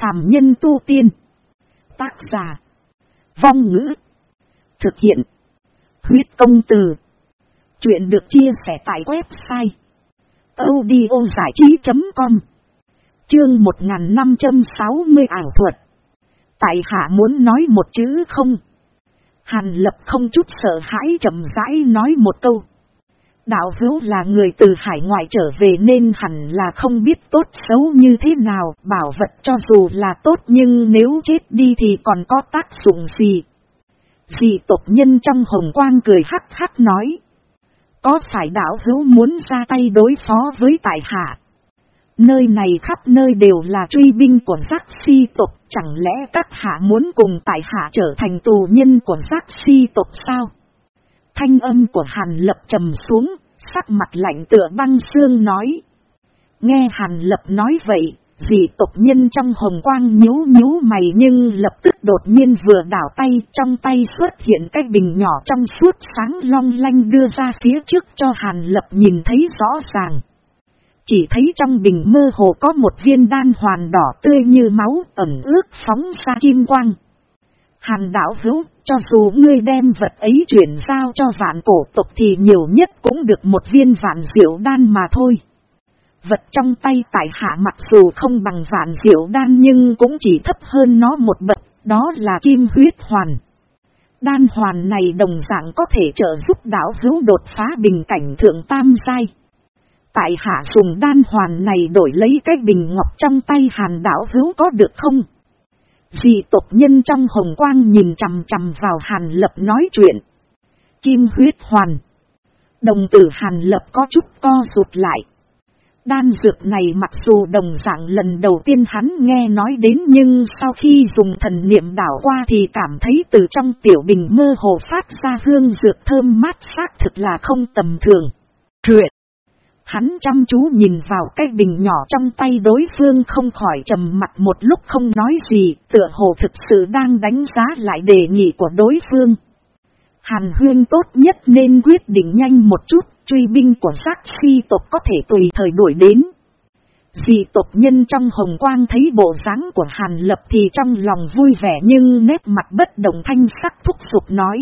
phàm nhân tu tiên. Tác giả. Vong ngữ. Thực hiện. Huyết công từ. Chuyện được chia sẻ tại website. audiozảichí.com Chương 1560 ảo thuật. Tại hạ muốn nói một chữ không. Hàn lập không chút sợ hãi chậm rãi nói một câu. Đạo hữu là người từ hải ngoại trở về nên hẳn là không biết tốt xấu như thế nào, bảo vật cho dù là tốt nhưng nếu chết đi thì còn có tác dụng gì. Dì tộc nhân trong hồng quang cười hắc hắc nói. Có phải đạo hữu muốn ra tay đối phó với tại hạ? Nơi này khắp nơi đều là truy binh của giác si tộc, chẳng lẽ các hạ muốn cùng tại hạ trở thành tù nhân của giác si tộc sao? Thanh âm của Hàn Lập trầm xuống, sắc mặt lạnh tựa băng xương nói. Nghe Hàn Lập nói vậy, dị tộc nhân trong hồng quang nhíu nhíu mày nhưng lập tức đột nhiên vừa đảo tay trong tay xuất hiện cái bình nhỏ trong suốt sáng long lanh đưa ra phía trước cho Hàn Lập nhìn thấy rõ ràng. Chỉ thấy trong bình mơ hồ có một viên đan hoàn đỏ tươi như máu ẩn ướt phóng ra kim quang. Hàn đảo hữu, cho dù ngươi đem vật ấy chuyển giao cho vạn cổ tộc thì nhiều nhất cũng được một viên vạn diệu đan mà thôi. Vật trong tay tại hạ mặc dù không bằng vạn diệu đan nhưng cũng chỉ thấp hơn nó một bậc, đó là kim huyết hoàn. Đan hoàn này đồng dạng có thể trợ giúp đảo hữu đột phá bình cảnh thượng tam giai. Tại hạ dùng đan hoàn này đổi lấy cái bình ngọc trong tay hàn đảo hữu có được không? Dị tộc nhân trong hồng quang nhìn chằm chằm vào hàn lập nói chuyện. Kim huyết hoàn. Đồng tử hàn lập có chút co rụt lại. Đan dược này mặc dù đồng dạng lần đầu tiên hắn nghe nói đến nhưng sau khi dùng thần niệm đảo qua thì cảm thấy từ trong tiểu bình mơ hồ phát ra hương dược thơm mát xác thực là không tầm thường. Truyện Hắn chăm chú nhìn vào cái bình nhỏ trong tay đối phương không khỏi trầm mặt một lúc không nói gì, tựa hồ thực sự đang đánh giá lại đề nghị của đối phương. Hàn huyên tốt nhất nên quyết định nhanh một chút, truy binh của giác si tộc có thể tùy thời đuổi đến. Dì tộc nhân trong hồng quang thấy bộ dáng của Hàn Lập thì trong lòng vui vẻ nhưng nét mặt bất đồng thanh sắc thúc giục nói.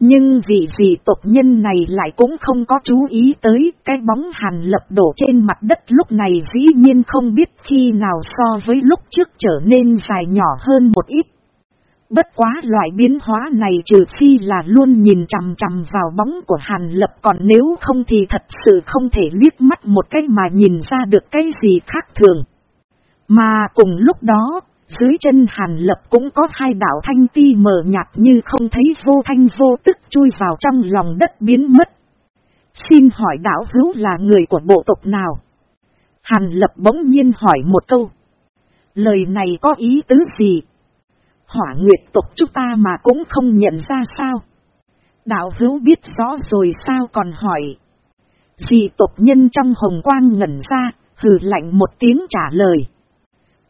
Nhưng vị vị tộc nhân này lại cũng không có chú ý tới cái bóng hàn lập đổ trên mặt đất lúc này dĩ nhiên không biết khi nào so với lúc trước trở nên dài nhỏ hơn một ít. Bất quá loại biến hóa này trừ phi là luôn nhìn chằm chằm vào bóng của hàn lập còn nếu không thì thật sự không thể liếc mắt một cái mà nhìn ra được cái gì khác thường. Mà cùng lúc đó, dưới chân hàn lập cũng có hai đảo thanh ti mờ nhạt như không thấy vô thanh vô tức chui vào trong lòng đất biến mất. Xin hỏi đảo hữu là người của bộ tộc nào? Hàn lập bỗng nhiên hỏi một câu. Lời này có ý tứ gì? Hỏa nguyệt tộc chúng ta mà cũng không nhận ra sao? Đạo hữu biết rõ rồi sao còn hỏi? Dì tộc nhân trong hồng quang ngẩn ra, hừ lạnh một tiếng trả lời.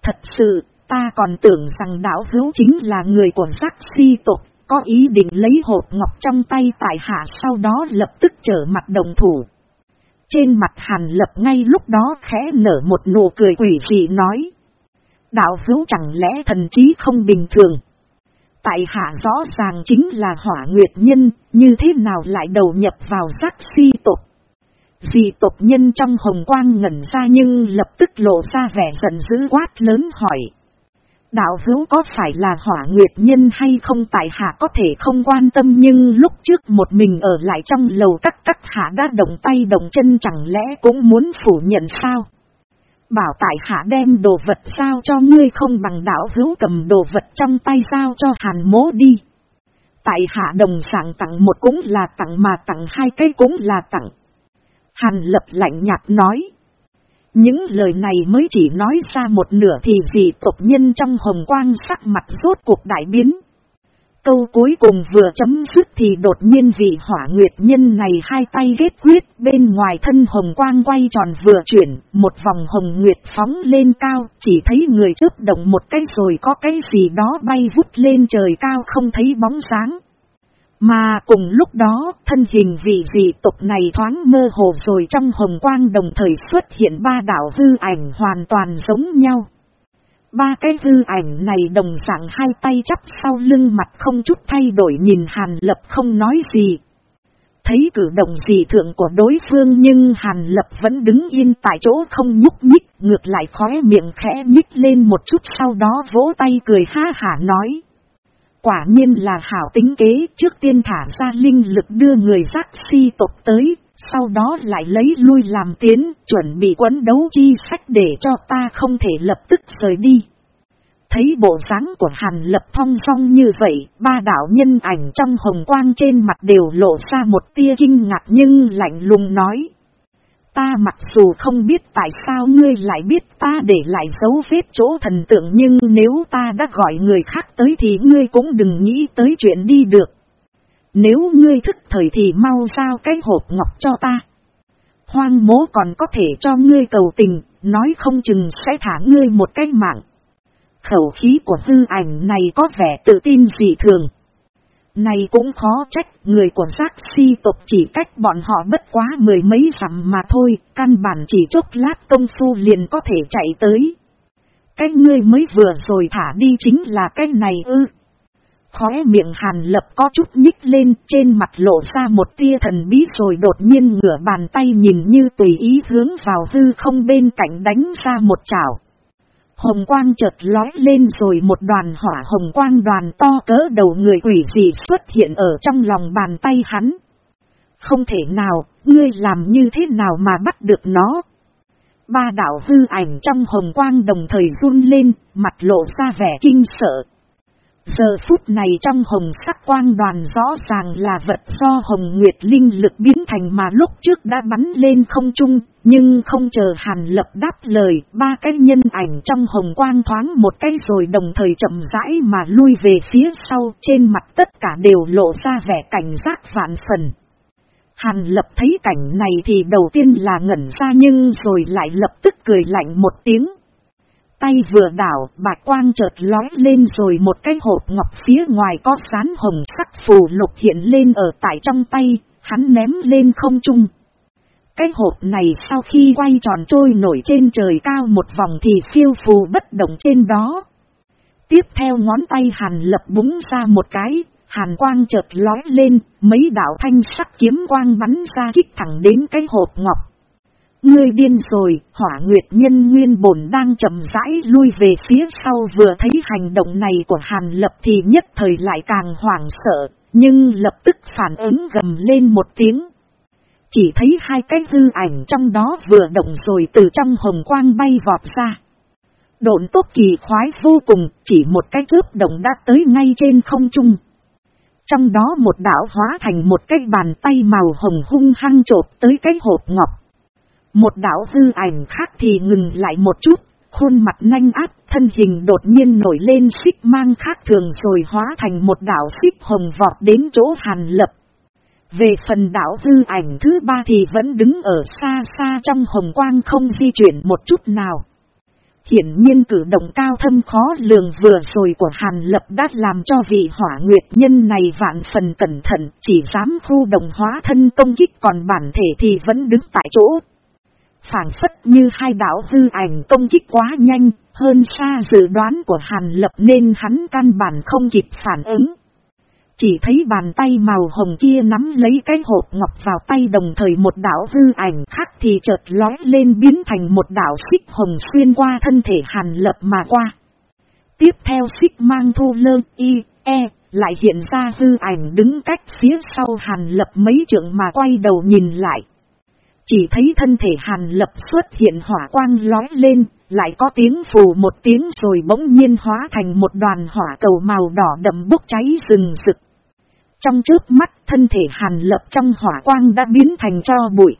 Thật sự, Ta còn tưởng rằng đảo hữu chính là người của giác si tộc, có ý định lấy hộp ngọc trong tay tại hạ sau đó lập tức trở mặt đồng thủ. Trên mặt hàn lập ngay lúc đó khẽ nở một nụ cười quỷ dị nói. Đạo hữu chẳng lẽ thần trí không bình thường. Tại hạ rõ ràng chính là hỏa nguyệt nhân, như thế nào lại đầu nhập vào giác si tộc. Dì tộc nhân trong hồng quang ngẩn ra nhưng lập tức lộ ra vẻ giận dữ quát lớn hỏi. Đạo hữu có phải là hỏa nguyệt nhân hay không tại hạ có thể không quan tâm, nhưng lúc trước một mình ở lại trong lầu các các hạ đã động tay động chân, chẳng lẽ cũng muốn phủ nhận sao? Bảo tại hạ đem đồ vật sao cho ngươi không bằng đạo hữu cầm đồ vật trong tay sao cho hàn mố đi. Tại hạ đồng sảng tặng một cũng là tặng mà tặng hai cái cũng là tặng. Hàn lập lạnh nhạt nói. Những lời này mới chỉ nói ra một nửa thì dị tộc nhân trong hồng quang sắc mặt rốt cuộc đại biến. Câu cuối cùng vừa chấm dứt thì đột nhiên vị hỏa nguyệt nhân này hai tay ghét quyết bên ngoài thân hồng quang quay tròn vừa chuyển, một vòng hồng nguyệt phóng lên cao, chỉ thấy người trước động một cái rồi có cái gì đó bay vút lên trời cao không thấy bóng sáng. Mà cùng lúc đó, thân hình vị dị tộc này thoáng mơ hồ rồi trong hồng quang đồng thời xuất hiện ba đảo hư ảnh hoàn toàn giống nhau. Ba cái hư ảnh này đồng dạng hai tay chắp sau lưng mặt không chút thay đổi nhìn Hàn Lập không nói gì. Thấy cử động gì thượng của đối phương nhưng Hàn Lập vẫn đứng yên tại chỗ không nhúc nhích, ngược lại khóe miệng khẽ nhích lên một chút sau đó vỗ tay cười ha hả nói. Quả nhiên là hảo tính kế, trước tiên thả ra linh lực đưa người giác si tộc tới, sau đó lại lấy lui làm tiến, chuẩn bị quấn đấu chi sách để cho ta không thể lập tức rời đi. Thấy bộ dáng của Hàn Lập thong song như vậy, ba đạo nhân ảnh trong hồng quang trên mặt đều lộ ra một tia kinh ngạc nhưng lạnh lùng nói. Ta mặc dù không biết tại sao ngươi lại biết ta để lại dấu vết chỗ thần tượng nhưng nếu ta đã gọi người khác tới thì ngươi cũng đừng nghĩ tới chuyện đi được. Nếu ngươi thức thời thì mau giao cái hộp ngọc cho ta. Hoang mố còn có thể cho ngươi cầu tình, nói không chừng sẽ thả ngươi một cái mạng. Khẩu khí của tư ảnh này có vẻ tự tin dị thường. Này cũng khó trách, người của giác si tộc chỉ cách bọn họ bất quá mười mấy dặm mà thôi, căn bản chỉ chốc lát công phu liền có thể chạy tới. Cái ngươi mới vừa rồi thả đi chính là cái này ư. Khóe miệng hàn lập có chút nhích lên trên mặt lộ ra một tia thần bí rồi đột nhiên ngửa bàn tay nhìn như tùy ý hướng vào hư không bên cạnh đánh ra một chảo. Hồng quang chợt lói lên rồi một đoàn hỏa hồng quang đoàn to cỡ đầu người quỷ dị xuất hiện ở trong lòng bàn tay hắn. Không thể nào, ngươi làm như thế nào mà bắt được nó? Ba đạo hư ảnh trong hồng quang đồng thời run lên, mặt lộ ra vẻ kinh sợ. Giờ phút này trong hồng sắc quang đoàn rõ ràng là vật do hồng nguyệt linh lực biến thành mà lúc trước đã bắn lên không trung, nhưng không chờ hàn lập đáp lời, ba cái nhân ảnh trong hồng quang thoáng một cái rồi đồng thời chậm rãi mà lui về phía sau, trên mặt tất cả đều lộ ra vẻ cảnh giác vạn phần. Hàn lập thấy cảnh này thì đầu tiên là ngẩn ra nhưng rồi lại lập tức cười lạnh một tiếng. Tay vừa đảo, bạch quang chợt lói lên rồi một cái hộp ngọc phía ngoài có sán hồng sắc phù lục hiện lên ở tại trong tay, hắn ném lên không trung. Cái hộp này sau khi quay tròn trôi nổi trên trời cao một vòng thì phiêu phù bất động trên đó. Tiếp theo ngón tay hàn lập búng ra một cái, hàn quang chợt lói lên, mấy đạo thanh sắc kiếm quang bắn ra kích thẳng đến cái hộp ngọc. Ngươi điên rồi, hỏa nguyệt nhân nguyên bổn đang chậm rãi lui về phía sau vừa thấy hành động này của Hàn Lập thì nhất thời lại càng hoảng sợ, nhưng lập tức phản ứng gầm lên một tiếng. Chỉ thấy hai cái hư ảnh trong đó vừa động rồi từ trong hồng quang bay vọt ra. Độn tốt kỳ khoái vô cùng, chỉ một cái chớp động đã tới ngay trên không trung. Trong đó một đảo hóa thành một cái bàn tay màu hồng hung hăng trộp tới cái hộp ngọc. Một đảo hư ảnh khác thì ngừng lại một chút, khuôn mặt nhanh áp, thân hình đột nhiên nổi lên xích mang khác thường rồi hóa thành một đảo xích hồng vọt đến chỗ hàn lập. Về phần đảo hư ảnh thứ ba thì vẫn đứng ở xa xa trong hồng quang không di chuyển một chút nào. Hiển nhiên cử động cao thâm khó lường vừa rồi của Hàn Lập đã làm cho vị hỏa nguyệt nhân này vạn phần cẩn thận, chỉ dám khu đồng hóa thân công kích còn bản thể thì vẫn đứng tại chỗ phản phất như hai đảo hư ảnh công kích quá nhanh, hơn xa dự đoán của Hàn Lập nên hắn căn bản không kịp phản ứng. Chỉ thấy bàn tay màu hồng kia nắm lấy cái hộp ngọc vào tay đồng thời một đảo hư ảnh khác thì chợt lói lên biến thành một đảo xích hồng xuyên qua thân thể Hàn Lập mà qua. Tiếp theo xích mang thu lơ y, e, lại hiện ra hư ảnh đứng cách phía sau Hàn Lập mấy trượng mà quay đầu nhìn lại. Chỉ thấy thân thể hàn lập xuất hiện hỏa quang lói lên, lại có tiếng phù một tiếng rồi bỗng nhiên hóa thành một đoàn hỏa cầu màu đỏ đậm bốc cháy rừng rực. Trong trước mắt thân thể hàn lập trong hỏa quang đã biến thành cho bụi.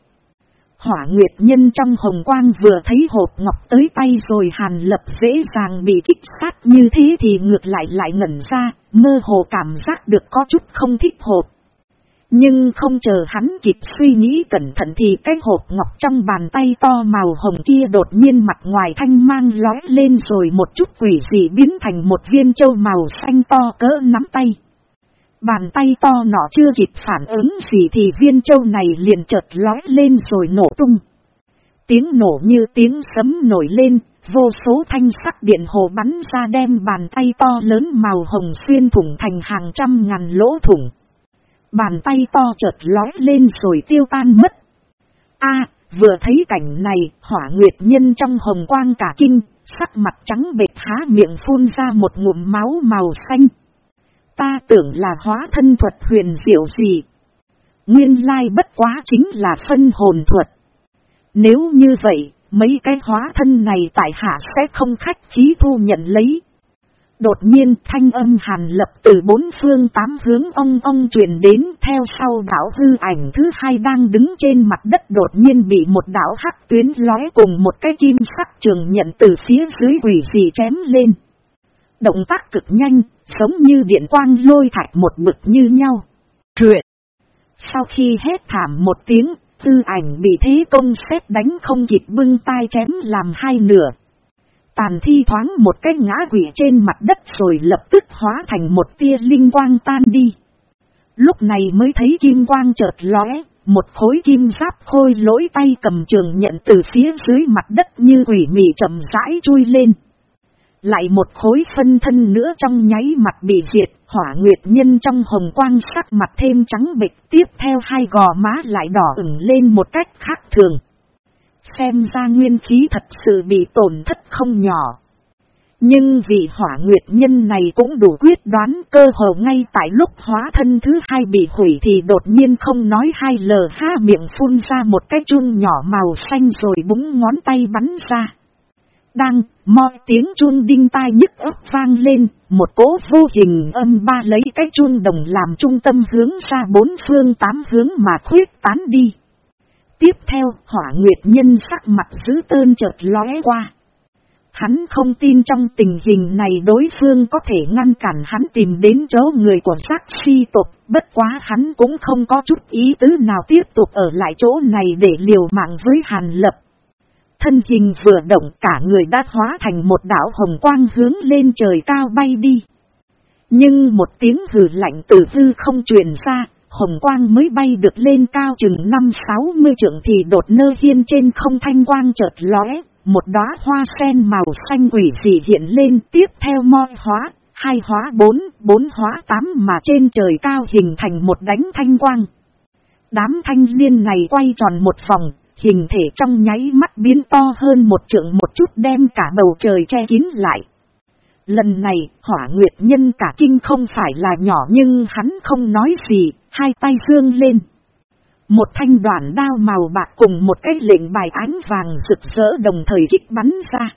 Hỏa nguyệt nhân trong hồng quang vừa thấy hộp ngọc tới tay rồi hàn lập dễ dàng bị kích sát như thế thì ngược lại lại ngẩn ra, mơ hồ cảm giác được có chút không thích hộp. Nhưng không chờ hắn kịp suy nghĩ cẩn thận thì cái hộp ngọc trong bàn tay to màu hồng kia đột nhiên mặt ngoài thanh mang lói lên rồi một chút quỷ dị biến thành một viên châu màu xanh to cỡ nắm tay. Bàn tay to nọ chưa kịp phản ứng gì thì viên châu này liền chợt lói lên rồi nổ tung. Tiếng nổ như tiếng sấm nổi lên, vô số thanh sắc điện hồ bắn ra đem bàn tay to lớn màu hồng xuyên thủng thành hàng trăm ngàn lỗ thủng. Bàn tay to chợt lói lên rồi tiêu tan mất. A, vừa thấy cảnh này, hỏa nguyệt nhân trong hồng quang cả kinh, sắc mặt trắng bệch há miệng phun ra một ngụm máu màu xanh. Ta tưởng là hóa thân thuật huyền diệu gì. Nguyên lai bất quá chính là phân hồn thuật. Nếu như vậy, mấy cái hóa thân này tại hạ sẽ không khách khí thu nhận lấy. Đột nhiên thanh âm hàn lập từ bốn phương tám hướng ông ông truyền đến theo sau đảo hư ảnh thứ hai đang đứng trên mặt đất đột nhiên bị một đảo hắc tuyến lóe cùng một cái kim sắc trường nhận từ phía dưới quỷ dị chém lên. Động tác cực nhanh, giống như điện quang lôi thạch một bực như nhau. Truyện. Sau khi hét thảm một tiếng, tư ảnh bị thế công xét đánh không kịp bưng tay chém làm hai nửa. Tàn thi thoáng một cái ngã quỷ trên mặt đất rồi lập tức hóa thành một tia linh quang tan đi. Lúc này mới thấy kim quang chợt lóe, một khối kim giáp khôi lỗi tay cầm trường nhận từ phía dưới mặt đất như quỷ mị chậm rãi chui lên. Lại một khối phân thân nữa trong nháy mặt bị diệt, hỏa nguyệt nhân trong hồng quang sắc mặt thêm trắng bịch tiếp theo hai gò má lại đỏ ửng lên một cách khác thường. Xem ra nguyên khí thật sự bị tổn thất không nhỏ. Nhưng vị hỏa nguyệt nhân này cũng đủ quyết đoán cơ hồ ngay tại lúc hóa thân thứ hai bị hủy thì đột nhiên không nói hai lờ ha miệng phun ra một cái chun nhỏ màu xanh rồi búng ngón tay bắn ra. Đang, mọi tiếng chuông đinh tai nhức ấp vang lên, một cố vô hình âm ba lấy cái chuông đồng làm trung tâm hướng ra bốn phương tám hướng mà khuyết tán đi. Tiếp theo, hỏa nguyệt nhân sắc mặt dữ tơn chợt lóe qua. Hắn không tin trong tình hình này đối phương có thể ngăn cản hắn tìm đến chỗ người của sát si tộc, bất quá hắn cũng không có chút ý tứ nào tiếp tục ở lại chỗ này để liều mạng với hàn lập. Thân hình vừa động cả người đã hóa thành một đảo hồng quang hướng lên trời cao bay đi. Nhưng một tiếng hừ lạnh từ hư không truyền ra, hồng quang mới bay được lên cao chừng năm sáu mươi trượng thì đột nơ hiên trên không thanh quang chợt lóe, một đóa hoa sen màu xanh quỷ dị hiện lên tiếp theo moi hóa, hai hóa bốn, bốn hóa tám mà trên trời cao hình thành một đánh thanh quang. Đám thanh liên này quay tròn một vòng, hình thể trong nháy mắt biến to hơn một trượng một chút đem cả bầu trời che kín lại. Lần này, hỏa nguyệt nhân cả kinh không phải là nhỏ nhưng hắn không nói gì, hai tay dương lên. Một thanh đoạn đao màu bạc cùng một cái lệnh bài ánh vàng rực rỡ đồng thời kích bắn ra.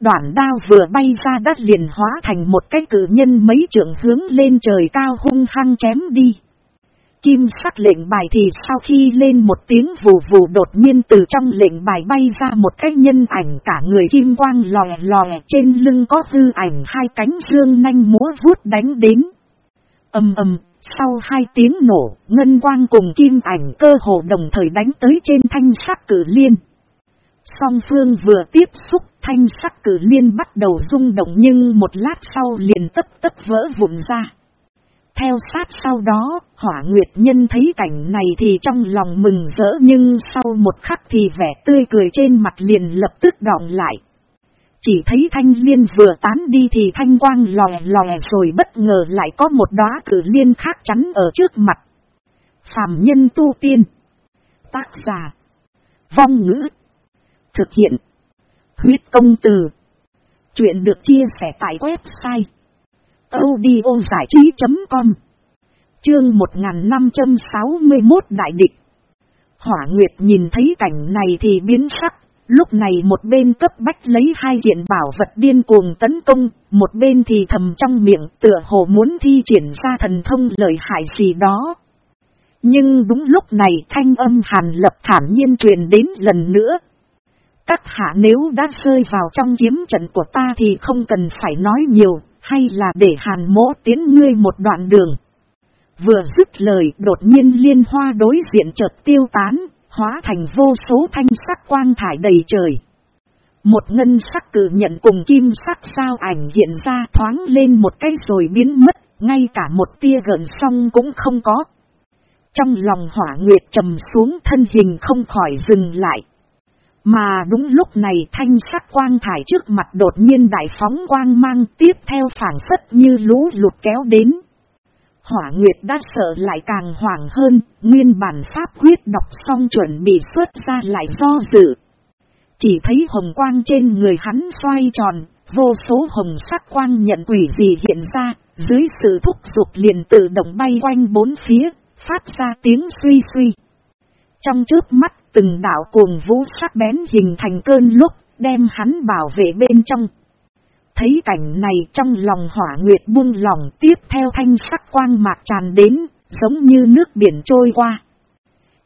Đoạn đao vừa bay ra đất liền hóa thành một cái cử nhân mấy trượng hướng lên trời cao hung hăng chém đi. Kim sắc lệnh bài thì sau khi lên một tiếng vù vù đột nhiên từ trong lệnh bài bay ra một cái nhân ảnh cả người kim quang lòe lòe trên lưng có hư ảnh hai cánh dương nanh múa vuốt đánh đến. Âm ầm, sau hai tiếng nổ, ngân quang cùng kim ảnh cơ hồ đồng thời đánh tới trên thanh sắc cử liên. Song phương vừa tiếp xúc thanh sắc cử liên bắt đầu rung động nhưng một lát sau liền tất tất vỡ vụn ra. Theo sát sau đó, hỏa nguyệt nhân thấy cảnh này thì trong lòng mừng rỡ nhưng sau một khắc thì vẻ tươi cười trên mặt liền lập tức đọng lại. Chỉ thấy thanh liên vừa tán đi thì thanh quang lòe lòe rồi bất ngờ lại có một đóa cử liên khác chắn ở trước mặt. Phạm nhân tu tiên. Tác giả. Vong ngữ. Thực hiện. Huyết công từ. Chuyện được chia sẻ tại website audio giải trí.com Chương 1561 Đại Địch Hỏa Nguyệt nhìn thấy cảnh này thì biến sắc, lúc này một bên cấp bách lấy hai kiện bảo vật điên cuồng tấn công, một bên thì thầm trong miệng tựa hồ muốn thi triển ra thần thông lợi hại gì đó. Nhưng đúng lúc này thanh âm hàn lập thản nhiên truyền đến lần nữa. Các hạ nếu đã rơi vào trong kiếm trận của ta thì không cần phải nói nhiều, hay là để hàn mỗ tiến ngươi một đoạn đường. Vừa dứt lời đột nhiên liên hoa đối diện chợt tiêu tán, hóa thành vô số thanh sắc quang thải đầy trời. Một ngân sắc cử nhận cùng kim sắc sao ảnh hiện ra thoáng lên một cái rồi biến mất, ngay cả một tia gần song cũng không có. Trong lòng hỏa nguyệt trầm xuống thân hình không khỏi dừng lại. Mà đúng lúc này thanh sắc quang thải trước mặt đột nhiên đại phóng quang mang tiếp theo phản phất như lũ lụt kéo đến. Hỏa Nguyệt đã sợ lại càng hoảng hơn, nguyên bản pháp quyết đọc xong chuẩn bị xuất ra lại do dự. Chỉ thấy hồng quang trên người hắn xoay tròn, vô số hồng sắc quang nhận quỷ gì hiện ra, dưới sự thúc giục liền tự động bay quanh bốn phía, phát ra tiếng suy suy. Trong trước mắt từng đạo cuồng vũ sắc bén hình thành cơn lúc, đem hắn bảo vệ bên trong. Thấy cảnh này trong lòng hỏa nguyệt buông lòng tiếp theo thanh sắc quang mạc tràn đến, giống như nước biển trôi qua.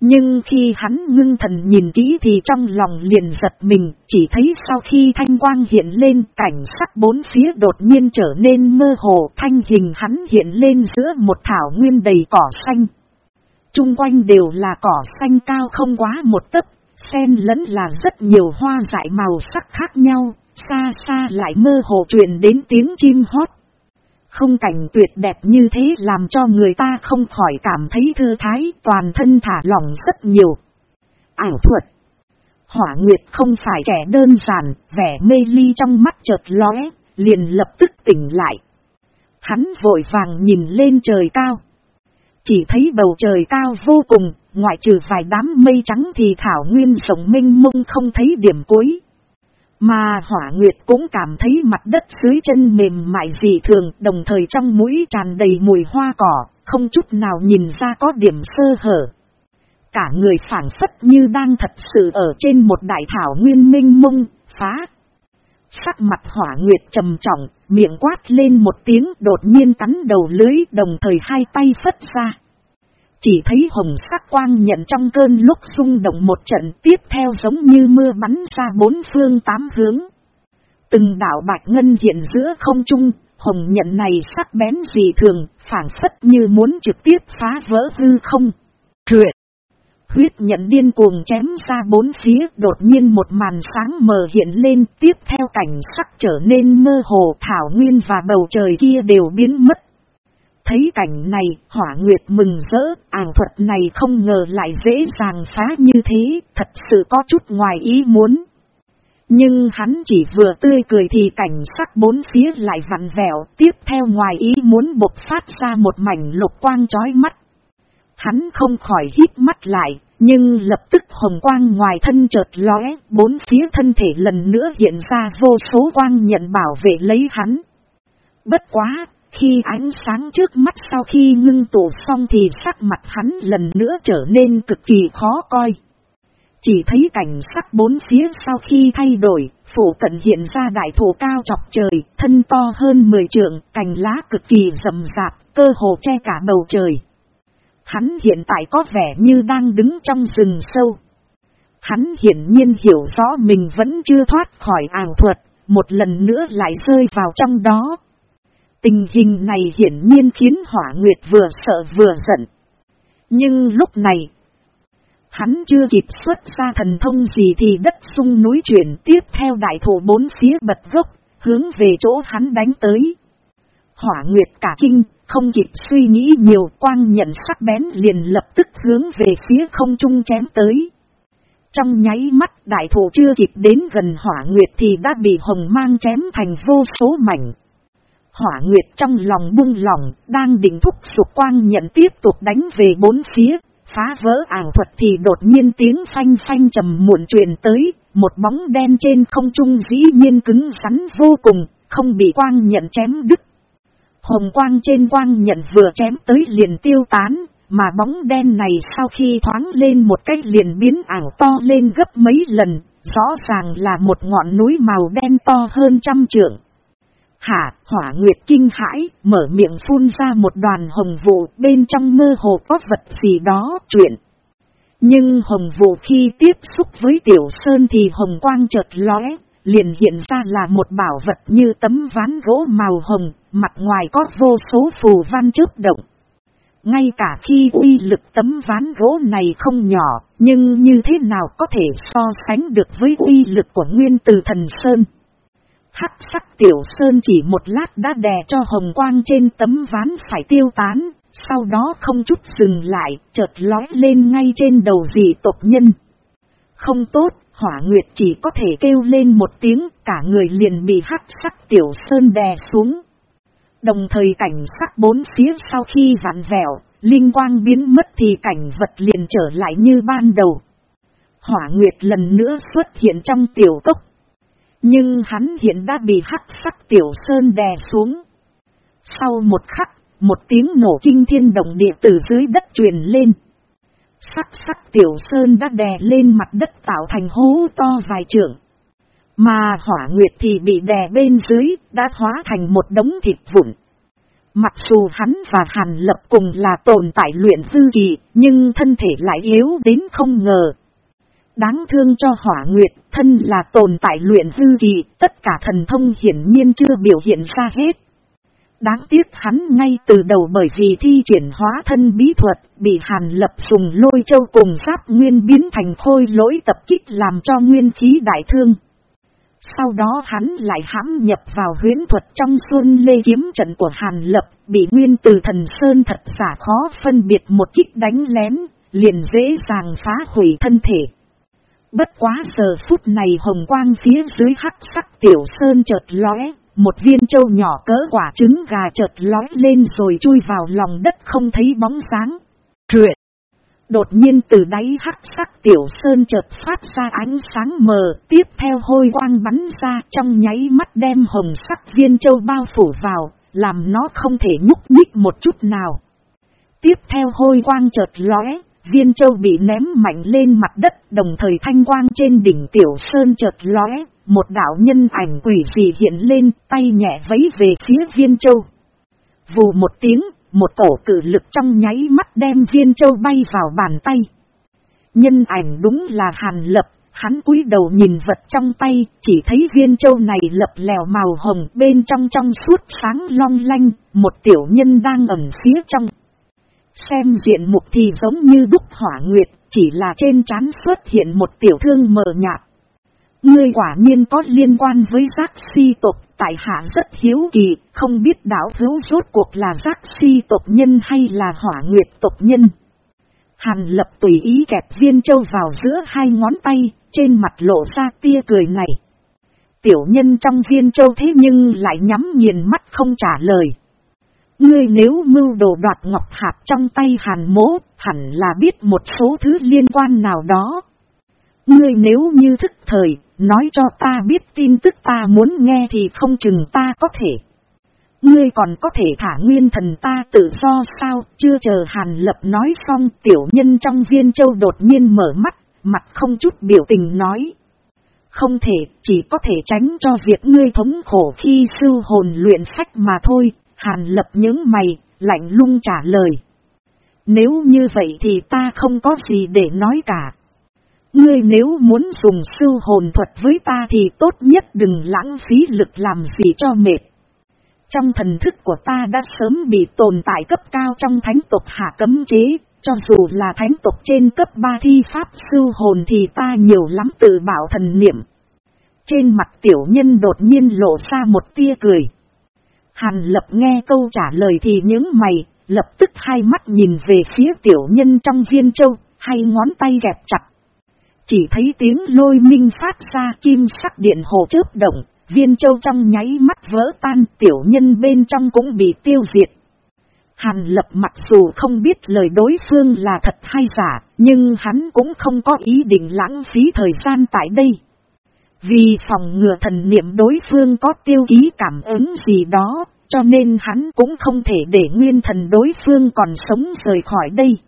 Nhưng khi hắn ngưng thần nhìn kỹ thì trong lòng liền giật mình, chỉ thấy sau khi thanh quang hiện lên cảnh sắc bốn phía đột nhiên trở nên mơ hồ thanh hình hắn hiện lên giữa một thảo nguyên đầy cỏ xanh. Trung quanh đều là cỏ xanh cao không quá một tấc, xen lẫn là rất nhiều hoa dại màu sắc khác nhau, xa xa lại mơ hồ truyền đến tiếng chim hót. Không cảnh tuyệt đẹp như thế làm cho người ta không khỏi cảm thấy thư thái, toàn thân thả lỏng rất nhiều. Ảo thuật Hỏa Nguyệt không phải kẻ đơn giản, vẻ mê ly trong mắt chợt lóe, liền lập tức tỉnh lại. Hắn vội vàng nhìn lên trời cao. Chỉ thấy bầu trời cao vô cùng, ngoại trừ vài đám mây trắng thì thảo nguyên rộng minh mông không thấy điểm cuối. Mà hỏa nguyệt cũng cảm thấy mặt đất dưới chân mềm mại dị thường đồng thời trong mũi tràn đầy mùi hoa cỏ, không chút nào nhìn ra có điểm sơ hở. Cả người phản phất như đang thật sự ở trên một đại thảo nguyên minh mông, phá. Sắc mặt hỏa nguyệt trầm trọng, miệng quát lên một tiếng đột nhiên cắn đầu lưới đồng thời hai tay phất ra. Chỉ thấy hồng sắc quang nhận trong cơn lúc xung động một trận tiếp theo giống như mưa bắn ra bốn phương tám hướng. Từng đảo bạch ngân hiện giữa không trung, hồng nhận này sắc bén dị thường, phản phất như muốn trực tiếp phá vỡ hư không. Truyện! Huyết nhận điên cuồng chém ra bốn phía đột nhiên một màn sáng mờ hiện lên tiếp theo cảnh sắc trở nên mơ hồ thảo nguyên và bầu trời kia đều biến mất. Thấy cảnh này, hỏa nguyệt mừng rỡ, ảo thuật này không ngờ lại dễ dàng phá như thế, thật sự có chút ngoài ý muốn. Nhưng hắn chỉ vừa tươi cười thì cảnh sắc bốn phía lại vặn vẹo, tiếp theo ngoài ý muốn bộc phát ra một mảnh lục quang chói mắt. Hắn không khỏi hít mắt lại, nhưng lập tức hồng quang ngoài thân chợt lóe, bốn phía thân thể lần nữa hiện ra vô số quang nhận bảo vệ lấy hắn. Bất quá, khi ánh sáng trước mắt sau khi ngưng tụ xong thì sắc mặt hắn lần nữa trở nên cực kỳ khó coi. Chỉ thấy cảnh sắc bốn phía sau khi thay đổi, phủ cận hiện ra đại thổ cao chọc trời, thân to hơn 10 trượng, cành lá cực kỳ rậm rạp, cơ hồ che cả bầu trời. Hắn hiện tại có vẻ như đang đứng trong rừng sâu. Hắn hiển nhiên hiểu rõ mình vẫn chưa thoát khỏi ảo thuật, một lần nữa lại rơi vào trong đó. Tình hình này hiển nhiên khiến hỏa nguyệt vừa sợ vừa giận. Nhưng lúc này, hắn chưa kịp xuất ra thần thông gì thì đất sung núi chuyển tiếp theo đại thổ bốn phía bật gốc, hướng về chỗ hắn đánh tới. Hỏa nguyệt cả kinh, không kịp suy nghĩ nhiều quang nhận sắc bén liền lập tức hướng về phía không trung chém tới. Trong nháy mắt đại thổ chưa kịp đến gần hỏa nguyệt thì đã bị hồng mang chém thành vô số mảnh. Hỏa Nguyệt trong lòng buông lòng, đang định thúc sụp quang nhận tiếp tục đánh về bốn phía, phá vỡ ảo thuật thì đột nhiên tiếng phanh phanh trầm muộn truyền tới, một bóng đen trên không trung dĩ nhiên cứng rắn vô cùng, không bị quang nhận chém đứt. Hồng quang trên quang nhận vừa chém tới liền tiêu tán, mà bóng đen này sau khi thoáng lên một cách liền biến ảo to lên gấp mấy lần, rõ ràng là một ngọn núi màu đen to hơn trăm trượng. Hả, hỏa nguyệt kinh hãi, mở miệng phun ra một đoàn hồng vụ bên trong mơ hồ có vật gì đó chuyện. Nhưng hồng vụ khi tiếp xúc với tiểu sơn thì hồng quang chợt lóe, liền hiện ra là một bảo vật như tấm ván gỗ màu hồng, mặt ngoài có vô số phù văn chớp động. Ngay cả khi uy lực tấm ván gỗ này không nhỏ, nhưng như thế nào có thể so sánh được với uy lực của nguyên từ thần Sơn. Hắc sắc tiểu sơn chỉ một lát đã đè cho hồng quang trên tấm ván phải tiêu tán, sau đó không chút dừng lại, chợt lói lên ngay trên đầu dị tộc nhân. Không tốt, hỏa nguyệt chỉ có thể kêu lên một tiếng cả người liền bị hắc sắc tiểu sơn đè xuống. Đồng thời cảnh sắc bốn phía sau khi vặn vẹo, linh quang biến mất thì cảnh vật liền trở lại như ban đầu. Hỏa nguyệt lần nữa xuất hiện trong tiểu cốc. Nhưng hắn hiện đã bị hắc sắc tiểu sơn đè xuống. Sau một khắc, một tiếng nổ kinh thiên động địa từ dưới đất truyền lên. Sắc sắc tiểu sơn đã đè lên mặt đất tạo thành hố to vài trượng. Mà hỏa nguyệt thì bị đè bên dưới, đã hóa thành một đống thịt vụn. Mặc dù hắn và Hàn Lập cùng là tồn tại luyện dư kỳ, nhưng thân thể lại yếu đến không ngờ. Đáng thương cho hỏa nguyệt, thân là tồn tại luyện hư kỳ, tất cả thần thông hiển nhiên chưa biểu hiện ra hết. Đáng tiếc hắn ngay từ đầu bởi vì thi triển hóa thân bí thuật, bị hàn lập dùng lôi châu cùng giáp nguyên biến thành khôi lỗi tập kích làm cho nguyên khí đại thương. Sau đó hắn lại hãm nhập vào huyến thuật trong xuân lê kiếm trận của hàn lập, bị nguyên từ thần sơn thật giả khó phân biệt một kích đánh lén, liền dễ dàng phá hủy thân thể. Bất quá giờ phút này hồng quang phía dưới hắc sắc tiểu sơn chợt lóe, một viên châu nhỏ cỡ quả trứng gà chợt lói lên rồi chui vào lòng đất không thấy bóng sáng. Truyện! Đột nhiên từ đáy hắc sắc tiểu sơn chợt phát ra ánh sáng mờ, tiếp theo hôi quang bắn ra trong nháy mắt đem hồng sắc viên châu bao phủ vào, làm nó không thể nhúc nhích một chút nào. Tiếp theo hôi quang chợt lóe, viên châu bị ném mạnh lên mặt đất, đồng thời thanh quang trên đỉnh tiểu sơn chợt lóe, một đạo nhân ảnh quỷ dị hiện lên, tay nhẹ vấy về phía viên châu. Vù một tiếng, một tổ cử lực trong nháy mắt đem viên châu bay vào bàn tay. Nhân ảnh đúng là hàn lập, hắn cúi đầu nhìn vật trong tay, chỉ thấy viên châu này lập lèo màu hồng bên trong trong suốt sáng long lanh, một tiểu nhân đang ẩn phía trong. Xem diện mục thì giống như đúc hỏa nguyệt, chỉ là trên trán xuất hiện một tiểu thương mờ nhạt. Ngươi quả nhiên có liên quan với giác si tộc, tại hạ rất hiếu kỳ, không biết đảo hữu rốt cuộc là giác si tộc nhân hay là hỏa nguyệt tộc nhân. Hàn lập tùy ý kẹp viên châu vào giữa hai ngón tay, trên mặt lộ ra tia cười này. Tiểu nhân trong viên châu thế nhưng lại nhắm nghiền mắt không trả lời. Ngươi nếu mưu đồ đoạt ngọc hạt trong tay hàn mố, hẳn là biết một số thứ liên quan nào đó. Ngươi nếu như thức thời, nói cho ta biết tin tức ta muốn nghe thì không chừng ta có thể. Ngươi còn có thể thả nguyên thần ta tự do sao, chưa chờ Hàn Lập nói xong tiểu nhân trong viên châu đột nhiên mở mắt, mặt không chút biểu tình nói. Không thể, chỉ có thể tránh cho việc ngươi thống khổ khi sư hồn luyện sách mà thôi, Hàn Lập những mày, lạnh lung trả lời. Nếu như vậy thì ta không có gì để nói cả. Ngươi nếu muốn dùng sư hồn thuật với ta thì tốt nhất đừng lãng phí lực làm gì cho mệt. Trong thần thức của ta đã sớm bị tồn tại cấp cao trong thánh tộc hạ cấm chế, cho dù là thánh tộc trên cấp 3 thi pháp sư hồn thì ta nhiều lắm tự bảo thần niệm. Trên mặt tiểu nhân đột nhiên lộ ra một tia cười. Hàn lập nghe câu trả lời thì những mày, lập tức hai mắt nhìn về phía tiểu nhân trong viên châu, hay ngón tay gẹp chặt. Chỉ thấy tiếng lôi minh phát ra kim sắc điện hồ chớp động, viên châu trong nháy mắt vỡ tan tiểu nhân bên trong cũng bị tiêu diệt. Hàn lập mặc dù không biết lời đối phương là thật hay giả, nhưng hắn cũng không có ý định lãng phí thời gian tại đây. Vì phòng ngừa thần niệm đối phương có tiêu ký cảm ứng gì đó, cho nên hắn cũng không thể để nguyên thần đối phương còn sống rời khỏi đây.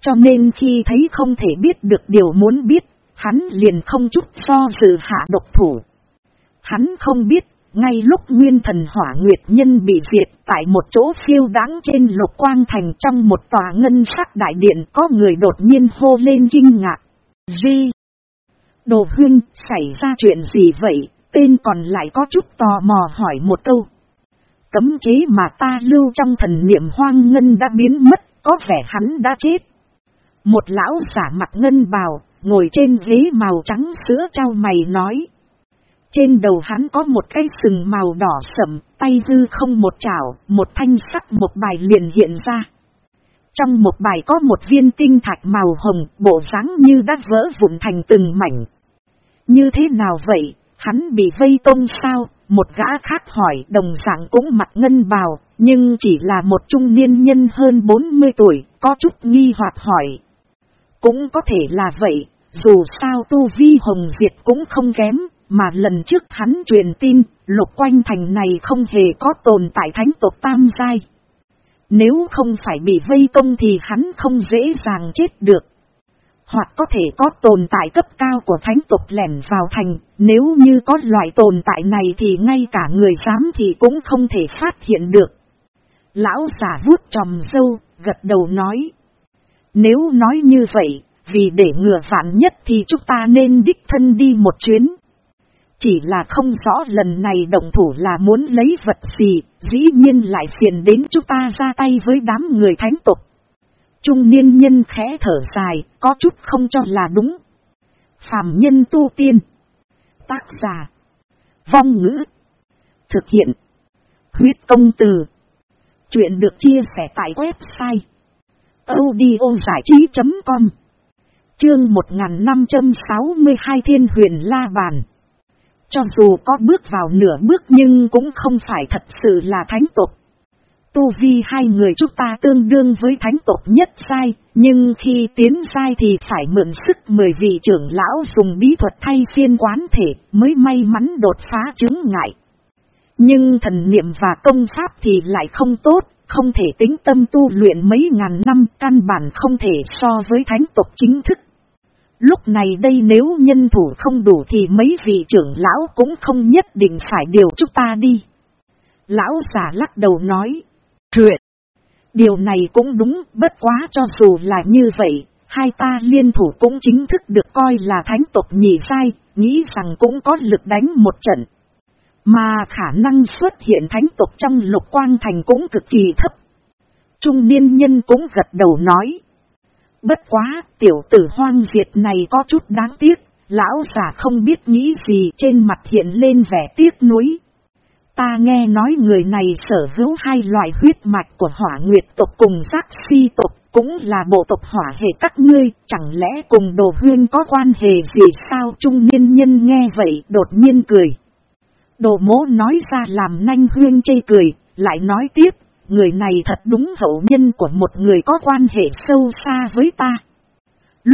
Cho nên khi thấy không thể biết được điều muốn biết, hắn liền không chút do dự hạ độc thủ. Hắn không biết, ngay lúc nguyên thần hỏa nguyệt nhân bị diệt tại một chỗ phiêu đáng trên lục quang thành trong một tòa ngân sắc đại điện có người đột nhiên hô lên kinh ngạc. Di! Đồ huyên, xảy ra chuyện gì vậy? Tên còn lại có chút tò mò hỏi một câu. Cấm chế mà ta lưu trong thần niệm hoang ngân đã biến mất, có vẻ hắn đã chết. Một lão giả mặt ngân bào, ngồi trên ghế màu trắng sữa trao mày nói. Trên đầu hắn có một cái sừng màu đỏ sẫm, tay dư không một chảo, một thanh sắc một bài liền hiện ra. Trong một bài có một viên tinh thạch màu hồng, bộ dáng như đã vỡ vụn thành từng mảnh. Như thế nào vậy, hắn bị vây công sao? Một gã khác hỏi đồng dạng cũng mặt ngân bào, nhưng chỉ là một trung niên nhân hơn 40 tuổi, có chút nghi hoặc hỏi. Cũng có thể là vậy, dù sao tu vi hồng diệt cũng không kém, mà lần trước hắn truyền tin, lục quanh thành này không hề có tồn tại thánh tộc tam giai. Nếu không phải bị vây công thì hắn không dễ dàng chết được. Hoặc có thể có tồn tại cấp cao của thánh tộc lẻn vào thành, nếu như có loại tồn tại này thì ngay cả người dám thì cũng không thể phát hiện được. Lão giả vuốt tròm sâu, gật đầu nói. Nếu nói như vậy, vì để ngừa phản nhất thì chúng ta nên đích thân đi một chuyến. Chỉ là không rõ lần này động thủ là muốn lấy vật gì, dĩ nhiên lại phiền đến chúng ta ra tay với đám người thánh tục. Trung niên nhân khẽ thở dài, có chút không cho là đúng. Phạm nhân tu tiên. Tác giả. Vong ngữ. Thực hiện. Huyết công từ. Chuyện được chia sẻ tại website. audio com Chương 1562 Thiên huyền La Bàn Cho dù có bước vào nửa bước nhưng cũng không phải thật sự là thánh tộc. Tu vi hai người chúng ta tương đương với thánh tộc nhất sai, nhưng khi tiến sai thì phải mượn sức mười vị trưởng lão dùng bí thuật thay phiên quán thể mới may mắn đột phá chứng ngại. Nhưng thần niệm và công pháp thì lại không tốt, không thể tính tâm tu luyện mấy ngàn năm căn bản không thể so với thánh tộc chính thức. Lúc này đây nếu nhân thủ không đủ thì mấy vị trưởng lão cũng không nhất định phải điều chúng ta đi. Lão giả lắc đầu nói truyện. Điều này cũng đúng, bất quá cho dù là như vậy, hai ta liên thủ cũng chính thức được coi là thánh tộc nhị sai, nghĩ rằng cũng có lực đánh một trận. Mà khả năng xuất hiện thánh tộc trong lục quang thành cũng cực kỳ thấp. Trung niên nhân cũng gật đầu nói. Bất quá, tiểu tử hoang diệt này có chút đáng tiếc, lão giả không biết nghĩ gì trên mặt hiện lên vẻ tiếc nuối. Ta nghe nói người này sở hữu hai loại huyết mạch của hỏa nguyệt tộc cùng giác si tộc, cũng là bộ tộc hỏa hệ các ngươi, chẳng lẽ cùng đồ huyên có quan hệ gì sao trung niên nhân nghe vậy đột nhiên cười. Đồ mố nói ra làm nanh huyên chê cười, lại nói tiếp, người này thật đúng hậu nhân của một người có quan hệ sâu xa với ta.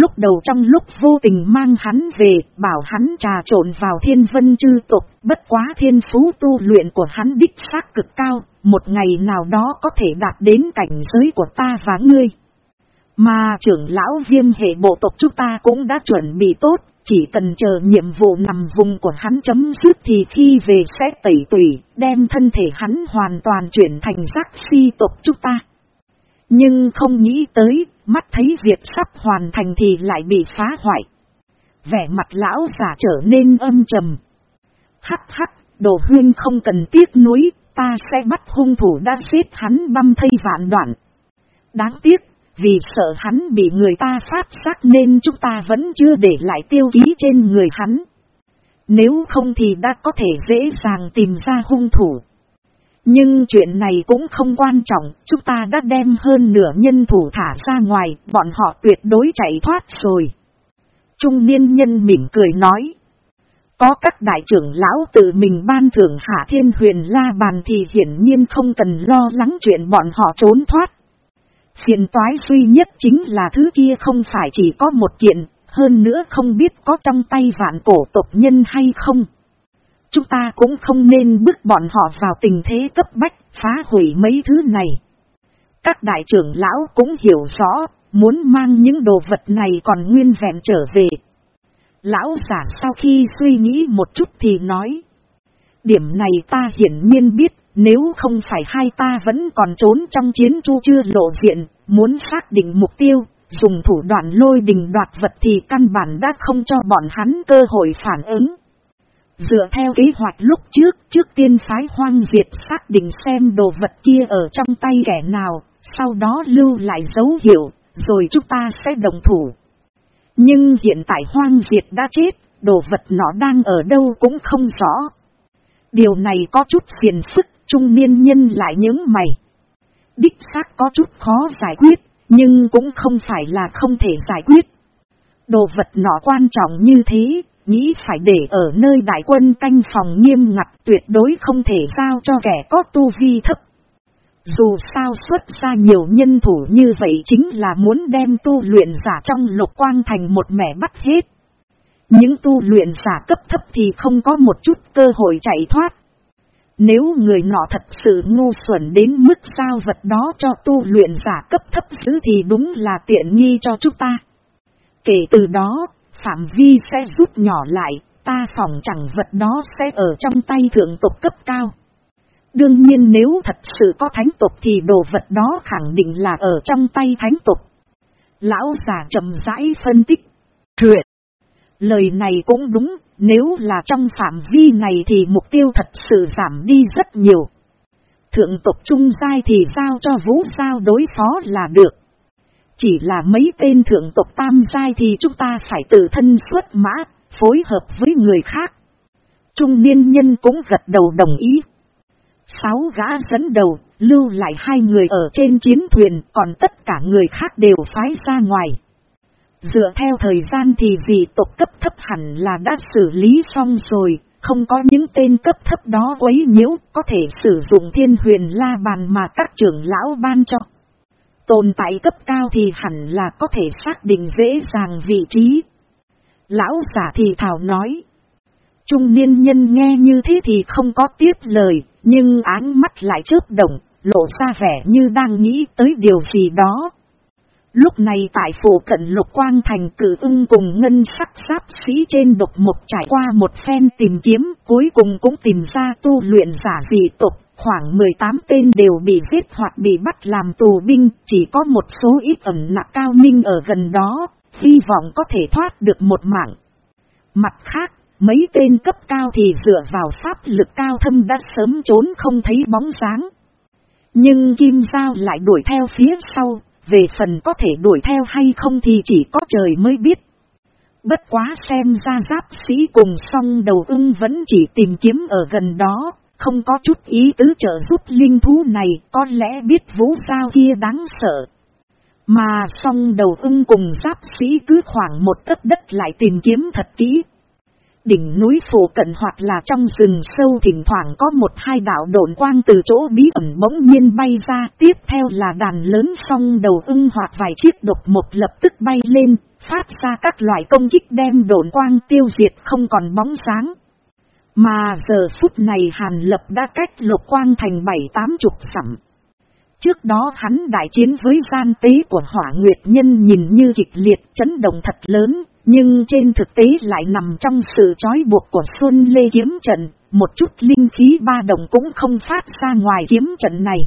Lúc đầu trong lúc vô tình mang hắn về, bảo hắn trà trộn vào thiên vân chư tục, bất quá thiên phú tu luyện của hắn đích xác cực cao, một ngày nào đó có thể đạt đến cảnh giới của ta và ngươi. Mà trưởng lão viêm hệ bộ tộc chúng ta cũng đã chuẩn bị tốt, chỉ cần chờ nhiệm vụ nằm vùng của hắn chấm dứt thì khi về sẽ tẩy tủy, đem thân thể hắn hoàn toàn chuyển thành giác si tộc chúng ta. Nhưng không nghĩ tới, mắt thấy việc sắp hoàn thành thì lại bị phá hoại. Vẻ mặt lão giả trở nên âm trầm. Hắc hắc, đồ huyên không cần tiếc nuối, ta sẽ bắt hung thủ đã giết hắn băm thây vạn đoạn. Đáng tiếc, vì sợ hắn bị người ta phát giác nên chúng ta vẫn chưa để lại tiêu ký trên người hắn. Nếu không thì đã có thể dễ dàng tìm ra hung thủ. Nhưng chuyện này cũng không quan trọng, chúng ta đã đem hơn nửa nhân thủ thả ra ngoài, bọn họ tuyệt đối chạy thoát rồi. Trung niên nhân mỉm cười nói. Có các đại trưởng lão tự mình ban thưởng hạ thiên huyền la bàn thì hiển nhiên không cần lo lắng chuyện bọn họ trốn thoát. Phiền toái duy nhất chính là thứ kia không phải chỉ có một kiện, hơn nữa không biết có trong tay vạn cổ tộc nhân hay không. Chúng ta cũng không nên bức bọn họ vào tình thế cấp bách, phá hủy mấy thứ này. Các đại trưởng lão cũng hiểu rõ, muốn mang những đồ vật này còn nguyên vẹn trở về. Lão giả sau khi suy nghĩ một chút thì nói. Điểm này ta hiển nhiên biết, nếu không phải hai ta vẫn còn trốn trong chiến chu chưa lộ diện, muốn xác định mục tiêu, dùng thủ đoạn lôi đình đoạt vật thì căn bản đã không cho bọn hắn cơ hội phản ứng. Dựa theo kế hoạch lúc trước, trước tiên phái hoang diệt xác định xem đồ vật kia ở trong tay kẻ nào, sau đó lưu lại dấu hiệu, rồi chúng ta sẽ đồng thủ. Nhưng hiện tại hoang diệt đã chết, đồ vật nó đang ở đâu cũng không rõ. Điều này có chút phiền phức, trung niên nhân lại những mày. Đích xác có chút khó giải quyết, nhưng cũng không phải là không thể giải quyết. Đồ vật nó quan trọng như thế, nghĩ phải để ở nơi đại quân canh phòng nghiêm ngặt tuyệt đối không thể giao cho kẻ có tu vi thấp. Dù sao xuất ra nhiều nhân thủ như vậy chính là muốn đem tu luyện giả trong lục quang thành một mẻ bắt hết. Những tu luyện giả cấp thấp thì không có một chút cơ hội chạy thoát. Nếu người nọ thật sự ngu xuẩn đến mức giao vật đó cho tu luyện giả cấp thấp giữ thì đúng là tiện nghi cho chúng ta. Kể từ đó, phạm vi sẽ rút nhỏ lại, ta phòng chẳng vật đó sẽ ở trong tay thượng tộc cấp cao. Đương nhiên nếu thật sự có thánh tộc thì đồ vật đó khẳng định là ở trong tay thánh tộc. Lão già chậm rãi phân tích. Truyện. Lời này cũng đúng, nếu là trong phạm vi này thì mục tiêu thật sự giảm đi rất nhiều. Thượng tộc trung giai thì sao cho vũ sao đối phó là được. Chỉ là mấy tên thượng tộc tam giai thì chúng ta phải tự thân xuất mã, phối hợp với người khác. Trung niên nhân cũng gật đầu đồng ý. Sáu gã dẫn đầu, lưu lại hai người ở trên chiến thuyền, còn tất cả người khác đều phái ra ngoài. Dựa theo thời gian thì dị tộc cấp thấp hẳn là đã xử lý xong rồi, không có những tên cấp thấp đó quấy nhiễu, có thể sử dụng thiên huyền la bàn mà các trưởng lão ban cho. Tồn tại cấp cao thì hẳn là có thể xác định dễ dàng vị trí. Lão giả thì thảo nói. Trung niên nhân nghe như thế thì không có tiếp lời, nhưng áng mắt lại chớp động, lộ ra vẻ như đang nghĩ tới điều gì đó. Lúc này tại phủ cận lục quang thành cử ưng cùng ngân sắc giáp sĩ trên độc mục trải qua một phen tìm kiếm, cuối cùng cũng tìm ra tu luyện giả dị tục, khoảng 18 tên đều bị giết hoặc bị bắt làm tù binh, chỉ có một số ít ẩn nặng cao minh ở gần đó, hy vọng có thể thoát được một mạng. Mặt khác, mấy tên cấp cao thì dựa vào pháp lực cao thâm đã sớm trốn không thấy bóng dáng. Nhưng Kim Giao lại đuổi theo phía sau, về phần có thể đuổi theo hay không thì chỉ có trời mới biết. Bất quá xem ra giáp sĩ cùng song đầu ưng vẫn chỉ tìm kiếm ở gần đó, không có chút ý tứ trợ giúp linh thú này, có lẽ biết vũ sao kia đáng sợ. Mà song đầu ưng cùng giáp sĩ cứ khoảng một tấc đất lại tìm kiếm thật kỹ, Đỉnh núi phủ cận hoặc là trong rừng sâu thỉnh thoảng có một hai đạo độn quang từ chỗ bí ẩn bỗng nhiên bay ra. Tiếp theo là đàn lớn song đầu ưng hoặc vài chiếc độc một lập tức bay lên, phát ra các loại công kích đem độn quang tiêu diệt không còn bóng sáng. Mà giờ phút này Hàn Lập đã cách lục quang thành bảy tám chục sẵm. Trước đó hắn đại chiến với gian tế của hỏa nguyệt nhân nhìn như kịch liệt chấn động thật lớn, nhưng trên thực tế lại nằm trong sự trói buộc của Xuân Lê Kiếm Trận, một chút linh khí ba đồng cũng không phát ra ngoài kiếm trận này.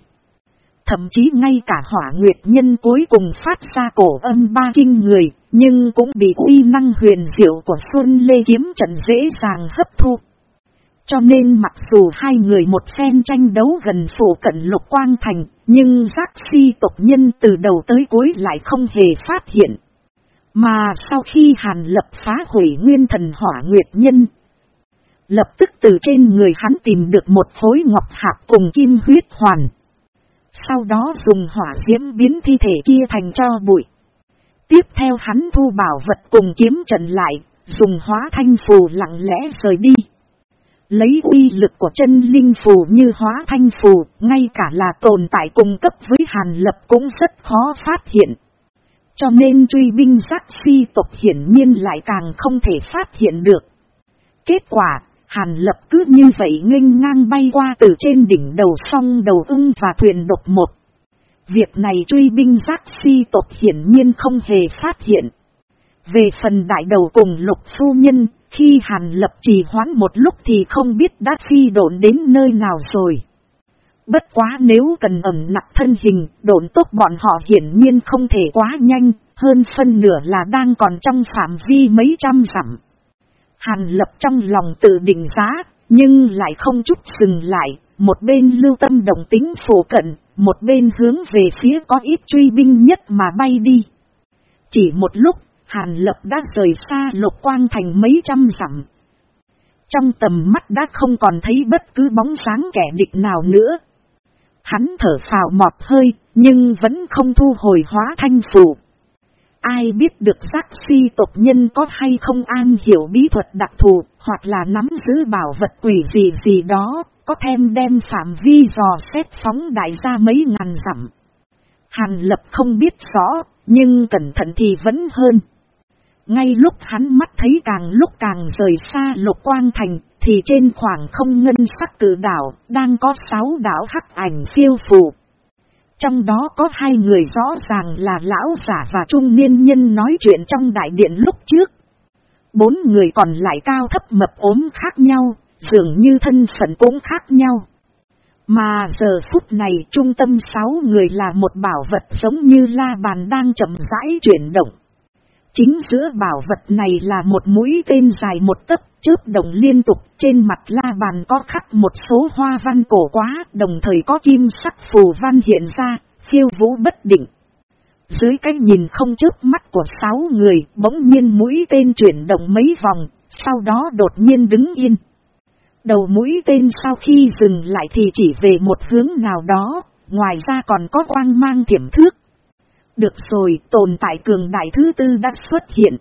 Thậm chí ngay cả hỏa nguyệt nhân cuối cùng phát ra cổ âm ba kinh người, nhưng cũng bị uy năng huyền diệu của Xuân Lê Kiếm Trận dễ dàng hấp thu. Cho nên mặc dù hai người một phen tranh đấu gần phủ cận lục quang thành, nhưng giác si tộc nhân từ đầu tới cuối lại không hề phát hiện. Mà sau khi Hàn Lập phá hủy nguyên thần hỏa nguyệt nhân, lập tức từ trên người hắn tìm được một khối ngọc hạp cùng kim huyết hoàn. Sau đó dùng hỏa diễm biến thi thể kia thành cho bụi. Tiếp theo hắn thu bảo vật cùng kiếm trận lại, dùng hóa thanh phù lặng lẽ rời đi. Lấy uy lực của chân linh phù như hóa thanh phù, ngay cả là tồn tại cung cấp với Hàn Lập cũng rất khó phát hiện. Cho nên truy binh giác si tộc hiển nhiên lại càng không thể phát hiện được. Kết quả, Hàn Lập cứ như vậy nghênh ngang bay qua từ trên đỉnh đầu song đầu ưng và thuyền độc một. Việc này truy binh giác si tộc hiển nhiên không hề phát hiện. Về phần đại đầu cùng lục phu nhân, khi Hàn Lập trì hoãn một lúc thì không biết đã phi độn đến nơi nào rồi. Bất quá nếu cần ẩn nặng thân hình, độn tốt bọn họ hiển nhiên không thể quá nhanh, hơn phân nửa là đang còn trong phạm vi mấy trăm dặm. Hàn lập trong lòng tự định giá, nhưng lại không chút dừng lại, một bên lưu tâm đồng tính phổ cận, một bên hướng về phía có ít truy binh nhất mà bay đi. Chỉ một lúc, Hàn lập đã rời xa lục quang thành mấy trăm dặm. Trong tầm mắt đã không còn thấy bất cứ bóng sáng kẻ địch nào nữa. Hắn thở phào mọt hơi, nhưng vẫn không thu hồi hóa thanh phù. Ai biết được giác si tộc nhân có hay không an hiểu bí thuật đặc thù, hoặc là nắm giữ bảo vật quỷ gì gì đó, có thêm đem phạm vi dò xét phóng đại ra mấy ngàn dặm. Hàn lập không biết rõ, nhưng cẩn thận thì vẫn hơn. Ngay lúc hắn mắt thấy càng lúc càng rời xa lục quang thành, thì trên khoảng không ngân sắc cử đảo, đang có sáu đảo hắc ảnh phiêu phù. Trong đó có hai người rõ ràng là lão giả và trung niên nhân nói chuyện trong đại điện lúc trước. Bốn người còn lại cao thấp mập ốm khác nhau, dường như thân phận cũng khác nhau. Mà giờ phút này trung tâm sáu người là một bảo vật giống như la bàn đang chậm rãi chuyển động. Chính giữa bảo vật này là một mũi tên dài một tấc chớp đồng liên tục trên mặt la bàn có khắc một số hoa văn cổ quá đồng thời có kim sắc phù văn hiện ra, phiêu vũ bất định. Dưới cái nhìn không chớp mắt của sáu người bỗng nhiên mũi tên chuyển động mấy vòng, sau đó đột nhiên đứng yên. Đầu mũi tên sau khi dừng lại thì chỉ về một hướng nào đó, ngoài ra còn có quang mang thiểm thước. Được rồi, tồn tại cường đại thứ tư đã xuất hiện.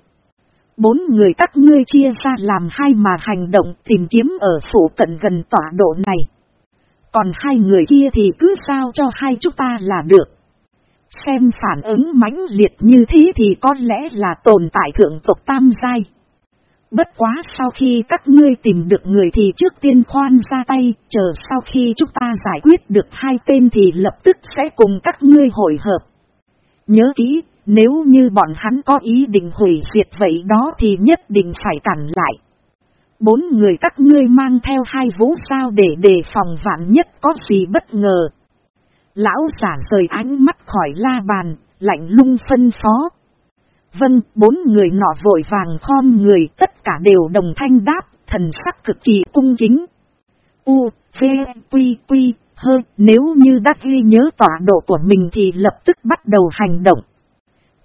Bốn người các ngươi chia ra làm hai mà hành động tìm kiếm ở phủ cận gần tọa độ này. Còn hai người kia thì cứ sao cho hai chúng ta là được. Xem phản ứng mãnh liệt như thế thì có lẽ là tồn tại thượng tộc tam giai. Bất quá sau khi các ngươi tìm được người thì trước tiên khoan ra tay, chờ sau khi chúng ta giải quyết được hai tên thì lập tức sẽ cùng các ngươi hội hợp. Nhớ kỹ, nếu như bọn hắn có ý định hủy diệt vậy đó thì nhất định phải cản lại. Bốn người các ngươi mang theo hai vũ sao để đề phòng vạn nhất có gì bất ngờ. Lão giả rời ánh mắt khỏi la bàn, lạnh lung phân phó. Vâng, bốn người nọ vội vàng khom người tất cả đều đồng thanh đáp, thần sắc cực kỳ cung chính. U, V, Quy, Quy, hơn, nếu như đã ghi nhớ tọa độ của mình thì lập tức bắt đầu hành động.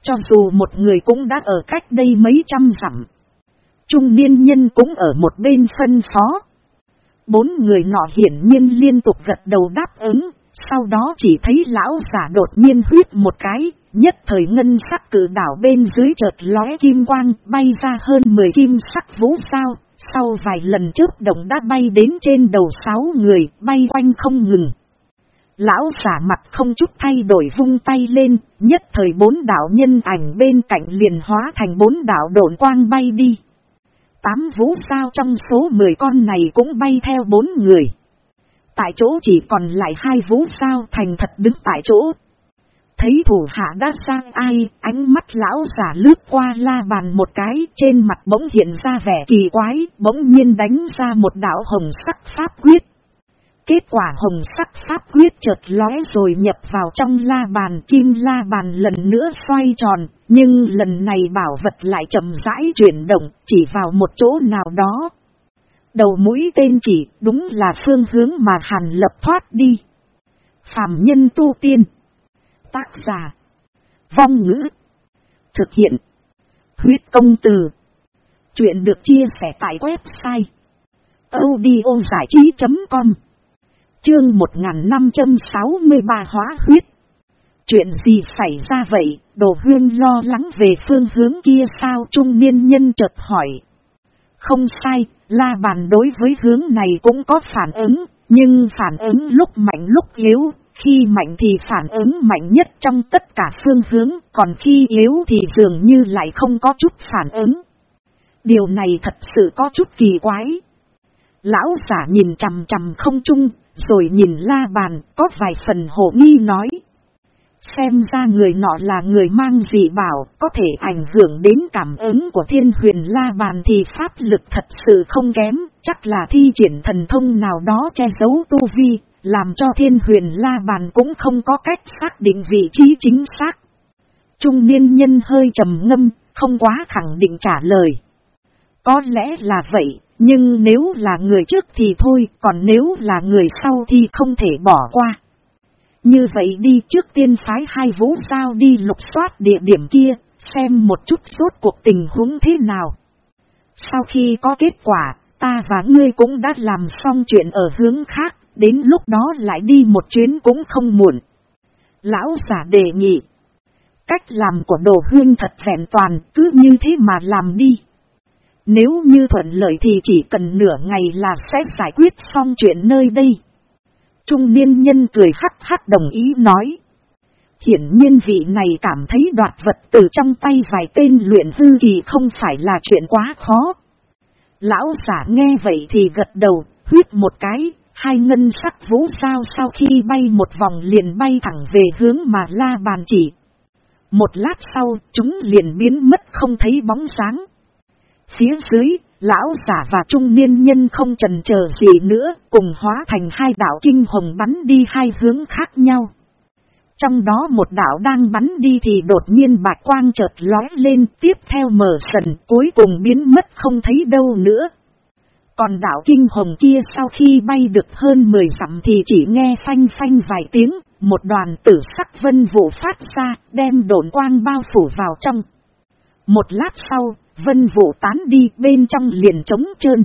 Cho dù một người cũng đã ở cách đây mấy trăm dặm. Trung niên nhân cũng ở một bên phân phó. Bốn người nọ hiển nhiên liên tục gật đầu đáp ứng, sau đó chỉ thấy lão giả đột nhiên huyết một cái, nhất thời ngân sắc cử đảo bên dưới chợt lóe kim quang, bay ra hơn 10 kim sắc vũ sao, sau vài lần trước động đã bay đến trên đầu sáu người, bay quanh không ngừng. Lão giả mặt không chút thay đổi vung tay lên, nhất thời bốn đảo nhân ảnh bên cạnh liền hóa thành bốn đảo độn quang bay đi. Tám vũ sao trong số 10 con này cũng bay theo bốn người. Tại chỗ chỉ còn lại hai vũ sao thành thật đứng tại chỗ. Thấy thủ hạ đã sang ai, ánh mắt lão giả lướt qua la bàn một cái, trên mặt bỗng hiện ra vẻ kỳ quái, bỗng nhiên đánh ra một đảo hồng sắc pháp quyết. Kết quả hồng sắc pháp quyết chợt lóe rồi nhập vào trong la bàn kim la bàn lần nữa xoay tròn, nhưng lần này bảo vật lại chậm rãi chuyển động, chỉ vào một chỗ nào đó. Đầu mũi tên chỉ đúng là phương hướng mà hàn lập thoát đi. Phạm nhân tu tiên. Tác giả. Vong ngữ. Thực hiện. Huyết công từ. Chuyện được chia sẻ tại website. audiozảichí.com Chương 1563 hóa huyết. Chuyện gì xảy ra vậy, đồ huyên lo lắng về phương hướng kia sao trung niên nhân chợt hỏi. Không sai, la bàn đối với hướng này cũng có phản ứng, nhưng phản ứng lúc mạnh lúc yếu, khi mạnh thì phản ứng mạnh nhất trong tất cả phương hướng, còn khi yếu thì dường như lại không có chút phản ứng. Điều này thật sự có chút kỳ quái. Lão giả nhìn chằm chằm không chung, rồi nhìn la bàn, có vài phần hổ nghi nói. Xem ra người nọ là người mang dị bảo, có thể ảnh hưởng đến cảm ứng của thiên huyền la bàn thì pháp lực thật sự không kém, chắc là thi triển thần thông nào đó che giấu tu vi, làm cho thiên huyền la bàn cũng không có cách xác định vị trí chính xác. Trung niên nhân hơi trầm ngâm, không quá khẳng định trả lời. Có lẽ là vậy, nhưng nếu là người trước thì thôi, còn nếu là người sau thì không thể bỏ qua. Như vậy đi trước tiên phái hai vũ sao đi lục soát địa điểm kia, xem một chút suốt cuộc tình huống thế nào. Sau khi có kết quả, ta và ngươi cũng đã làm xong chuyện ở hướng khác, đến lúc đó lại đi một chuyến cũng không muộn. Lão giả đề nghị. Cách làm của đồ huyên thật vẹn toàn, cứ như thế mà làm đi. Nếu như thuận lợi thì chỉ cần nửa ngày là sẽ giải quyết xong chuyện nơi đây. Trung niên nhân cười hắc hắc đồng ý nói. Hiển nhiên vị này cảm thấy đoạt vật từ trong tay vài tên luyện hư kỳ không phải là chuyện quá khó. Lão giả nghe vậy thì gật đầu, huyết một cái, hai ngân sắc vũ sao sau khi bay một vòng liền bay thẳng về hướng mà la bàn chỉ. Một lát sau, chúng liền biến mất không thấy bóng sáng. Phía dưới, lão giả và trung niên nhân không trần chờ gì nữa, cùng hóa thành hai đảo kinh hồng bắn đi hai hướng khác nhau. Trong đó một đảo đang bắn đi thì đột nhiên bạch quang chợt lói lên tiếp theo mở sần cuối cùng biến mất không thấy đâu nữa. Còn đảo kinh hồng kia sau khi bay được hơn 10 dặm thì chỉ nghe phanh phanh vài tiếng, một đoàn tử sắc vân vụ phát ra, đem độn quang bao phủ vào trong. Một lát sau, vân vụ tán đi bên trong liền trống trơn.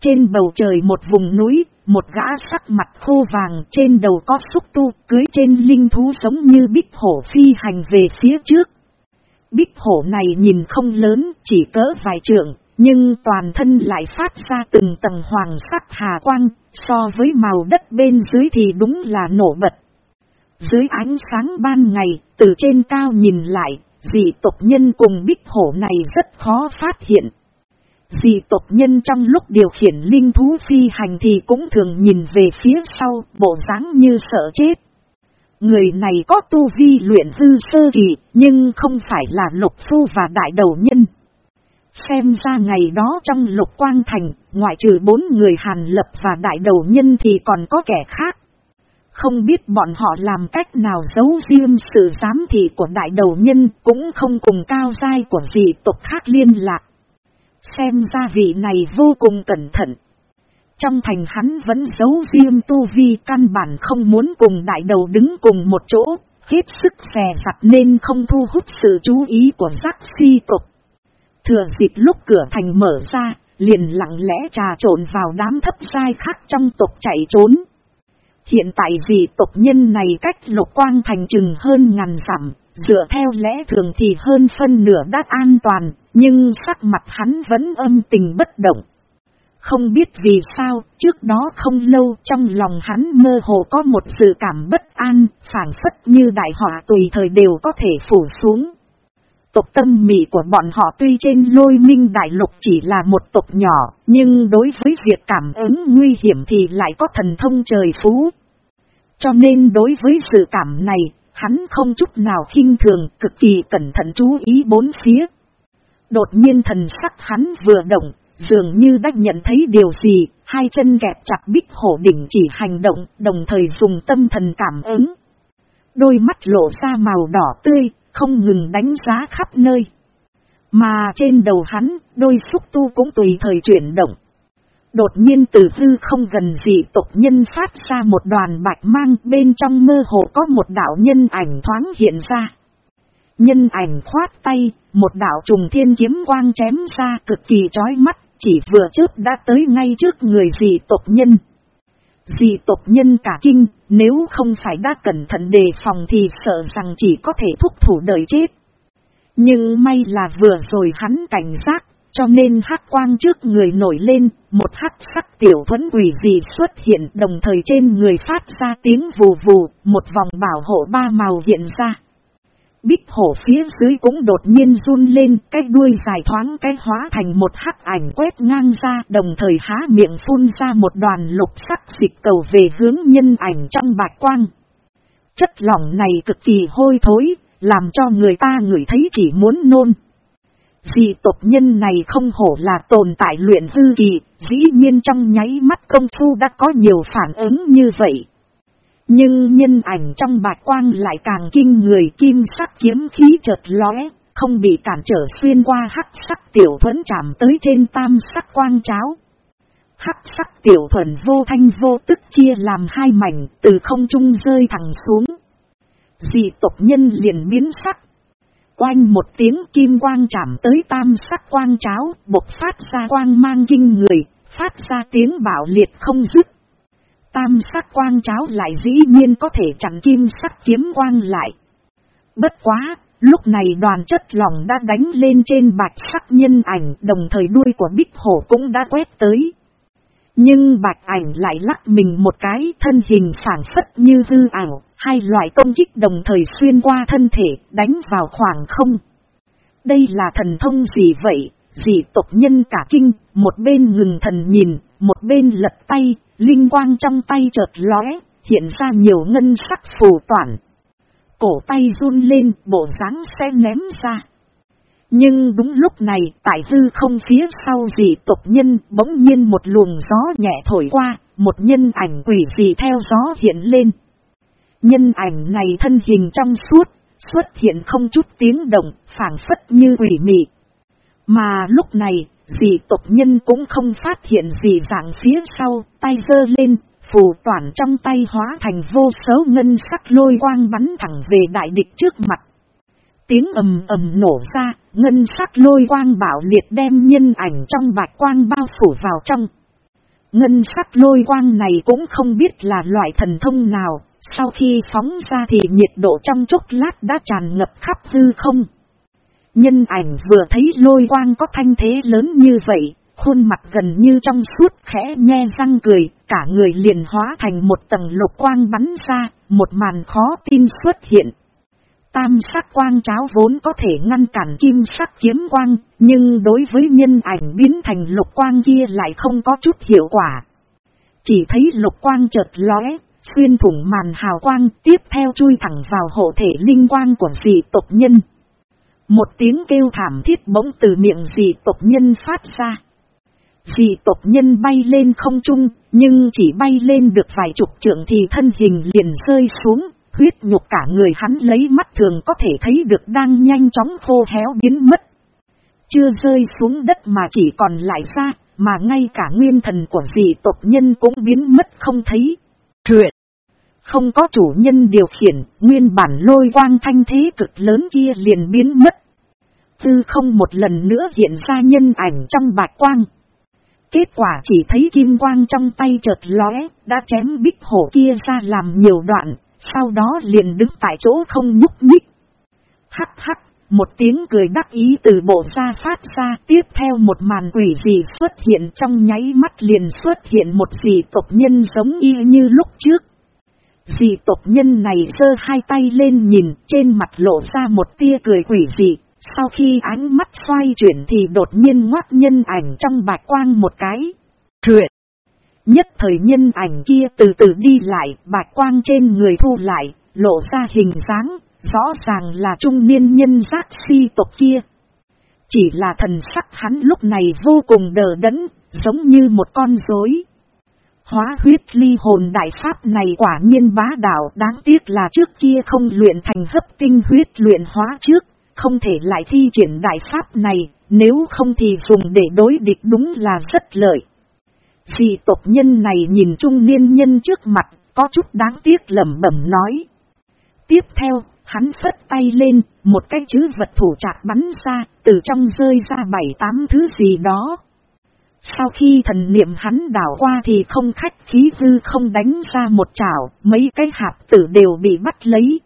Trên bầu trời một vùng núi, một gã sắc mặt khô vàng trên đầu có xúc tu cưới trên linh thú giống như bích hổ phi hành về phía trước. Bích hổ này nhìn không lớn, chỉ cỡ vài trượng, nhưng toàn thân lại phát ra từng tầng hoàng sắc hà quang, so với màu đất bên dưới thì đúng là nổ bật. Dưới ánh sáng ban ngày, từ trên cao nhìn lại, dị tộc nhân cùng bích hổ này rất khó phát hiện. Dị tộc nhân trong lúc điều khiển linh thú phi hành thì cũng thường nhìn về phía sau, bộ dáng như sợ chết. Người này có tu vi luyện hư sơ kỳ, nhưng không phải là lục phu và đại đầu nhân. Xem ra ngày đó trong lục quang thành, ngoại trừ bốn người hàn lập và đại đầu nhân thì còn có kẻ khác. Không biết bọn họ làm cách nào giấu riêng sự giám thị của đại đầu nhân cũng không cùng cao dai của dị tộc khác liên lạc. Xem ra vị này vô cùng cẩn thận. Trong thành hắn vẫn giấu riêng tu vi căn bản không muốn cùng đại đầu đứng cùng một chỗ, hết sức xè vặt nên không thu hút sự chú ý của giác si tộc. Thừa dịp lúc cửa thành mở ra, liền lặng lẽ trà trộn vào đám thấp sai khác trong tộc chạy trốn. Hiện tại gì tộc nhân này cách lục quang thành chừng hơn ngàn dặm, dựa theo lẽ thường thì hơn phân nửa đã an toàn, nhưng sắc mặt hắn vẫn âm tình bất động. Không biết vì sao, trước đó không lâu trong lòng hắn mơ hồ có một sự cảm bất an, phản phất như đại họa tùy thời đều có thể phủ xuống. Tộc tâm mị của bọn họ tuy trên lôi minh đại lục chỉ là một tộc nhỏ, nhưng đối với việc cảm ứng nguy hiểm thì lại có thần thông trời phú. Cho nên đối với sự cảm này, hắn không chút nào khinh thường, cực kỳ cẩn thận chú ý bốn phía. Đột nhiên thần sắc hắn vừa động, dường như đã nhận thấy điều gì, hai chân gẹp chặt bích hổ đỉnh chỉ hành động, đồng thời dùng tâm thần cảm ứng. Đôi mắt lộ ra màu đỏ tươi, không ngừng đánh giá khắp nơi. Mà trên đầu hắn, đôi xúc tu cũng tùy thời chuyển động. Đột nhiên từ hư không gần gì tộc nhân phát ra một đoàn bạch mang bên trong mơ hồ có một đạo nhân ảnh thoáng hiện ra. Nhân ảnh khoát tay, một đạo trùng thiên kiếm quang chém ra cực kỳ chói mắt, chỉ vừa trước đã tới ngay trước người dị tộc nhân. Dị tộc nhân cả kinh, nếu không phải đã cẩn thận đề phòng thì sợ rằng chỉ có thể thúc thủ đời chết. Nhưng may là vừa rồi hắn cảnh giác, cho nên hắc quang trước người nổi lên, một hắc sắc tiểu thuẫn quỷ dị xuất hiện đồng thời trên người phát ra tiếng vù vù, một vòng bảo hộ ba màu hiện ra. Bích hổ phía dưới cũng đột nhiên run lên, cái đuôi dài thoáng cái hóa thành một hắc ảnh quét ngang ra, đồng thời há miệng phun ra một đoàn lục sắc dịch cầu về hướng nhân ảnh trong bạch quang. Chất lỏng này cực kỳ hôi thối, làm cho người ta ngửi thấy chỉ muốn nôn. Dị tộc nhân này không hổ là tồn tại luyện hư kỳ, dĩ nhiên trong nháy mắt công phu đã có nhiều phản ứng như vậy. Nhưng nhân ảnh trong bạch quang lại càng kinh người kim sắc kiếm khí chợt lóe, không bị cản trở xuyên qua hắc sắc tiểu thuẫn chạm tới trên tam sắc quang cháo. Hắc sắc tiểu thuần vô thanh vô tức chia làm hai mảnh từ không trung rơi thẳng xuống. Dị tộc nhân liền biến sắc. Quanh một tiếng kim quang chạm tới tam sắc quang cháo, bộc phát ra quang mang kinh người, phát ra tiếng bảo liệt không dứt. Tam sắc quang cháo lại dĩ nhiên có thể chặn kim sắc kiếm quang lại. Bất quá, lúc này đoàn chất lỏng đã đánh lên trên bạch sắc nhân ảnh đồng thời đuôi của bích hổ cũng đã quét tới. Nhưng bạch ảnh lại lắc mình một cái thân hình phản phất như hư ảo, hai loại công kích đồng thời xuyên qua thân thể, đánh vào khoảng không. Đây là thần thông gì vậy? Dị tộc nhân cả kinh, một bên ngừng thần nhìn, một bên lật tay, linh quang trong tay chợt lóe, hiện ra nhiều ngân sắc phù toàn. Cổ tay run lên, bộ dáng sẽ ném ra. Nhưng đúng lúc này, tại hư không phía sau dị tộc nhân, bỗng nhiên một luồng gió nhẹ thổi qua, một nhân ảnh quỷ dị theo gió hiện lên. Nhân ảnh này thân hình trong suốt, xuất hiện không chút tiếng động, phản phất như quỷ mị. Mà lúc này, dị tộc nhân cũng không phát hiện gì dạng phía sau, tay giơ lên, phù toàn trong tay hóa thành vô số ngân sắc lôi quang bắn thẳng về đại địch trước mặt. Tiếng ầm ầm nổ ra, ngân sắc lôi quang bảo liệt đem nhân ảnh trong bạch quang bao phủ vào trong. Ngân sắc lôi quang này cũng không biết là loại thần thông nào, sau khi phóng ra thì nhiệt độ trong chốc lát đã tràn ngập khắp hư không. Nhân ảnh vừa thấy lôi quang có thanh thế lớn như vậy, khuôn mặt gần như trong suốt khẽ nhe răng cười, cả người liền hóa thành một tầng lục quang bắn ra, một màn khó tin xuất hiện. Tam sắc quang cháo vốn có thể ngăn cản kim sắc kiếm quang, nhưng đối với nhân ảnh biến thành lục quang kia lại không có chút hiệu quả. Chỉ thấy lục quang chợt lóe, xuyên thủng màn hào quang tiếp theo chui thẳng vào hộ thể linh quang của dị tộc nhân. Một tiếng kêu thảm thiết bỗng từ miệng dị tộc nhân phát ra. Dị tộc nhân bay lên không trung, nhưng chỉ bay lên được vài chục trượng thì thân hình liền rơi xuống, huyết nhục cả người hắn lấy mắt thường có thể thấy được đang nhanh chóng khô héo biến mất. Chưa rơi xuống đất mà chỉ còn lại ra, mà ngay cả nguyên thần của dị tộc nhân cũng biến mất không thấy. Truyện không có chủ nhân điều khiển, nguyên bản lôi quang thanh thế cực lớn kia liền biến mất. Tư không một lần nữa hiện ra nhân ảnh trong bạch quang. Kết quả chỉ thấy kim quang trong tay chợt lóe, đã chém bích hổ kia ra làm nhiều đoạn, sau đó liền đứng tại chỗ không nhúc nhích. Hắc hắc, một tiếng cười đắc ý từ bộ ra phát ra tiếp theo một màn quỷ dị xuất hiện trong nháy mắt liền xuất hiện một dị tộc nhân giống y như lúc trước. Dị tộc nhân này giơ hai tay lên nhìn trên mặt lộ ra một tia cười quỷ dị. Sau khi ánh mắt xoay chuyển thì đột nhiên ngoát nhân ảnh trong bạch quang một cái. Truyện. Nhất thời nhân ảnh kia từ từ đi lại, bạch quang trên người thu lại, lộ ra hình dáng, rõ ràng là trung niên nhân giác si tộc kia. Chỉ là thần sắc hắn lúc này vô cùng đờ đẫn, giống như một con rối. Hóa huyết ly hồn đại pháp này quả nhiên bá đạo đáng tiếc là trước kia không luyện thành hấp tinh huyết luyện hóa trước, không thể lại thi triển đại pháp này, nếu không thì dùng để đối địch đúng là rất lợi. Dị tộc nhân này nhìn trung niên nhân trước mặt, có chút đáng tiếc lẩm bẩm nói. Tiếp theo, hắn phất tay lên, một cái chữ vật thủ chạc bắn ra, từ trong rơi ra bảy tám thứ gì đó. Sau khi thần niệm hắn đảo qua thì không khách khí hư không đánh ra một chảo, mấy cái hạt tử đều bị bắt lấy.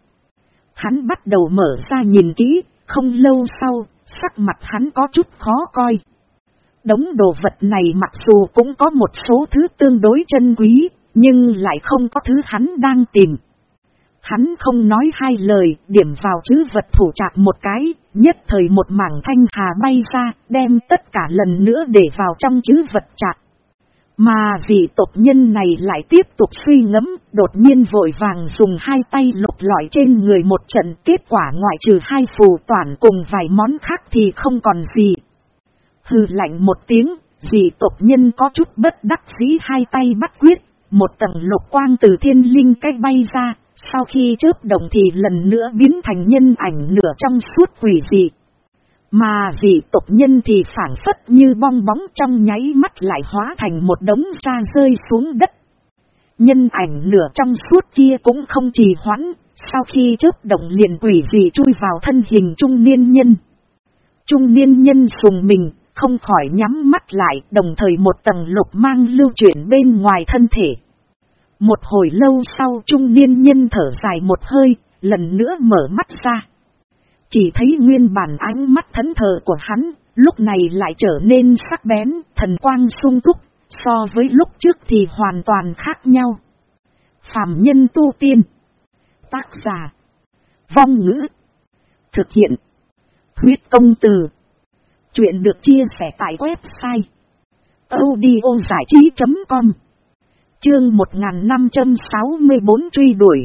Hắn bắt đầu mở ra nhìn kỹ, không lâu sau, sắc mặt hắn có chút khó coi. Đống đồ vật này mặc dù cũng có một số thứ tương đối chân quý, nhưng lại không có thứ hắn đang tìm. Hắn không nói hai lời, điểm vào chữ vật thủ chạm một cái, nhất thời một mảng thanh hà bay ra, đem tất cả lần nữa để vào trong chữ vật chạm Mà vị tộc nhân này lại tiếp tục suy ngẫm, đột nhiên vội vàng dùng hai tay lục lọi trên người một trận kết quả ngoại trừ hai phù toàn cùng vài món khác thì không còn gì. Hừ lạnh một tiếng, vị tộc nhân có chút bất đắc dĩ hai tay bắt quyết, một tầng lục quang từ thiên linh cách bay ra, sau khi chớp động thì lần nữa biến thành nhân ảnh nửa trong suốt quỷ dị. Mà dị tộc nhân thì phản phất như bong bóng trong nháy mắt lại hóa thành một đống da rơi xuống đất. Nhân ảnh nửa trong suốt kia cũng không trì hoãn, sau khi chớp động liền quỷ dị chui vào thân hình trung niên nhân. Trung niên nhân sùng mình, không khỏi nhắm mắt lại, đồng thời một tầng lục mang lưu chuyển bên ngoài thân thể. Một hồi lâu sau trung niên nhân thở dài một hơi, lần nữa mở mắt ra. Chỉ thấy nguyên bản ánh mắt thẫn thờ của hắn, lúc này lại trở nên sắc bén, thần quang sung túc, so với lúc trước thì hoàn toàn khác nhau. Phạm nhân tu tiên. Tác giả. Vong ngữ. Thực hiện. Huyết công từ. Chuyện được chia sẻ tại website. audiozảichí.com Chương 1564 truy đuổi.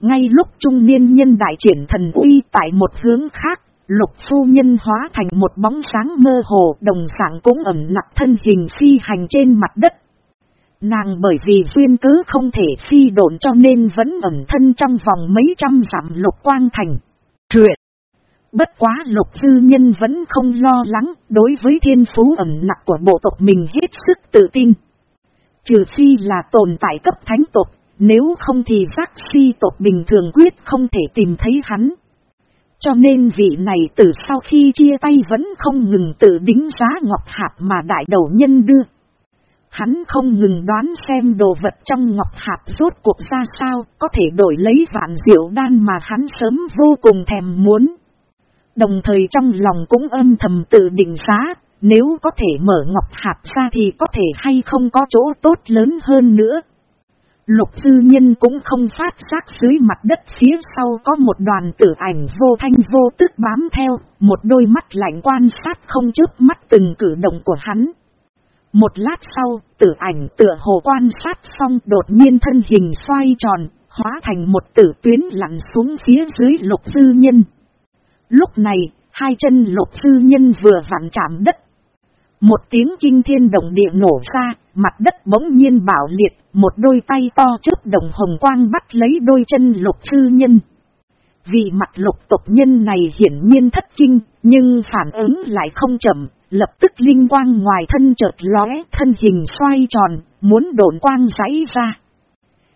Ngay lúc trung niên nhân đại triển thần uy tại một hướng khác, lục phu nhân hóa thành một bóng sáng mơ hồ đồng dạng cũng ẩm nặng thân hình phi hành trên mặt đất. Nàng bởi vì duyên cứ không thể phi độn cho nên vẫn ẩn thân trong vòng mấy trăm dặm lục quang thành. Truyện. Bất quá lục dư nhân vẫn không lo lắng đối với thiên phú ẩn nặng của bộ tộc mình hết sức tự tin. Trừ phi là tồn tại cấp thánh tộc, nếu không thì giác si tộc bình thường quyết không thể tìm thấy hắn. Cho nên vị này từ sau khi chia tay vẫn không ngừng tự đính giá ngọc hạt mà đại đầu nhân đưa. Hắn không ngừng đoán xem đồ vật trong ngọc hạt rốt cuộc ra sao có thể đổi lấy vạn diệu đan mà hắn sớm vô cùng thèm muốn. Đồng thời trong lòng cũng âm thầm tự định giá, nếu có thể mở ngọc hạt ra thì có thể hay không có chỗ tốt lớn hơn nữa. Lục dư nhân cũng không phát giác dưới mặt đất phía sau có một đoàn tử ảnh vô thanh vô tức bám theo, một đôi mắt lạnh quan sát không chớp mắt từng cử động của hắn. Một lát sau, tử ảnh tựa hồ quan sát xong đột nhiên thân hình xoay tròn, hóa thành một tử tuyến lặn xuống phía dưới lục dư nhân. Lúc này, hai chân lục dư nhân vừa vặn chạm đất một tiếng kinh thiên động địa nổ ra, mặt đất bỗng nhiên bảo liệt, một đôi tay to trước đồng hồng quang bắt lấy đôi chân lục sư nhân. vì mặt lục tộc nhân này hiển nhiên thất kinh, nhưng phản ứng lại không chậm, lập tức linh quang ngoài thân chợt lóe, thân hình xoay tròn, muốn độn quang giấy ra.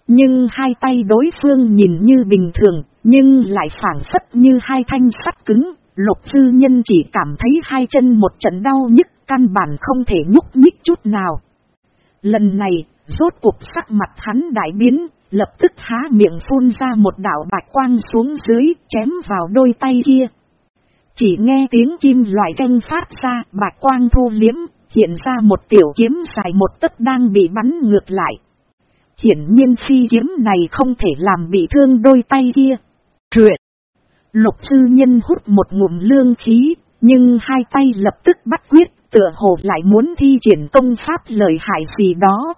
Nhưng hai tay đối phương nhìn như bình thường, nhưng lại phản phất như hai thanh sắt cứng, lục sư nhân chỉ cảm thấy hai chân một trận đau nhức căn bản không thể nhúc nhích chút nào. Lần này, rốt cuộc sắc mặt hắn đại biến, lập tức há miệng phun ra một đạo bạch quang xuống dưới, chém vào đôi tay kia. Chỉ nghe tiếng kim loại canh phát ra, bạch quang thu liếm, hiện ra một tiểu kiếm dài một tấc đang bị bắn ngược lại. Hiển nhiên phi kiếm này không thể làm bị thương đôi tay kia. Truyện. Lục sư nhân hút một ngụm lương khí, nhưng hai tay lập tức bắt quyết tựa hồ lại muốn thi triển công pháp lợi hại gì đó.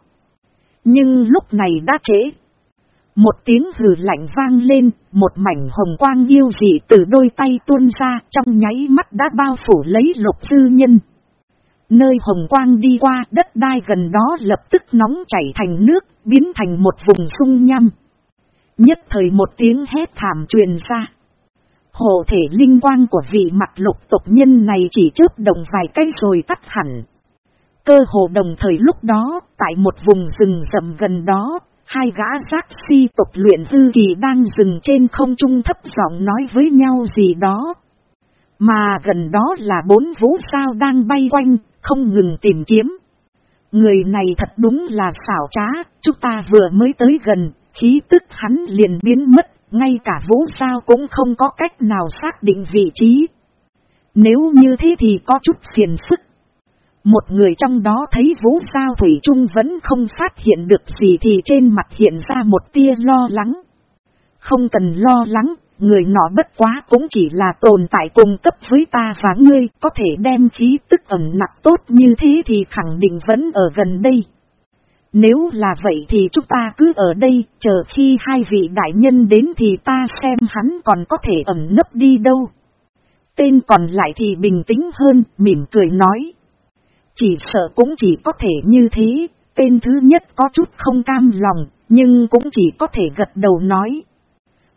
Nhưng lúc này đã trễ. Một tiếng hừ lạnh vang lên, một mảnh hồng quang yêu dị từ đôi tay tuôn ra trong nháy mắt đã bao phủ lấy lục sư nhân. Nơi hồng quang đi qua đất đai gần đó lập tức nóng chảy thành nước, biến thành một vùng sung nhăm. Nhất thời một tiếng hét thảm truyền ra. Hồ thể linh quang của vị mặt lục tộc nhân này chỉ chớp đồng vài cây rồi tắt hẳn. Cơ hồ đồng thời lúc đó, tại một vùng rừng rậm gần đó, hai gã giác si tộc luyện hư kỳ đang dừng trên không trung thấp giọng nói với nhau gì đó. Mà gần đó là bốn vũ sao đang bay quanh, không ngừng tìm kiếm. Người này thật đúng là xảo trá, chúng ta vừa mới tới gần, khí tức hắn liền biến mất ngay cả vũ sao cũng không có cách nào xác định vị trí. Nếu như thế thì có chút phiền phức. Một người trong đó thấy vũ sao Thủy Trung vẫn không phát hiện được gì thì trên mặt hiện ra một tia lo lắng. Không cần lo lắng, người nọ bất quá cũng chỉ là tồn tại cùng cấp với ta và ngươi, có thể đem khí tức ẩn nặng tốt như thế thì khẳng định vẫn ở gần đây. Nếu là vậy thì chúng ta cứ ở đây, chờ khi hai vị đại nhân đến thì ta xem hắn còn có thể ẩn nấp đi đâu. Tên còn lại thì bình tĩnh hơn, mỉm cười nói. Chỉ sợ cũng chỉ có thể như thế, tên thứ nhất có chút không cam lòng, nhưng cũng chỉ có thể gật đầu nói.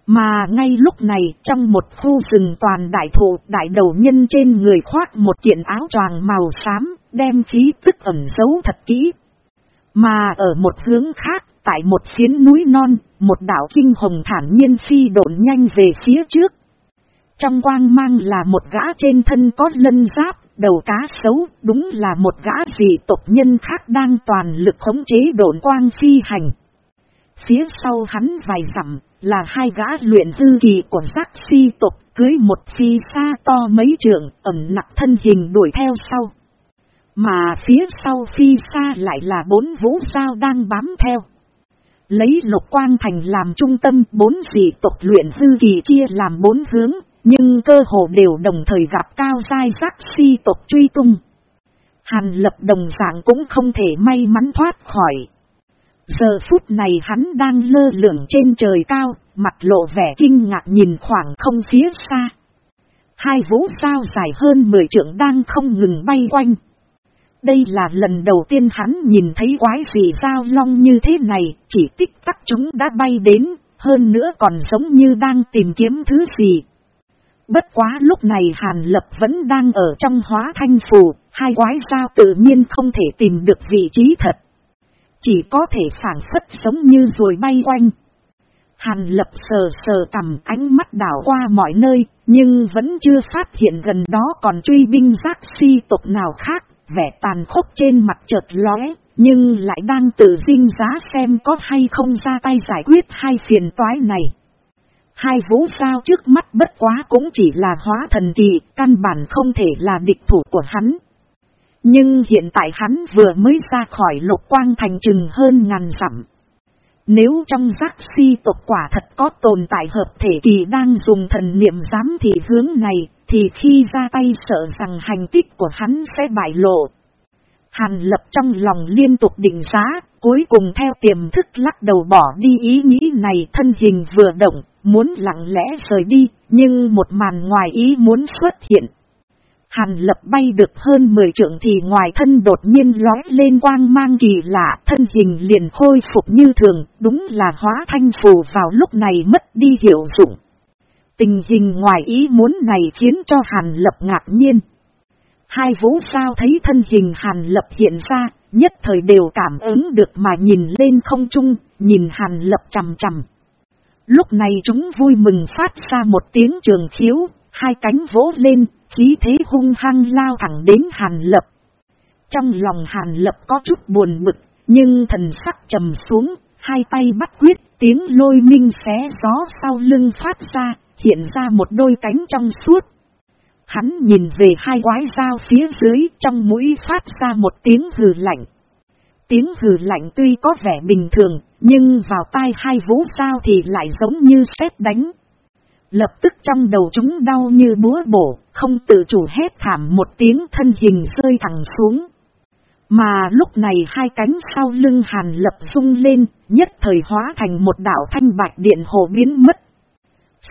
Mà ngay lúc này trong một khu rừng toàn đại thụ đại đầu nhân trên người khoác một kiện áo choàng màu xám, đem khí tức ẩn giấu thật kỹ, mà ở một hướng khác, tại một phiến núi non, một đảo kinh hồng thản nhiên phi độn nhanh về phía trước. Trong quang mang là một gã trên thân có lân giáp, đầu cá xấu, đúng là một gã dị tộc nhân khác đang toàn lực khống chế độn quang phi hành. Phía sau hắn vài dặm là hai gã luyện hư kỳ của giác si tộc cưới một phi xa to mấy trường ẩm nặng thân hình đuổi theo sau. Mà phía sau phi xa lại là bốn vũ sao đang bám theo. Lấy lục quang thành làm trung tâm bốn dị tộc luyện hư kỳ chia làm bốn hướng, nhưng cơ hồ đều đồng thời gặp cao dai giác si tộc truy tung. Hàn lập đồng dạng cũng không thể may mắn thoát khỏi. Giờ phút này hắn đang lơ lửng trên trời cao, mặt lộ vẻ kinh ngạc nhìn khoảng không phía xa. Hai vũ sao dài hơn 10 trượng đang không ngừng bay quanh. Đây là lần đầu tiên hắn nhìn thấy quái gì sao long như thế này, chỉ tích tắc chúng đã bay đến, hơn nữa còn giống như đang tìm kiếm thứ gì. Bất quá lúc này Hàn Lập vẫn đang ở trong hóa thanh phù, hai quái sao tự nhiên không thể tìm được vị trí thật. Chỉ có thể phản phất giống như rồi bay quanh. Hàn Lập sờ sờ cầm ánh mắt đảo qua mọi nơi, nhưng vẫn chưa phát hiện gần đó còn truy binh giác si tộc nào khác vẻ tàn khốc trên mặt chợt lóe, nhưng lại đang tự dinh giá xem có hay không ra tay giải quyết hai phiền toái này. Hai vũ sao trước mắt bất quá cũng chỉ là hóa thần kỳ, căn bản không thể là địch thủ của hắn. Nhưng hiện tại hắn vừa mới ra khỏi lục quang thành chừng hơn ngàn dặm. Nếu trong giác si tộc quả thật có tồn tại hợp thể kỳ đang dùng thần niệm giám thị hướng này, thì khi ra tay sợ rằng hành tích của hắn sẽ bại lộ. Hàn lập trong lòng liên tục định giá, cuối cùng theo tiềm thức lắc đầu bỏ đi ý nghĩ này thân hình vừa động, muốn lặng lẽ rời đi, nhưng một màn ngoài ý muốn xuất hiện. Hàn lập bay được hơn 10 trượng thì ngoài thân đột nhiên lói lên quang mang kỳ lạ, thân hình liền khôi phục như thường, đúng là hóa thanh phù vào lúc này mất đi hiệu dụng. Tình hình ngoài ý muốn này khiến cho Hàn Lập ngạc nhiên. Hai vũ sao thấy thân hình Hàn Lập hiện ra, nhất thời đều cảm ứng được mà nhìn lên không trung, nhìn Hàn Lập chầm chầm. Lúc này chúng vui mừng phát ra một tiếng trường khiếu, hai cánh vỗ lên, khí thế hung hăng lao thẳng đến Hàn Lập. Trong lòng Hàn Lập có chút buồn bực, nhưng thần sắc trầm xuống, hai tay bắt quyết, tiếng lôi minh xé gió sau lưng phát ra, hiện ra một đôi cánh trong suốt. Hắn nhìn về hai quái dao phía dưới trong mũi phát ra một tiếng hừ lạnh. Tiếng hừ lạnh tuy có vẻ bình thường, nhưng vào tai hai vũ sao thì lại giống như sét đánh. Lập tức trong đầu chúng đau như búa bổ, không tự chủ hết thảm một tiếng thân hình rơi thẳng xuống. Mà lúc này hai cánh sau lưng hàn lập rung lên, nhất thời hóa thành một đảo thanh bạch điện hồ biến mất.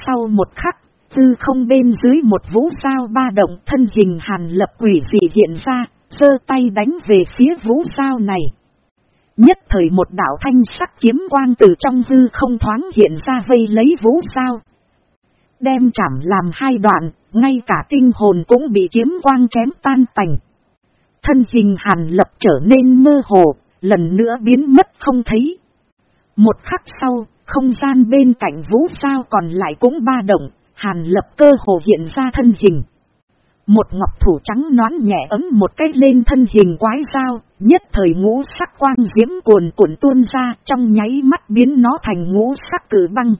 Sau một khắc, tư không bên dưới một vũ sao ba động thân hình hàn lập quỷ dị hiện ra, giơ tay đánh về phía vũ sao này. Nhất thời một đảo thanh sắc kiếm quang từ trong hư không thoáng hiện ra vây lấy vũ sao. Đem chảm làm hai đoạn, ngay cả tinh hồn cũng bị kiếm quang chém tan tành. Thân hình hàn lập trở nên mơ hồ, lần nữa biến mất không thấy. Một khắc sau, không gian bên cạnh vũ sao còn lại cũng ba động, hàn lập cơ hồ hiện ra thân hình. Một ngọc thủ trắng nón nhẹ ấm một cái lên thân hình quái dao, nhất thời ngũ sắc quang diễm cuồn cuộn tuôn ra trong nháy mắt biến nó thành ngũ sắc cử băng.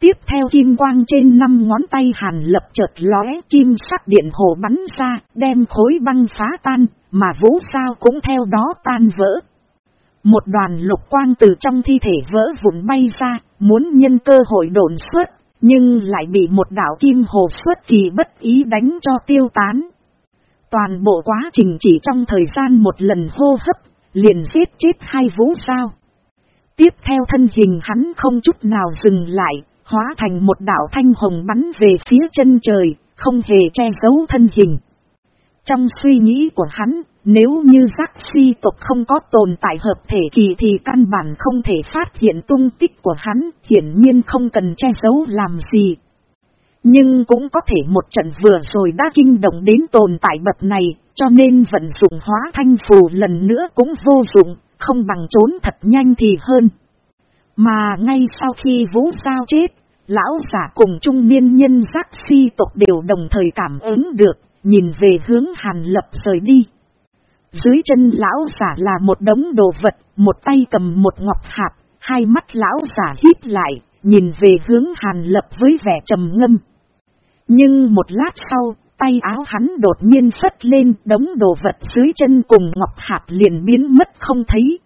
Tiếp theo kim quang trên năm ngón tay hàn lập chợt lóe kim sắc điện hồ bắn ra, đem khối băng phá tan, mà vũ sao cũng theo đó tan vỡ. Một đoàn lục quang từ trong thi thể vỡ vụn bay ra, muốn nhân cơ hội đồn xuất, nhưng lại bị một đảo kim hồ xuất kỳ bất ý đánh cho tiêu tán. Toàn bộ quá trình chỉ trong thời gian một lần hô hấp, liền giết chết hai vũ sao. Tiếp theo thân hình hắn không chút nào dừng lại, hóa thành một đảo thanh hồng bắn về phía chân trời, không hề che giấu thân hình. Trong suy nghĩ của hắn, nếu như giác si tộc không có tồn tại hợp thể kỳ thì căn bản không thể phát hiện tung tích của hắn, hiển nhiên không cần che giấu làm gì. Nhưng cũng có thể một trận vừa rồi đã kinh động đến tồn tại bậc này, cho nên vận dụng hóa thanh phù lần nữa cũng vô dụng, không bằng trốn thật nhanh thì hơn. Mà ngay sau khi vũ sao chết, lão giả cùng trung niên nhân giác si tộc đều đồng thời cảm ứng được, nhìn về hướng hàn lập rời đi. Dưới chân lão giả là một đống đồ vật, một tay cầm một ngọc hạt, Hai mắt lão giả hít lại, nhìn về hướng hàn lập với vẻ trầm ngâm. Nhưng một lát sau, tay áo hắn đột nhiên phất lên đống đồ vật dưới chân cùng ngọc hạt liền biến mất không thấy.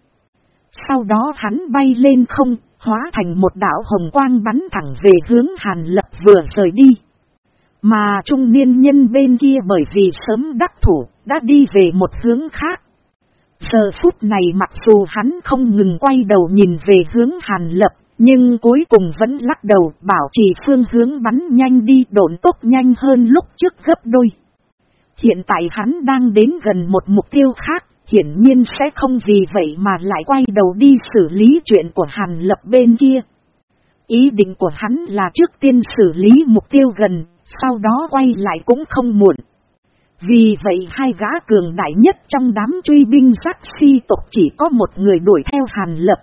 Sau đó hắn bay lên không, hóa thành một đảo hồng quang bắn thẳng về hướng hàn lập vừa rời đi. Mà trung niên nhân bên kia bởi vì sớm đắc thủ, đã đi về một hướng khác. Giờ phút này mặc dù hắn không ngừng quay đầu nhìn về hướng hàn lập, nhưng cuối cùng vẫn lắc đầu bảo trì phương hướng bắn nhanh đi độn tốc nhanh hơn lúc trước gấp đôi. Hiện tại hắn đang đến gần một mục tiêu khác, hiển nhiên sẽ không vì vậy mà lại quay đầu đi xử lý chuyện của Hàn Lập bên kia. Ý định của hắn là trước tiên xử lý mục tiêu gần, sau đó quay lại cũng không muộn. Vì vậy hai gã cường đại nhất trong đám truy binh giác si tộc chỉ có một người đuổi theo Hàn Lập.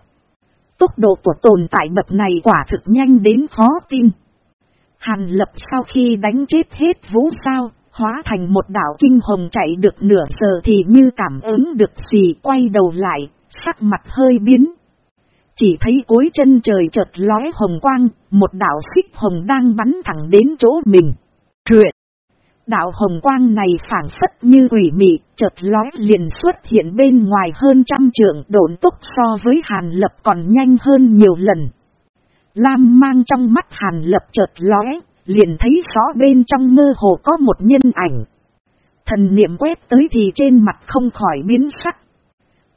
Tốc độ của tồn tại bậc này quả thực nhanh đến khó tin. Hàn Lập sau khi đánh chết hết vũ sao, hóa thành một đảo kinh hồng chạy được nửa giờ thì như cảm ứng được gì quay đầu lại, sắc mặt hơi biến. Chỉ thấy cuối chân trời chợt lóe hồng quang, một đạo xích hồng đang bắn thẳng đến chỗ mình. Truyện! Đạo hồng quang này phản phất như quỷ mị, chợt lóe liền xuất hiện bên ngoài hơn trăm trượng độn tốc so với hàn lập còn nhanh hơn nhiều lần. Lam mang trong mắt hàn lập chợt lóe, liền thấy rõ bên trong mơ hồ có một nhân ảnh. Thần niệm quét tới thì trên mặt không khỏi biến sắc.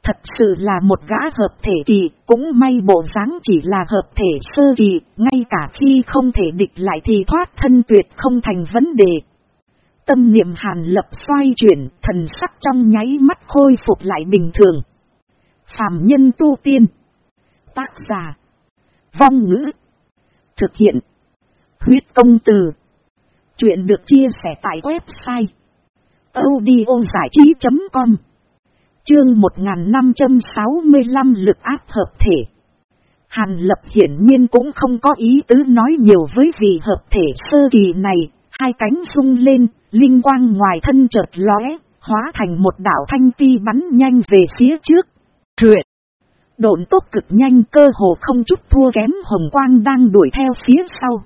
Thật sự là một gã hợp thể kỳ, cũng may bộ dáng chỉ là hợp thể sơ kỳ, ngay cả khi không thể địch lại thì thoát thân tuyệt không thành vấn đề. Tâm niệm hàn lập xoay chuyển, thần sắc trong nháy mắt khôi phục lại bình thường. Phạm nhân tu tiên. Tác giả. Vong ngữ. Thực hiện. Huyết công từ. Chuyện được chia sẻ tại website. audiozảichí.com Chương 1565 lực áp hợp thể. Hàn lập hiển nhiên cũng không có ý tứ nói nhiều với vị hợp thể sơ kỳ này, hai cánh sung lên, linh quang ngoài thân chợt lóe, hóa thành một đảo thanh ti bắn nhanh về phía trước. Truyện. Độn tốc cực nhanh cơ hồ không chút thua kém hồng quang đang đuổi theo phía sau.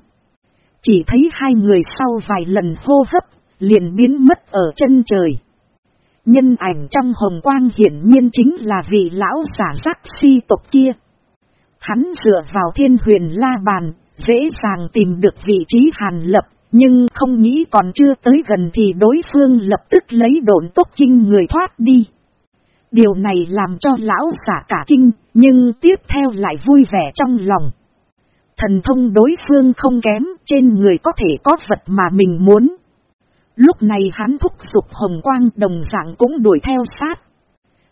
Chỉ thấy hai người sau vài lần hô hấp, liền biến mất ở chân trời. Nhân ảnh trong hồng quang hiển nhiên chính là vị lão giả giác si tộc kia. Hắn dựa vào thiên huyền la bàn, dễ dàng tìm được vị trí hàn lập, nhưng không nghĩ còn chưa tới gần thì đối phương lập tức lấy độn tốc kinh người thoát đi. Điều này làm cho lão giả cả kinh, nhưng tiếp theo lại vui vẻ trong lòng. Thần thông đối phương không kém, trên người có thể có vật mà mình muốn. Lúc này hắn thúc giục hồng quang đồng dạng cũng đuổi theo sát.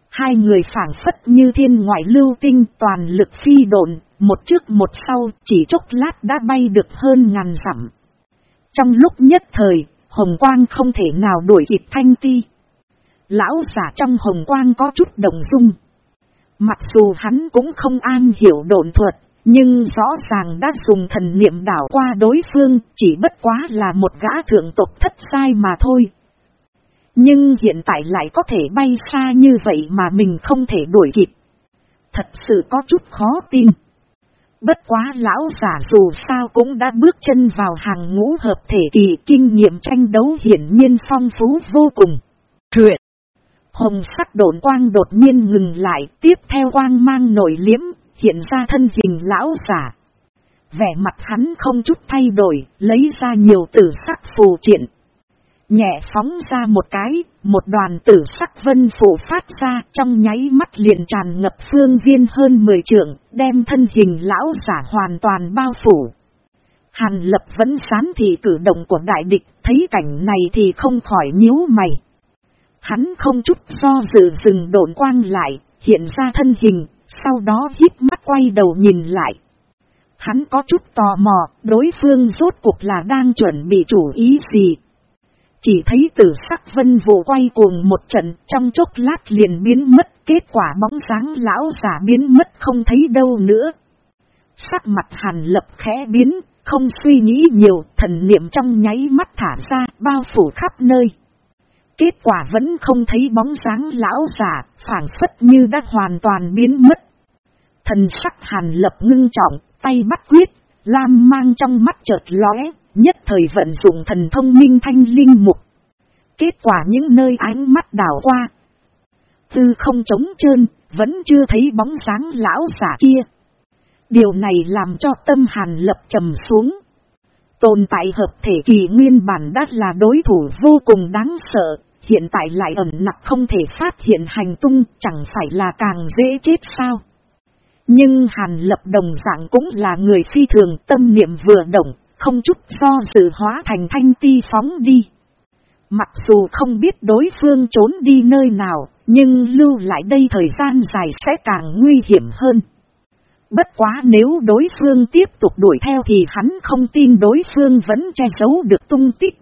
Hai người phản phất như thiên ngoại lưu tinh toàn lực phi độn, một trước một sau, chỉ chốc lát đã bay được hơn ngàn dặm. Trong lúc nhất thời, hồng quang không thể nào đuổi kịp thanh ti. Lão giả trong hồng quang có chút đồng dung. Mặc dù hắn cũng không an hiểu độn thuật, nhưng rõ ràng đã dùng thần niệm đảo qua đối phương, chỉ bất quá là một gã thượng tộc thất sai mà thôi. Nhưng hiện tại lại có thể bay xa như vậy mà mình không thể đuổi kịp. Thật sự có chút khó tin. Bất quá lão giả dù sao cũng đã bước chân vào hàng ngũ hợp thể kỳ kinh nghiệm tranh đấu hiển nhiên phong phú vô cùng. Truyện Hồng sắc độn quang đột nhiên ngừng lại, tiếp theo quang mang nổi liếm, hiện ra thân hình lão giả. Vẻ mặt hắn không chút thay đổi, lấy ra nhiều tử sắc phù triện. Nhẹ phóng ra một cái, một đoàn tử sắc vân phủ phát ra trong nháy mắt liền tràn ngập phương viên hơn 10 trượng, đem thân hình lão giả hoàn toàn bao phủ. Hàn lập vẫn sán thì cử động của đại địch, thấy cảnh này thì không khỏi nhíu mày. Hắn không chút do dự dừng độn quang lại, hiện ra thân hình, sau đó hít mắt quay đầu nhìn lại. Hắn có chút tò mò, đối phương rốt cuộc là đang chuẩn bị chủ ý gì. Chỉ thấy tử sắc vân vụ quay cuồng một trận trong chốc lát liền biến mất, kết quả bóng sáng lão giả biến mất không thấy đâu nữa. Sắc mặt hàn lập khẽ biến, không suy nghĩ nhiều, thần niệm trong nháy mắt thả ra, bao phủ khắp nơi. Kết quả vẫn không thấy bóng dáng lão giả, phản phất như đã hoàn toàn biến mất. Thần sắc hàn lập ngưng trọng, tay bắt quyết, lam mang trong mắt chợt lóe, nhất thời vận dụng thần thông minh thanh linh mục. Kết quả những nơi ánh mắt đảo qua. Tư không trống trơn, vẫn chưa thấy bóng sáng lão giả kia. Điều này làm cho tâm hàn lập trầm xuống. Tồn tại hợp thể kỳ nguyên bản đã là đối thủ vô cùng đáng sợ, hiện tại lại ẩn nặc không thể phát hiện hành tung chẳng phải là càng dễ chết sao. Nhưng Hàn Lập đồng dạng cũng là người phi thường tâm niệm vừa động, không chút do dự hóa thành thanh ti phóng đi. Mặc dù không biết đối phương trốn đi nơi nào, nhưng lưu lại đây thời gian dài sẽ càng nguy hiểm hơn. Bất quá nếu đối phương tiếp tục đuổi theo thì hắn không tin đối phương vẫn che giấu được tung tích.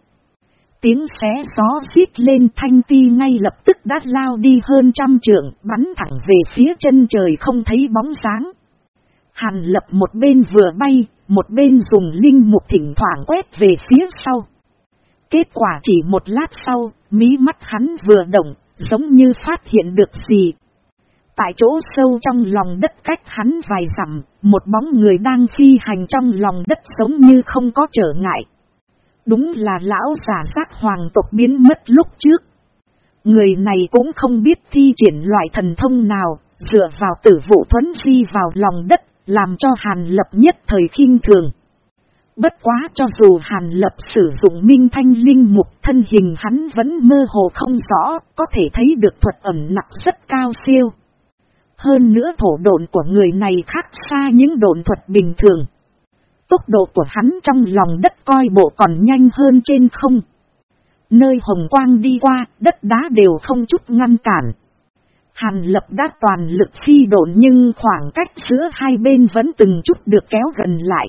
Tiếng xé gió viết lên thanh ti ngay lập tức đã lao đi hơn trăm trượng, bắn thẳng về phía chân trời không thấy bóng sáng. Hàn lập một bên vừa bay, một bên dùng linh mục thỉnh thoảng quét về phía sau. Kết quả chỉ một lát sau, mí mắt hắn vừa động, giống như phát hiện được gì. Tại chỗ sâu trong lòng đất cách hắn vài dặm, một bóng người đang phi hành trong lòng đất giống như không có trở ngại. Đúng là lão giả giác hoàng tộc biến mất lúc trước. Người này cũng không biết thi triển loại thần thông nào, dựa vào tử vụ thuấn di vào lòng đất, làm cho Hàn Lập nhất thời khinh thường. Bất quá cho dù Hàn Lập sử dụng minh thanh linh mục thân hình hắn vẫn mơ hồ không rõ, có thể thấy được thuật ẩn nặng rất cao siêu. Hơn nữa thổ độn của người này khác xa những độn thuật bình thường. Tốc độ của hắn trong lòng đất coi bộ còn nhanh hơn trên không. Nơi hồng quang đi qua, đất đá đều không chút ngăn cản. Hàn lập đã toàn lực phi độn nhưng khoảng cách giữa hai bên vẫn từng chút được kéo gần lại.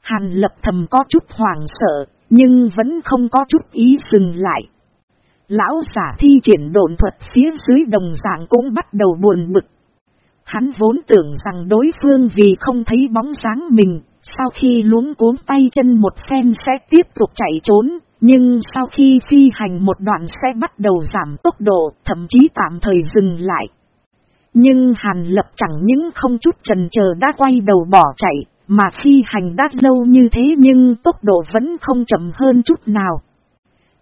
Hàn lập thầm có chút hoảng sợ, nhưng vẫn không có chút ý dừng lại. Lão giả thi triển độn thuật phía dưới đồng dạng cũng bắt đầu buồn bực. Hắn vốn tưởng rằng đối phương vì không thấy bóng dáng mình, sau khi luống cuốn tay chân một phen sẽ tiếp tục chạy trốn, nhưng sau khi phi hành một đoạn sẽ bắt đầu giảm tốc độ, thậm chí tạm thời dừng lại. Nhưng Hàn Lập chẳng những không chút trần chờ đã quay đầu bỏ chạy, mà phi hành đã lâu như thế nhưng tốc độ vẫn không chậm hơn chút nào.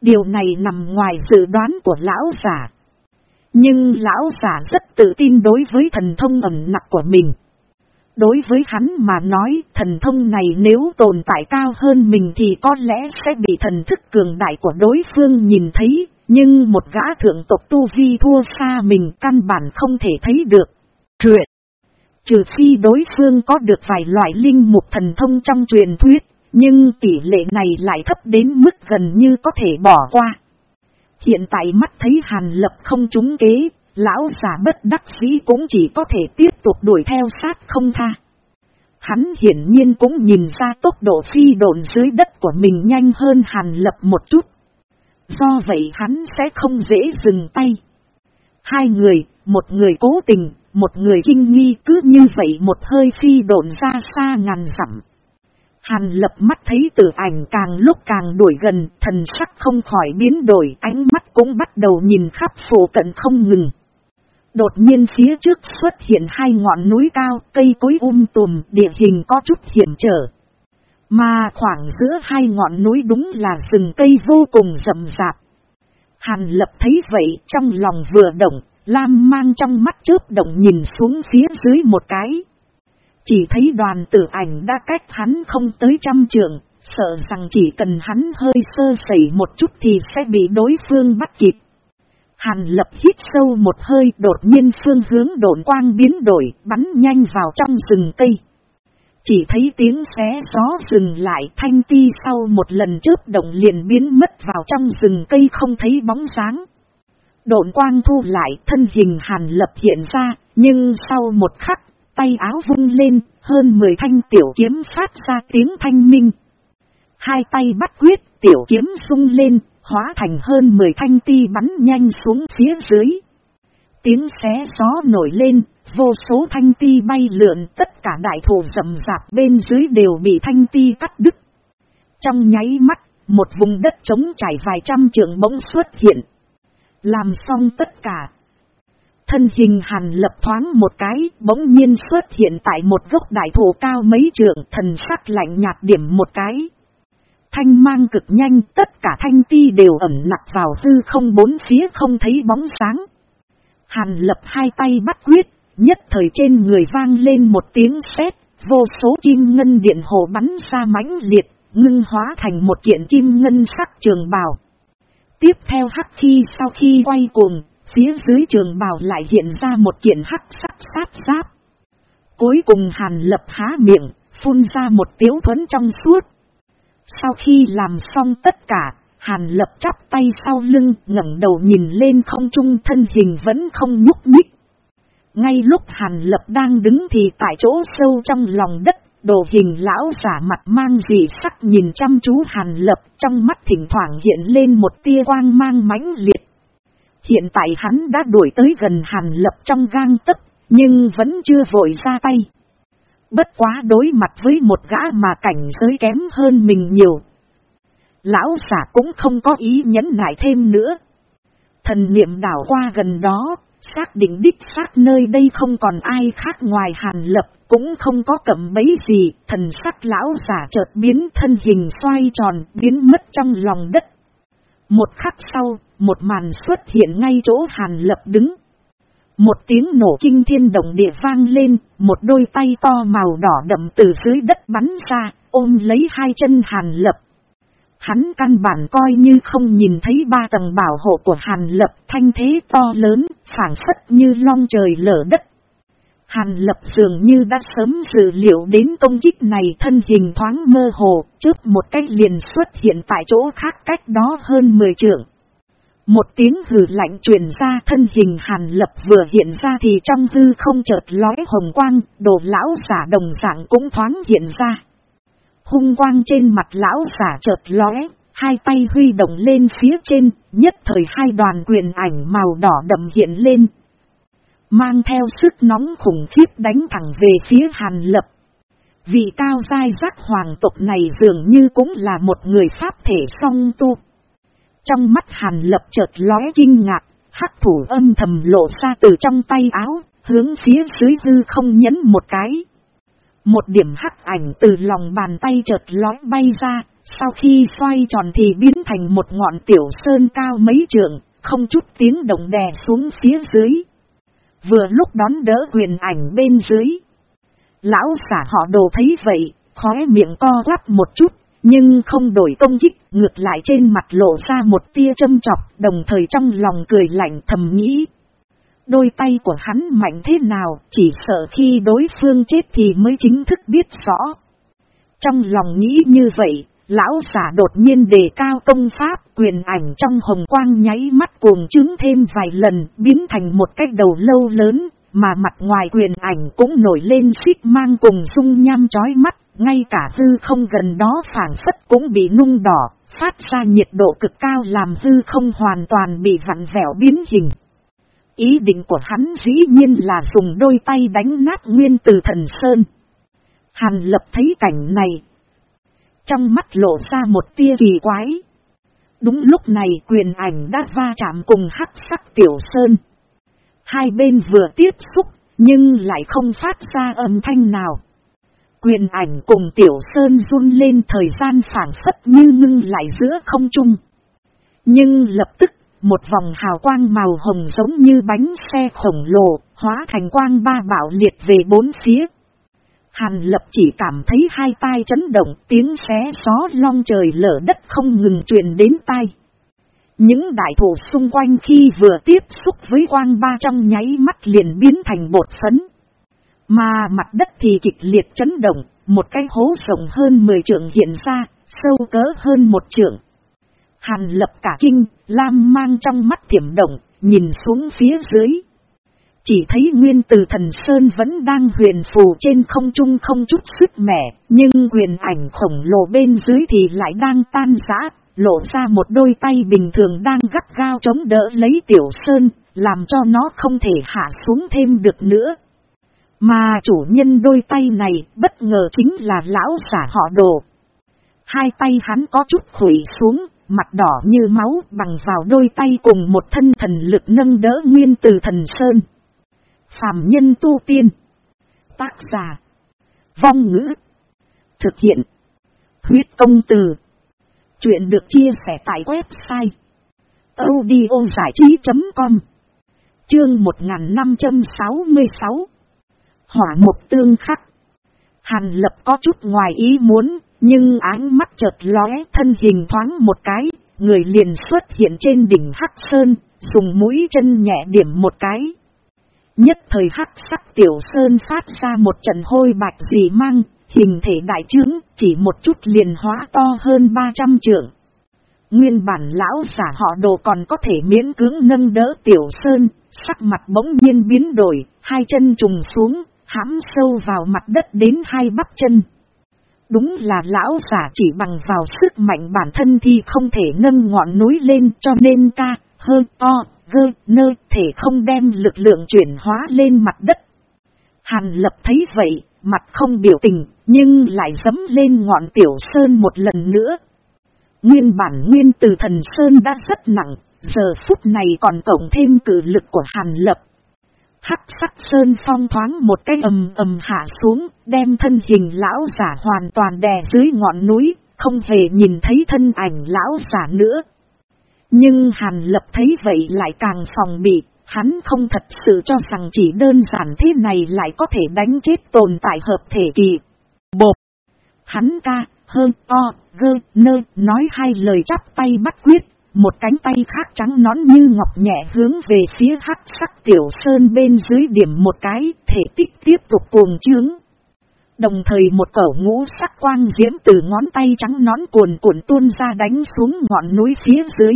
Điều này nằm ngoài dự đoán của lão giả. Nhưng lão giả rất tự tin đối với thần thông ẩn nặc của mình. Đối với hắn mà nói thần thông này nếu tồn tại cao hơn mình thì có lẽ sẽ bị thần thức cường đại của đối phương nhìn thấy, nhưng một gã thượng tộc tu vi thua xa mình căn bản không thể thấy được. Truyện Trừ phi đối phương có được vài loại linh mục thần thông trong truyền thuyết, nhưng tỷ lệ này lại thấp đến mức gần như có thể bỏ qua. Hiện tại mắt thấy Hàn Lập không trúng kế, lão giả bất đắc dĩ cũng chỉ có thể tiếp tục đuổi theo sát không tha. Hắn hiển nhiên cũng nhìn ra tốc độ phi độn dưới đất của mình nhanh hơn Hàn Lập một chút. Do vậy hắn sẽ không dễ dừng tay. Hai người, một người cố tình, một người kinh nghi cứ như vậy một hơi phi độn ra xa ngàn dặm. Hàn lập mắt thấy tử ảnh càng lúc càng đuổi gần, thần sắc không khỏi biến đổi, ánh mắt cũng bắt đầu nhìn khắp phổ cận không ngừng. Đột nhiên phía trước xuất hiện hai ngọn núi cao, cây cối um tùm, địa hình có chút hiểm trở. Mà khoảng giữa hai ngọn núi đúng là rừng cây vô cùng rậm rạp. Hàn lập thấy vậy trong lòng vừa động, Lam mang trong mắt chớp động nhìn xuống phía dưới một cái. Chỉ thấy đoàn tử ảnh đã cách hắn không tới trăm trượng, sợ rằng chỉ cần hắn hơi sơ sẩy một chút thì sẽ bị đối phương bắt kịp. Hàn lập hít sâu một hơi đột nhiên phương hướng độn quang biến đổi, bắn nhanh vào trong rừng cây. Chỉ thấy tiếng xé gió dừng lại thanh ti sau một lần chớp động liền biến mất vào trong rừng cây không thấy bóng dáng. Độn quang thu lại thân hình hàn lập hiện ra, nhưng sau một khắc, tay áo vung lên, hơn 10 thanh tiểu kiếm phát ra tiếng thanh minh. Hai tay bắt quyết, tiểu kiếm sung lên, hóa thành hơn 10 thanh ti bắn nhanh xuống phía dưới. Tiếng xé gió nổi lên, vô số thanh ti bay lượn, tất cả đại thổ rầm rạp bên dưới đều bị thanh ti cắt đứt. Trong nháy mắt, một vùng đất trống trải vài trăm trượng bỗng xuất hiện. Làm xong tất cả. Thân hình hàn lập thoáng một cái, bỗng nhiên xuất hiện tại một gốc đại thổ cao mấy trượng, thần sắc lạnh nhạt điểm một cái. Thanh mang cực nhanh, tất cả thanh ti đều ẩn nặc vào hư không bốn phía không thấy bóng sáng. Hàn lập hai tay bắt quyết, nhất thời trên người vang lên một tiếng sét, vô số kim ngân điện hồ bắn ra mãnh liệt, ngưng hóa thành một kiện kim ngân sắc trường bào. Tiếp theo hắc khi sau khi quay cuồng, phía dưới trường bào lại hiện ra một kiện hắc sắc sát giáp. Cuối cùng hàn lập há miệng, phun ra một tiếu thuấn trong suốt. Sau khi làm xong tất cả, hàn lập chắp tay sau lưng ngẩng đầu nhìn lên không trung thân hình vẫn không nhúc nhích. Ngay lúc hàn lập đang đứng thì tại chỗ sâu trong lòng đất, đồ hình lão giả mặt mang dị sắc nhìn chăm chú hàn lập trong mắt thỉnh thoảng hiện lên một tia quang mang mãnh liệt. Hiện tại hắn đã đuổi tới gần hàn lập trong gang tấc, nhưng vẫn chưa vội ra tay. Bất quá đối mặt với một gã mà cảnh giới kém hơn mình nhiều. Lão giả cũng không có ý nhẫn nại thêm nữa. Thần niệm đảo qua gần đó, xác định đích xác nơi đây không còn ai khác ngoài hàn lập, cũng không có cẩm bấy gì, thần sắc lão giả chợt biến thân hình xoay tròn, biến mất trong lòng đất. Một khắc sau, một màn xuất hiện ngay chỗ hàn lập đứng. Một tiếng nổ kinh thiên động địa vang lên, một đôi tay to màu đỏ đậm từ dưới đất bắn ra, ôm lấy hai chân hàn lập. Hắn căn bản coi như không nhìn thấy ba tầng bảo hộ của hàn lập thanh thế to lớn, phản phất như long trời lở đất. Hàn lập dường như đã sớm dự liệu đến công kích này thân hình thoáng mơ hồ, trước một cách liền xuất hiện tại chỗ khác cách đó hơn 10 trượng. Một tiếng hừ lạnh truyền ra thân hình hàn lập vừa hiện ra thì trong hư không chợt lói hồng quang, đồ lão giả đồng dạng cũng thoáng hiện ra. Hung quang trên mặt lão giả chợt lóe, hai tay huy động lên phía trên, nhất thời hai đoàn quyền ảnh màu đỏ đậm hiện lên. Mang theo sức nóng khủng khiếp đánh thẳng về phía hàn lập. Vị cao dai giác hoàng tộc này dường như cũng là một người pháp thể song tu. Trong mắt hàn lập chợt lóe kinh ngạc, hắc thủ âm thầm lộ ra từ trong tay áo, hướng phía dưới hư không nhấn một cái. Một điểm hắc ảnh từ lòng bàn tay chợt lói bay ra, sau khi xoay tròn thì biến thành một ngọn tiểu sơn cao mấy trượng, không chút tiếng động đè xuống phía dưới. Vừa lúc đón đỡ huyền ảnh bên dưới. Lão xả họ đồ thấy vậy, khóe miệng co quắp một chút, nhưng không đổi công kích, ngược lại trên mặt lộ ra một tia châm chọc, đồng thời trong lòng cười lạnh thầm nghĩ. Đôi tay của hắn mạnh thế nào, chỉ sợ khi đối phương chết thì mới chính thức biết rõ. Trong lòng nghĩ như vậy, lão giả đột nhiên đề cao công pháp, quyền ảnh trong hồng quang nháy mắt cuồng chứng thêm vài lần, biến thành một cái đầu lâu lớn, mà mặt ngoài quyền ảnh cũng nổi lên xích mang cùng dung nham chói mắt, ngay cả hư không gần đó phản phất cũng bị nung đỏ, phát ra nhiệt độ cực cao làm hư không hoàn toàn bị vặn vẹo biến hình. Ý định của hắn dĩ nhiên là dùng đôi tay đánh nát nguyên từ thần Sơn. Hàn lập thấy cảnh này. Trong mắt lộ ra một tia kỳ quái. Đúng lúc này quyền ảnh đã va chạm cùng hắc sắc tiểu Sơn. Hai bên vừa tiếp xúc, nhưng lại không phát ra âm thanh nào. Quyền ảnh cùng tiểu sơn run lên thời gian phản phất như ngưng lại giữa không trung. Nhưng lập tức, một vòng hào quang màu hồng giống như bánh xe khổng lồ, hóa thành quang ba bảo liệt về bốn phía. Hàn lập chỉ cảm thấy hai tai chấn động tiếng xé gió long trời lở đất không ngừng truyền đến tai. Những đại thổ xung quanh khi vừa tiếp xúc với quang ba trong nháy mắt liền biến thành bột phấn. Mà mặt đất thì kịch liệt chấn động, một cái hố rộng hơn 10 trượng hiện ra, sâu cỡ hơn một trượng. Hàn lập cả kinh, lam mang trong mắt thiểm động, nhìn xuống phía dưới. Chỉ thấy nguyên từ thần Sơn vẫn đang huyền phù trên không trung không chút sức mẻ, nhưng huyền ảnh khổng lồ bên dưới thì lại đang tan rã, lộ ra một đôi tay bình thường đang gắt gao chống đỡ lấy tiểu Sơn, làm cho nó không thể hạ xuống thêm được nữa. Mà chủ nhân đôi tay này bất ngờ chính là lão giả họ đồ. Hai tay hắn có chút khủy xuống, mặt đỏ như máu bằng vào đôi tay cùng một thân thần lực nâng đỡ nguyên từ thần sơn. Phàm nhân tu tiên. Tác giả. Vong ngữ. Thực hiện. Huyết công từ. Chuyện được chia sẻ tại website. audiozảichí.com Chương 1566 Hỏa một tương khắc. Hàn lập có chút ngoài ý muốn, nhưng áng mắt chợt lóe thân hình thoáng một cái, người liền xuất hiện trên đỉnh Hắc Sơn, dùng mũi chân nhẹ điểm một cái. Nhất thời hắc sắc tiểu sơn phát ra một trận hôi bạch dị mang, hình thể đại trướng, chỉ một chút liền hóa to hơn 300 trượng. Nguyên bản lão giả họ đồ còn có thể miễn cưỡng nâng đỡ tiểu sơn, sắc mặt bỗng nhiên biến đổi, hai chân trùng xuống, hãm sâu vào mặt đất đến hai bắp chân. Đúng là lão giả chỉ bằng vào sức mạnh bản thân thì không thể nâng ngọn núi lên cho nên ca, hơ, to, gơ, nơ, thể không đem lực lượng chuyển hóa lên mặt đất. Hàn lập thấy vậy, mặt không biểu tình, nhưng lại dấm lên ngọn tiểu sơn một lần nữa. Nguyên bản nguyên từ thần sơn đã rất nặng, giờ phút này còn cộng thêm cử lực của hàn lập. Hắc sắc sơn phong thoáng một cái ầm ầm hạ xuống, đem thân hình lão giả hoàn toàn đè dưới ngọn núi, không hề nhìn thấy thân ảnh lão giả nữa. Nhưng Hàn Lập thấy vậy lại càng phòng bị, hắn không thật sự cho rằng chỉ đơn giản thế này lại có thể đánh chết tồn tại hợp thể kỳ. bột Hắn ca, hơn to, gơ, nơ, nói hai lời chắp tay bắt quyết, một cánh tay khác trắng nón như ngọc nhẹ hướng về phía hắc sắc tiểu sơn bên dưới điểm một cái, thể tích tiếp tục cuồng trướng. Đồng thời một cẩu ngũ sắc quang diễm từ ngón tay trắng nón cuồn cuộn tuôn ra đánh xuống ngọn núi phía dưới.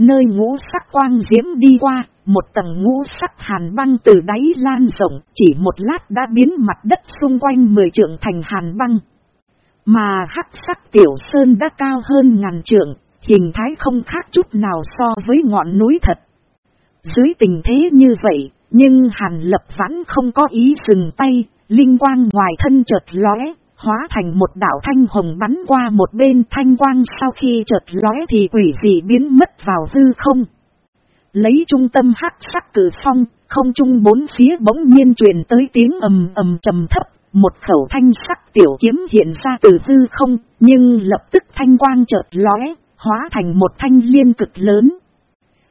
Nơi ngũ sắc quang diễm đi qua, một tầng ngũ sắc hàn băng từ đáy lan rộng, chỉ một lát đã biến mặt đất xung quanh mười trượng thành hàn băng. Mà hắc sắc tiểu sơn đã cao hơn ngàn trượng, hình thái không khác chút nào so với ngọn núi thật. Dưới tình thế như vậy, nhưng hàn lập vãn không có ý dừng tay, linh quang ngoài thân chợt lóe, hóa thành một đảo thanh hồng bắn qua một bên thanh quang sau khi chợt lóe thì quỷ dị biến mất vào hư không. Lấy trung tâm hắc sắc cử phong, không trung bốn phía bỗng nhiên truyền tới tiếng ầm ầm trầm thấp, một khẩu thanh sắc tiểu kiếm hiện ra từ hư không, nhưng lập tức thanh quang chợt lóe, hóa thành một thanh liên cực lớn.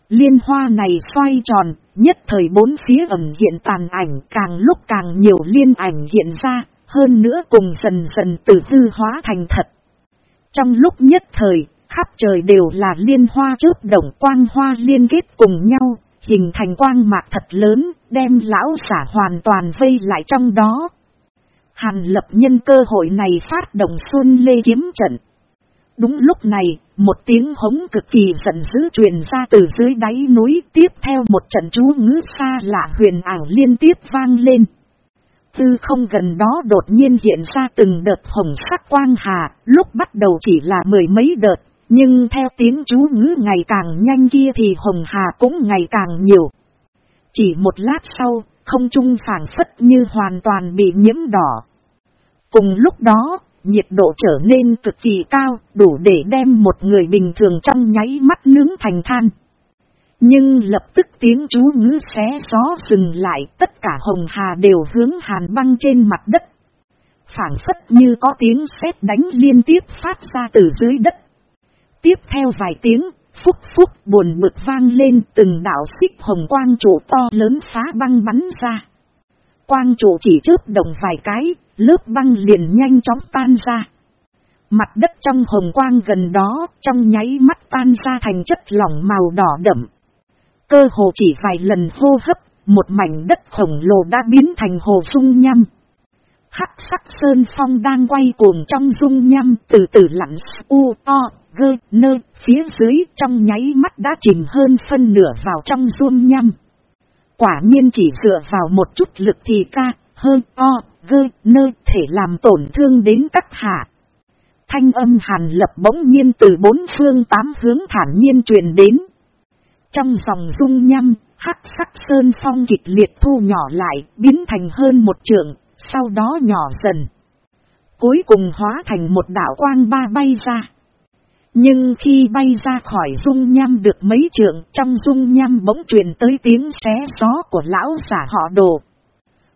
Liên hoa này xoay tròn, nhất thời bốn phía ẩn hiện tàn ảnh càng lúc càng nhiều liên ảnh hiện ra, hơn nữa cùng dần dần từ hư hóa thành thật. Trong lúc nhất thời, khắp trời đều là liên hoa chớp động quang hoa liên kết cùng nhau, hình thành quang mạc thật lớn, đem lão giả hoàn toàn vây lại trong đó. Hàn lập nhân cơ hội này phát động xuân lê kiếm trận. Đúng lúc này, một tiếng hống cực kỳ giận dữ truyền ra từ dưới đáy núi tiếp theo một trận chú ngữ xa lạ huyền ảo liên tiếp vang lên. Tư không gần đó đột nhiên hiện ra từng đợt hồng sắc quang hà, lúc bắt đầu chỉ là mười mấy đợt, nhưng theo tiếng chú ngữ ngày càng nhanh kia thì hồng hà cũng ngày càng nhiều. Chỉ một lát sau, không trung phản phất như hoàn toàn bị nhiễm đỏ. Cùng lúc đó, nhiệt độ trở nên cực kỳ cao, đủ để đem một người bình thường trong nháy mắt nướng thành than. Nhưng lập tức tiếng chú ngữ xé gió dừng lại, tất cả hồng hà đều hướng hàn băng trên mặt đất. phản phất như có tiếng sét đánh liên tiếp phát ra từ dưới đất. Tiếp theo vài tiếng, phúc phúc buồn bực vang lên từng đảo xích hồng quang trụ to lớn phá băng bắn ra. Quang trụ chỉ chớp động vài cái, lớp băng liền nhanh chóng tan ra. Mặt đất trong hồng quang gần đó, trong nháy mắt tan ra thành chất lỏng màu đỏ đậm. Cơ hồ chỉ vài lần hô hấp, một mảnh đất khổng lồ đã biến thành hồ dung nhăm. Hắc sắc sơn phong đang quay cuồng trong dung nhăm từ từ lặn u to, gơ, nơ, phía dưới trong nháy mắt đã chìm hơn phân nửa vào trong dung nhăm. Quả nhiên chỉ dựa vào một chút lực thì ca, hơn o, gơ, nơ thể làm tổn thương đến các hạ. Thanh âm hàn lập bỗng nhiên từ bốn phương tám hướng thản nhiên truyền đến. Trong dòng dung nhăm, hắc sắc sơn phong kịch liệt thu nhỏ lại, biến thành hơn một trượng, sau đó nhỏ dần. Cuối cùng hóa thành một đảo quang ba bay ra. Nhưng khi bay ra khỏi dung nham được mấy trượng trong dung nham bỗng truyền tới tiếng xé gió của lão giả họ đồ.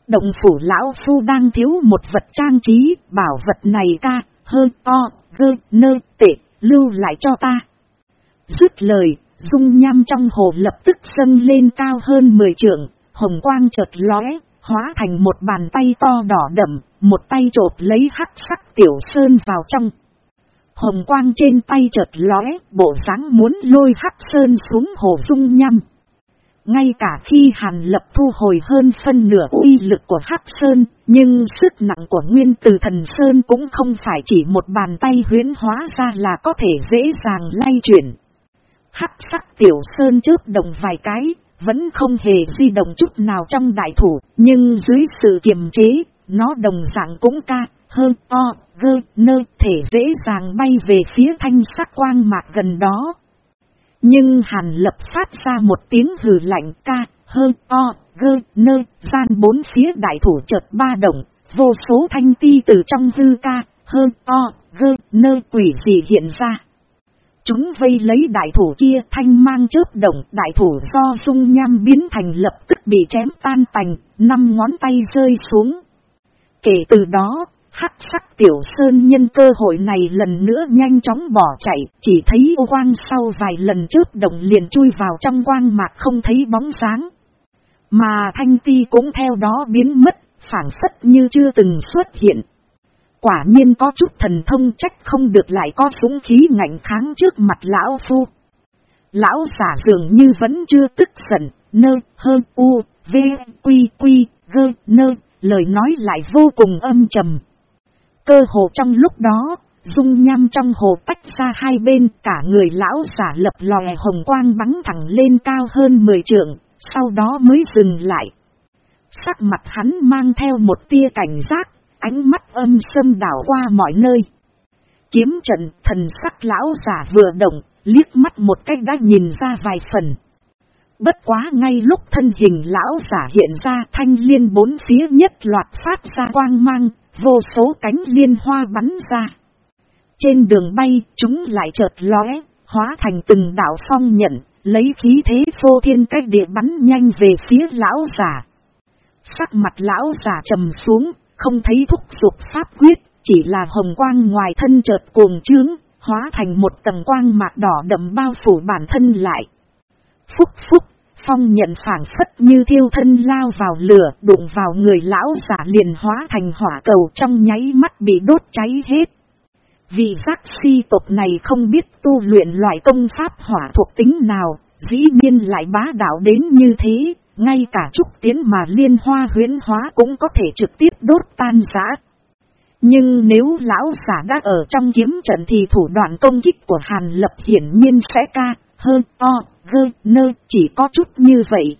Động phủ lão phu đang thiếu một vật trang trí, bảo vật này ca, hơi to, gơ, nơ, tệ, lưu lại cho ta. Dứt lời, dung nham trong hồ lập tức dâng lên cao hơn 10 trượng, hồng quang chợt lóe, hóa thành một bàn tay to đỏ đậm, một tay trột lấy hắc sắc tiểu sơn vào trong. Hồng quang trên tay chợt lóe, bộ dáng muốn lôi hắc sơn xuống hồ dung nham. Ngay cả khi Hàn Lập thu hồi hơn phân nửa uy lực của Hắc Sơn, nhưng sức nặng của Nguyên Từ Thần Sơn cũng không phải chỉ một bàn tay huyến hóa ra là có thể dễ dàng lay chuyển. Hắc sắc tiểu Sơn chớp đồng vài cái, vẫn không hề di động chút nào trong đại thủ, nhưng dưới sự kiềm chế, nó đồng dạng cũng ca, hơn o, gơ, nơ, thể dễ dàng bay về phía thanh sắc quang mạc gần đó. Nhưng Hàn Lập phát ra một tiếng hừ lạnh ca, hơn o, gơ, nơ, gian bốn phía đại thủ chợt ba động, vô số thanh ti từ trong hư ca, hơn o, gơ, nơ quỷ gì hiện ra. Chúng vây lấy đại thủ kia thanh mang chớp động, đại thủ do dung nham biến thành lập tức bị chém tan tành, năm ngón tay rơi xuống. Kể từ đó, hắc sắc tiểu sơn nhân cơ hội này lần nữa nhanh chóng bỏ chạy, chỉ thấy ô quang sau vài lần chớp động liền chui vào trong quang mạc không thấy bóng sáng. Mà thanh ti cũng theo đó biến mất, phản phất như chưa từng xuất hiện. Quả nhiên có chút thần thông trách không được lại có súng khí ngạnh kháng trước mặt lão phu. Lão giả dường như vẫn chưa tức giận, nơ, hơn u, v, quy, quy, gơ, nơ, lời nói lại vô cùng âm trầm. Cơ hồ trong lúc đó, dung nham trong hồ tách ra hai bên, cả người lão giả lập lòe hồng quang bắn thẳng lên cao hơn 10 trượng, sau đó mới dừng lại. Sắc mặt hắn mang theo một tia cảnh giác, ánh mắt âm sâm đảo qua mọi nơi. Kiếm trận thần sắc lão giả vừa động, liếc mắt một cách đã nhìn ra vài phần. Bất quá ngay lúc thân hình lão giả hiện ra thanh liên bốn phía nhất loạt phát ra quang mang, vô số cánh liên hoa bắn ra. Trên đường bay, chúng lại chợt lóe, hóa thành từng đảo phong nhận, lấy khí thế phô thiên cách địa bắn nhanh về phía lão giả. Sắc mặt lão giả trầm xuống, không thấy thúc dục pháp quyết, chỉ là hồng quang ngoài thân chợt cuồng trướng, hóa thành một tầng quang mạc đỏ đậm bao phủ bản thân lại. Phúc phúc, phong nhận phản phất như thiêu thân lao vào lửa, đụng vào người lão giả liền hóa thành hỏa cầu trong nháy mắt bị đốt cháy hết. vì giác si tộc này không biết tu luyện loại công pháp hỏa thuộc tính nào, dĩ nhiên lại bá đạo đến như thế, ngay cả trúc tiến mà liên hoa huyến hóa cũng có thể trực tiếp đốt tan giã. Nhưng nếu lão giả đã ở trong kiếm trận thì thủ đoạn công kích của Hàn Lập hiển nhiên sẽ ca, hơn, o, gơ, nơ, chỉ có chút như vậy.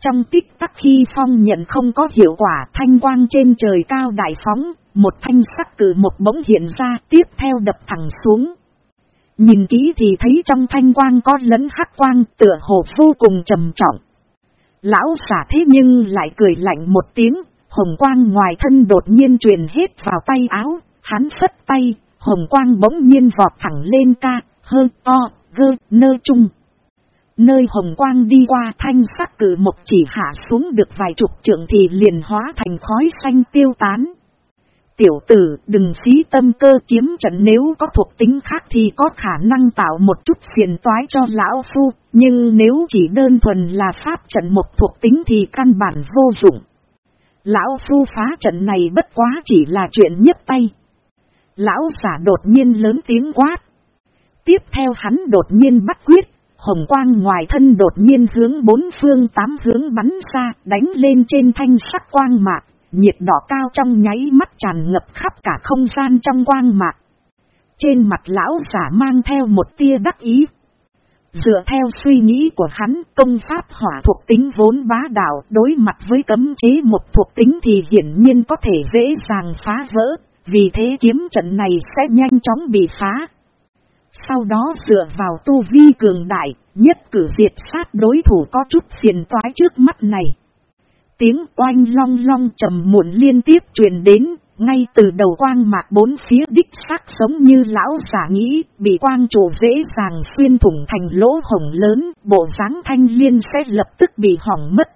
Trong tích tắc khi phong nhận không có hiệu quả thanh quang trên trời cao đại phóng, một thanh sắc cử một bóng hiện ra tiếp theo đập thẳng xuống. Nhìn kỹ thì thấy trong thanh quang có lẫn hắc quang tựa hồ vô cùng trầm trọng. Lão giả thế nhưng lại cười lạnh một tiếng, hồng quang ngoài thân đột nhiên truyền hết vào tay áo, hắn phất tay, hồng quang bỗng nhiên vọt thẳng lên ca, hơ, o, gơ, nơ chung, Nơi hồng quang đi qua thanh sắc cử một chỉ hạ xuống được vài chục trượng thì liền hóa thành khói xanh tiêu tán. Tiểu tử đừng phí tâm cơ kiếm trận nếu có thuộc tính khác thì có khả năng tạo một chút phiền toái cho lão phu, nhưng nếu chỉ đơn thuần là pháp trận một thuộc tính thì căn bản vô dụng. Lão phu phá trận này bất quá chỉ là chuyện nhấp tay. Lão giả đột nhiên lớn tiếng quát. Tiếp theo hắn đột nhiên bắt quyết, hồng quang ngoài thân đột nhiên hướng bốn phương tám hướng bắn ra, đánh lên trên thanh sắc quang mạc, nhiệt đỏ cao trong nháy mắt tràn ngập khắp cả không gian trong quang mạc. Trên mặt lão giả mang theo một tia đắc ý. Dựa theo suy nghĩ của hắn, công pháp hỏa thuộc tính vốn bá đạo đối mặt với cấm chế một thuộc tính thì hiển nhiên có thể dễ dàng phá vỡ, vì thế kiếm trận này sẽ nhanh chóng bị phá. Sau đó dựa vào tu vi cường đại, nhất cử diệt sát đối thủ có chút phiền toái trước mắt này. Tiếng oanh long long trầm muộn liên tiếp truyền đến, ngay từ đầu quang mạc bốn phía đích xác giống như lão giả nghĩ, bị quang trụ dễ dàng xuyên thủng thành lỗ hồng lớn, bộ dáng thanh liên sẽ lập tức bị hỏng mất.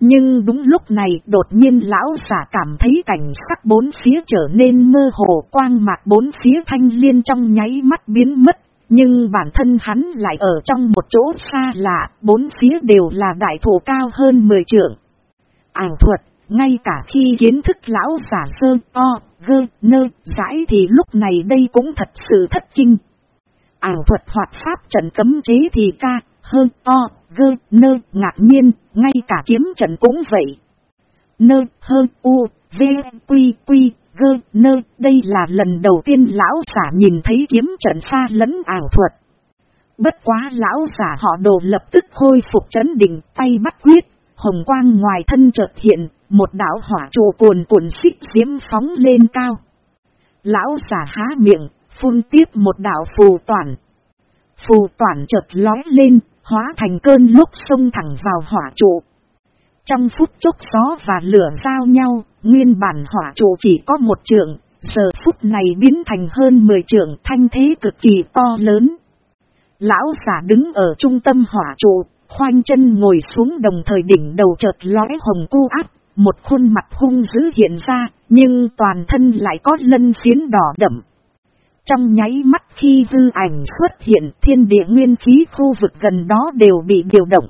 Nhưng đúng lúc này đột nhiên lão giả cảm thấy cảnh sắc bốn phía trở nên mơ hồ quang mạc bốn phía thanh liên trong nháy mắt biến mất. Nhưng bản thân hắn lại ở trong một chỗ xa lạ, bốn phía đều là đại thổ cao hơn 10 trượng. Ảng thuật, ngay cả khi kiến thức lão giả sơ, o, gơ, nơ, giải thì lúc này đây cũng thật sự thất kinh. Ảng thuật hoạt pháp trận cấm chế thì ca, hơn, o, gơ, nơ, ngạc nhiên, ngay cả kiếm trận cũng vậy. Nơ, hơn, u, v, quy, quy, gơ, nơ, đây là lần đầu tiên lão giả nhìn thấy kiếm trận pha lẫn ảo thuật. Bất quá lão giả họ đồ lập tức khôi phục chấn đỉnh tay bắt quyết, hồng quang ngoài thân chợt hiện, một đảo hỏa trụ cuồn cuộn xích diễm phóng lên cao. Lão giả há miệng, phun tiếp một đảo phù toàn. Phù toàn chợt lói lên, hóa thành cơn lúc sông thẳng vào hỏa trụ. Trong phút chốc gió và lửa giao nhau, nguyên bản hỏa trụ chỉ có một trường giờ phút này biến thành hơn 10 trường thanh thế cực kỳ to lớn. Lão giả đứng ở trung tâm hỏa trụ, khoanh chân ngồi xuống đồng thời đỉnh đầu chợt lóe hồng cu áp, một khuôn mặt hung dữ hiện ra, nhưng toàn thân lại có lân phiến đỏ đậm. Trong nháy mắt khi dư ảnh xuất hiện thiên địa nguyên khí khu vực gần đó đều bị điều động.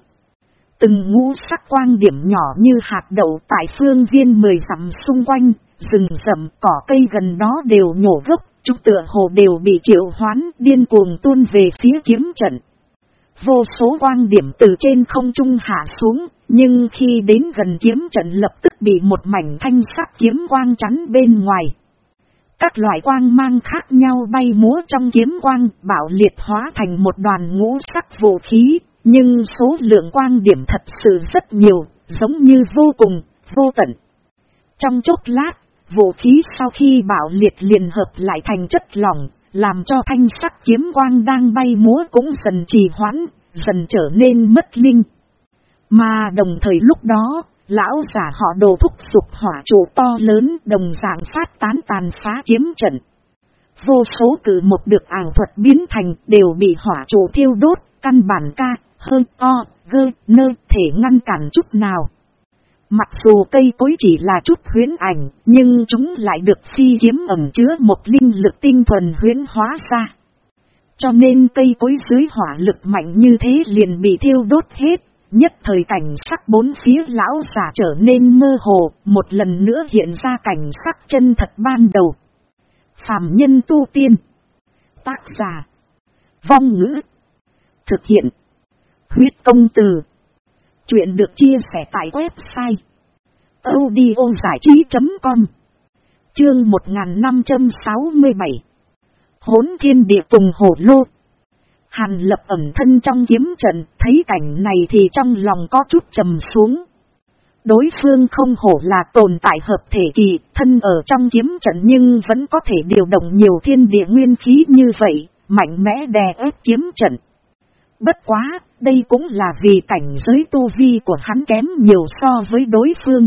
Từng ngũ sắc quang điểm nhỏ như hạt đậu tại phương viên mười dặm xung quanh, rừng rậm cỏ cây gần đó đều nhổ gốc, chúng tựa hồ đều bị triệu hoán điên cuồng tuôn về phía kiếm trận. Vô số quang điểm từ trên không trung hạ xuống, nhưng khi đến gần kiếm trận lập tức bị một mảnh thanh sắc kiếm quang chắn bên ngoài. Các loại quang mang khác nhau bay múa trong kiếm quang bảo liệt hóa thành một đoàn ngũ sắc vũ khí, nhưng số lượng quang điểm thật sự rất nhiều, giống như vô cùng, vô tận. Trong chốc lát, vũ khí sau khi bảo liệt liền hợp lại thành chất lỏng, làm cho thanh sắc kiếm quang đang bay múa cũng dần trì hoãn, dần trở nên mất linh. Mà đồng thời lúc đó, lão giả họ đồ thúc sụp hỏa trụ to lớn đồng dạng phát tán tàn phá kiếm trận. Vô số cử một được ảo thuật biến thành đều bị hỏa trụ thiêu đốt, căn bản ca, hơn, o, gơ, nơi thể ngăn cản chút nào. Mặc dù cây cối chỉ là chút huyến ảnh, nhưng chúng lại được phi kiếm ẩm chứa một linh lực tinh thuần huyến hóa ra. Cho nên cây cối dưới hỏa lực mạnh như thế liền bị thiêu đốt hết, nhất thời cảnh sắc bốn phía lão giả trở nên mơ hồ, một lần nữa hiện ra cảnh sắc chân thật ban đầu. Phạm nhân tu tiên. Tác giả. Vong ngữ. Thực hiện. Huyết công từ. Chuyện được chia sẻ tại website. audiozảichí.com Chương 1567 Hốn thiên địa cùng hổ lô. Hàn lập ẩm thân trong kiếm trận, thấy cảnh này thì trong lòng có chút trầm xuống. Đối phương không hổ là tồn tại hợp thể kỳ, thân ở trong kiếm trận nhưng vẫn có thể điều động nhiều thiên địa nguyên khí như vậy, mạnh mẽ đè ép kiếm trận. Bất quá, đây cũng là vì cảnh giới tu vi của hắn kém nhiều so với đối phương.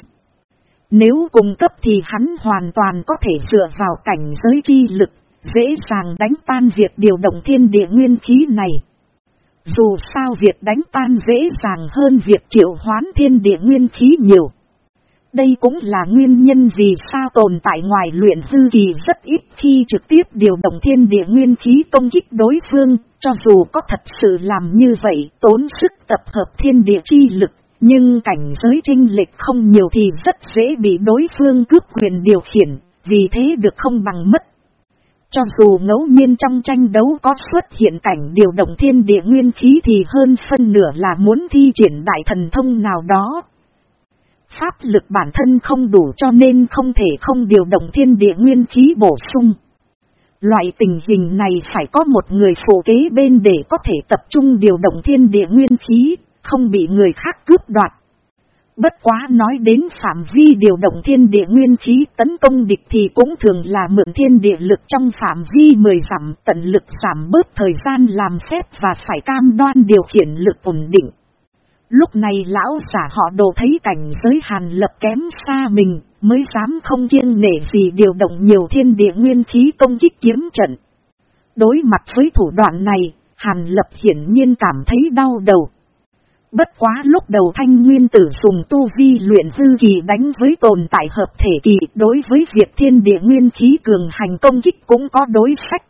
Nếu cung cấp thì hắn hoàn toàn có thể dựa vào cảnh giới chi lực dễ dàng đánh tan việc điều động thiên địa nguyên khí này. Dù sao việc đánh tan dễ dàng hơn việc triệu hoán thiên địa nguyên khí nhiều. Đây cũng là nguyên nhân vì sao tồn tại ngoài luyện hư kỳ rất ít khi trực tiếp điều động thiên địa nguyên khí công kích đối phương, cho dù có thật sự làm như vậy tốn sức tập hợp thiên địa chi lực, nhưng cảnh giới trinh lịch không nhiều thì rất dễ bị đối phương cướp quyền điều khiển, vì thế được không bằng mất cho dù ngẫu nhiên trong tranh đấu có xuất hiện cảnh điều động thiên địa nguyên khí thì hơn phân nửa là muốn thi triển đại thần thông nào đó. Pháp lực bản thân không đủ cho nên không thể không điều động thiên địa nguyên khí bổ sung. Loại tình hình này phải có một người phụ kế bên để có thể tập trung điều động thiên địa nguyên khí, không bị người khác cướp đoạt. Bất quá nói đến phạm vi điều động thiên địa nguyên khí tấn công địch thì cũng thường là mượn thiên địa lực trong phạm vi 10 giảm tận lực giảm bớt thời gian làm phép và phải cam đoan điều khiển lực ổn định. Lúc này lão giả họ đồ thấy cảnh giới hàn lập kém xa mình, mới dám không kiêng nể gì điều động nhiều thiên địa nguyên khí công kích kiếm trận. Đối mặt với thủ đoạn này, hàn lập hiển nhiên cảm thấy đau đầu. Bất quá lúc đầu thanh nguyên tử dùng tu vi luyện hư kỳ đánh với tồn tại hợp thể kỳ đối với việc thiên địa nguyên khí cường hành công kích cũng có đối sách.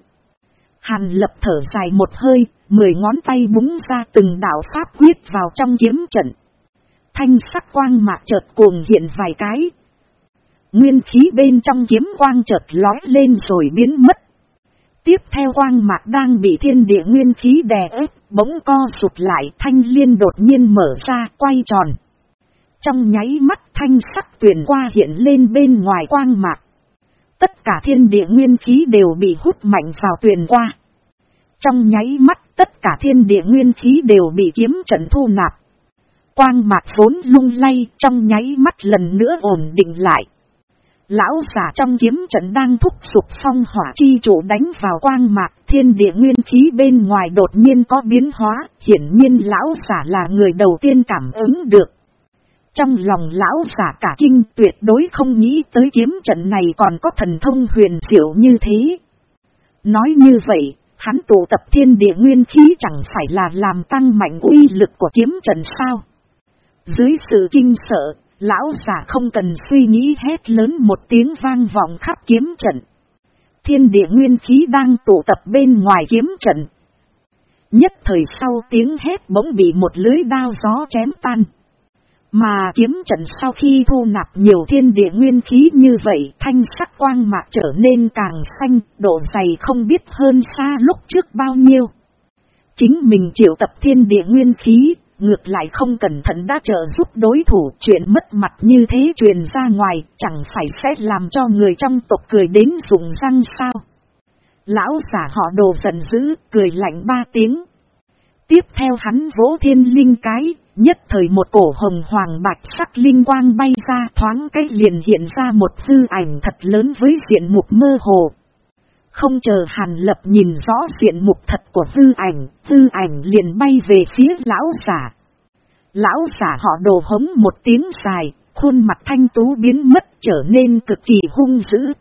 Hàn lập thở dài một hơi, mười ngón tay búng ra từng đạo pháp quyết vào trong kiếm trận. Thanh sắc quang mạc chợt cuồng hiện vài cái. Nguyên khí bên trong kiếm quang chợt lói lên rồi biến mất. Tiếp theo quang mạc đang bị thiên địa nguyên khí đè ép, bỗng co sụt lại thanh liên đột nhiên mở ra quay tròn. Trong nháy mắt thanh sắc tuyển qua hiện lên bên ngoài quang mạc. Tất cả thiên địa nguyên khí đều bị hút mạnh vào tuyển qua. Trong nháy mắt tất cả thiên địa nguyên khí đều bị kiếm trận thu nạp. Quang mạc vốn lung lay trong nháy mắt lần nữa ổn định lại. Lão giả trong kiếm trận đang thúc sụp phong hỏa chi chủ đánh vào quang mạc thiên địa nguyên khí bên ngoài đột nhiên có biến hóa, hiển nhiên lão giả là người đầu tiên cảm ứng được. Trong lòng lão giả cả kinh tuyệt đối không nghĩ tới kiếm trận này còn có thần thông huyền diệu như thế. Nói như vậy, hắn tụ tập thiên địa nguyên khí chẳng phải là làm tăng mạnh uy lực của kiếm trận sao. Dưới sự kinh sợ, lão giả không cần suy nghĩ hết lớn một tiếng vang vọng khắp kiếm trận. Thiên địa nguyên khí đang tụ tập bên ngoài kiếm trận. Nhất thời sau tiếng hét bỗng bị một lưới đao gió chém tan. Mà kiếm trận sau khi thu nạp nhiều thiên địa nguyên khí như vậy thanh sắc quang mạc trở nên càng xanh, độ dày không biết hơn xa lúc trước bao nhiêu. Chính mình triệu tập thiên địa nguyên khí, ngược lại không cẩn thận đã trợ giúp đối thủ chuyện mất mặt như thế truyền ra ngoài chẳng phải sẽ làm cho người trong tộc cười đến rụng răng sao. Lão giả họ đồ giận dữ, cười lạnh ba tiếng. Tiếp theo hắn vỗ thiên linh cái, nhất thời một cổ hồng hoàng bạch sắc linh quang bay ra thoáng cách liền hiện ra một hư ảnh thật lớn với diện mục mơ hồ. Không chờ hàn lập nhìn rõ diện mục thật của hư ảnh, hư ảnh liền bay về phía lão giả. Lão giả họ đồ hống một tiếng dài, khuôn mặt thanh tú biến mất trở nên cực kỳ hung dữ.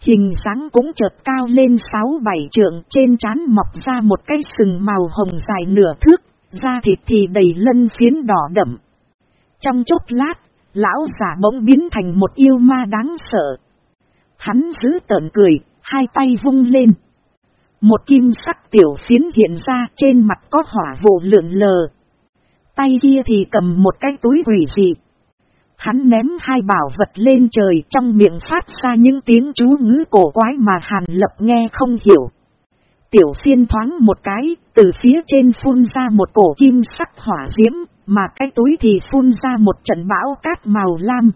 Hình dáng cũng chợt cao lên sáu bảy trượng trên trán mọc ra một cái sừng màu hồng dài nửa thước, da thịt thì đầy lân phiến đỏ đậm. Trong chốc lát, lão giả bỗng biến thành một yêu ma đáng sợ. Hắn giữ tợn cười, hai tay vung lên. Một kim sắc tiểu phiến hiện ra trên mặt có hỏa vụ lượn lờ. Tay kia thì cầm một cái túi quỷ dị. Hắn ném hai bảo vật lên trời trong miệng phát ra những tiếng chú ngữ cổ quái mà Hàn Lập nghe không hiểu. Tiểu phiên thoáng một cái, từ phía trên phun ra một cổ kim sắc hỏa diễm, mà cái túi thì phun ra một trận bão cát màu lam.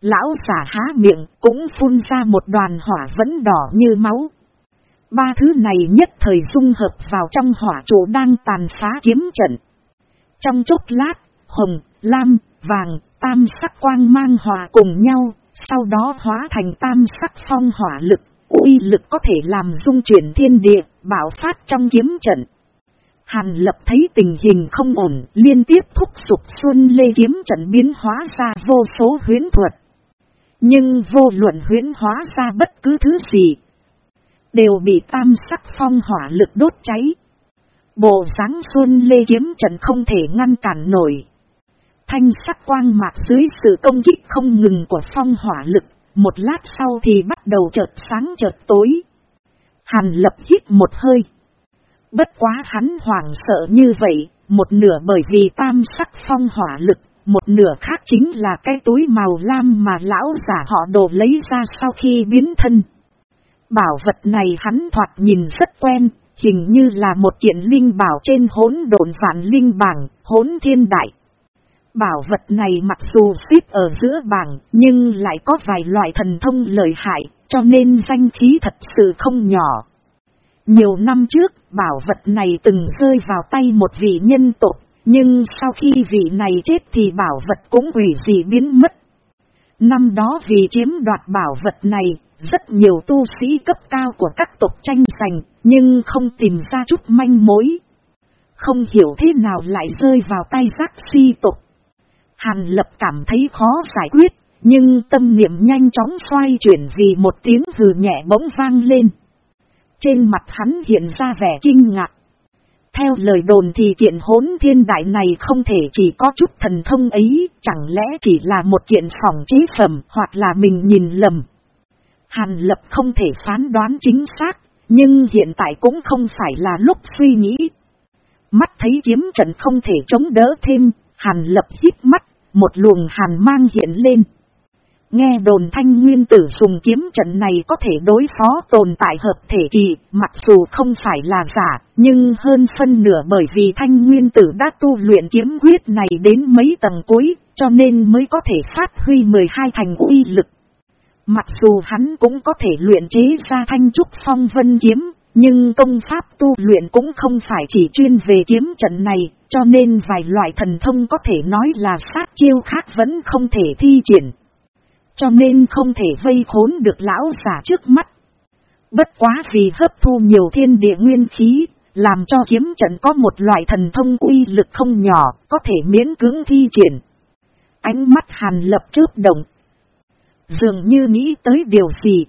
Lão giả há miệng, cũng phun ra một đoàn hỏa vẫn đỏ như máu. Ba thứ này nhất thời dung hợp vào trong hỏa trụ đang tàn phá kiếm trận. Trong chốc lát, hồng, lam, vàng, tam sắc quang mang hòa cùng nhau, sau đó hóa thành tam sắc phong hỏa lực, uy lực có thể làm dung chuyển thiên địa, bảo phát trong kiếm trận. Hàn lập thấy tình hình không ổn, liên tiếp thúc sụp xuân lê kiếm trận biến hóa ra vô số huyến thuật. Nhưng vô luận huyến hóa ra bất cứ thứ gì, đều bị tam sắc phong hỏa lực đốt cháy. Bộ sáng xuân lê kiếm trận không thể ngăn cản nổi. Thanh sắc quang mạc dưới sự công kích không ngừng của phong hỏa lực, một lát sau thì bắt đầu chợt sáng chợt tối. Hàn lập hít một hơi. Bất quá hắn hoảng sợ như vậy, một nửa bởi vì tam sắc phong hỏa lực, một nửa khác chính là cái túi màu lam mà lão giả họ đồ lấy ra sau khi biến thân. Bảo vật này hắn thoạt nhìn rất quen, hình như là một kiện linh bảo trên hốn độn vạn linh bảng, hốn thiên đại. Bảo vật này mặc dù xếp ở giữa bảng, nhưng lại có vài loại thần thông lợi hại, cho nên danh khí thật sự không nhỏ. Nhiều năm trước, bảo vật này từng rơi vào tay một vị nhân tộc, nhưng sau khi vị này chết thì bảo vật cũng quỷ dị biến mất. Năm đó vì chiếm đoạt bảo vật này, rất nhiều tu sĩ cấp cao của các tộc tranh giành, nhưng không tìm ra chút manh mối. Không hiểu thế nào lại rơi vào tay giác si tộc. Hàn lập cảm thấy khó giải quyết, nhưng tâm niệm nhanh chóng xoay chuyển vì một tiếng hừ nhẹ bỗng vang lên. Trên mặt hắn hiện ra vẻ kinh ngạc. Theo lời đồn thì kiện hốn thiên đại này không thể chỉ có chút thần thông ấy, chẳng lẽ chỉ là một kiện phòng chế phẩm hoặc là mình nhìn lầm. Hàn lập không thể phán đoán chính xác, nhưng hiện tại cũng không phải là lúc suy nghĩ. Mắt thấy kiếm trận không thể chống đỡ thêm, hàn lập hít mắt, một luồng hàn mang hiện lên. Nghe đồn thanh nguyên tử dùng kiếm trận này có thể đối phó tồn tại hợp thể kỳ, mặc dù không phải là giả, nhưng hơn phân nửa bởi vì thanh nguyên tử đã tu luyện kiếm quyết này đến mấy tầng cuối, cho nên mới có thể phát huy 12 thành uy lực. Mặc dù hắn cũng có thể luyện chế ra thanh trúc phong vân kiếm, nhưng công pháp tu luyện cũng không phải chỉ chuyên về kiếm trận này, cho nên vài loại thần thông có thể nói là sát chiêu khác vẫn không thể thi triển. Cho nên không thể vây khốn được lão giả trước mắt. Bất quá vì hấp thu nhiều thiên địa nguyên khí, làm cho kiếm trận có một loại thần thông uy lực không nhỏ, có thể miễn cưỡng thi triển. Ánh mắt hàn lập trước động. Dường như nghĩ tới điều gì.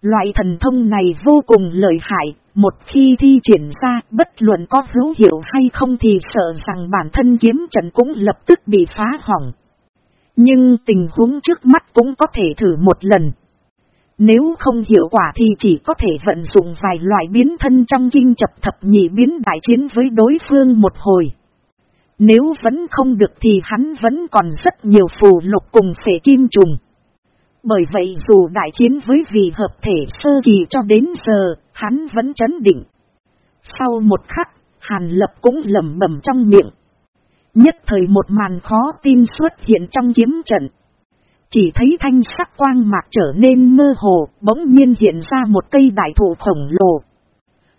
Loại thần thông này vô cùng lợi hại, một khi thi triển ra bất luận có hữu hiệu hay không thì sợ rằng bản thân kiếm trận cũng lập tức bị phá hỏng. Nhưng tình huống trước mắt cũng có thể thử một lần. Nếu không hiệu quả thì chỉ có thể vận dụng vài loại biến thân trong kinh chập thập nhị biến đại chiến với đối phương một hồi. Nếu vẫn không được thì hắn vẫn còn rất nhiều phù lục cùng phệ kim trùng. Bởi vậy dù đại chiến với vị hợp thể sơ kỳ cho đến giờ, hắn vẫn chấn định. Sau một khắc, Hàn Lập cũng lẩm bẩm trong miệng. Nhất thời một màn khó tin xuất hiện trong kiếm trận. Chỉ thấy thanh sắc quang mạc trở nên mơ hồ, bỗng nhiên hiện ra một cây đại thụ khổng lồ.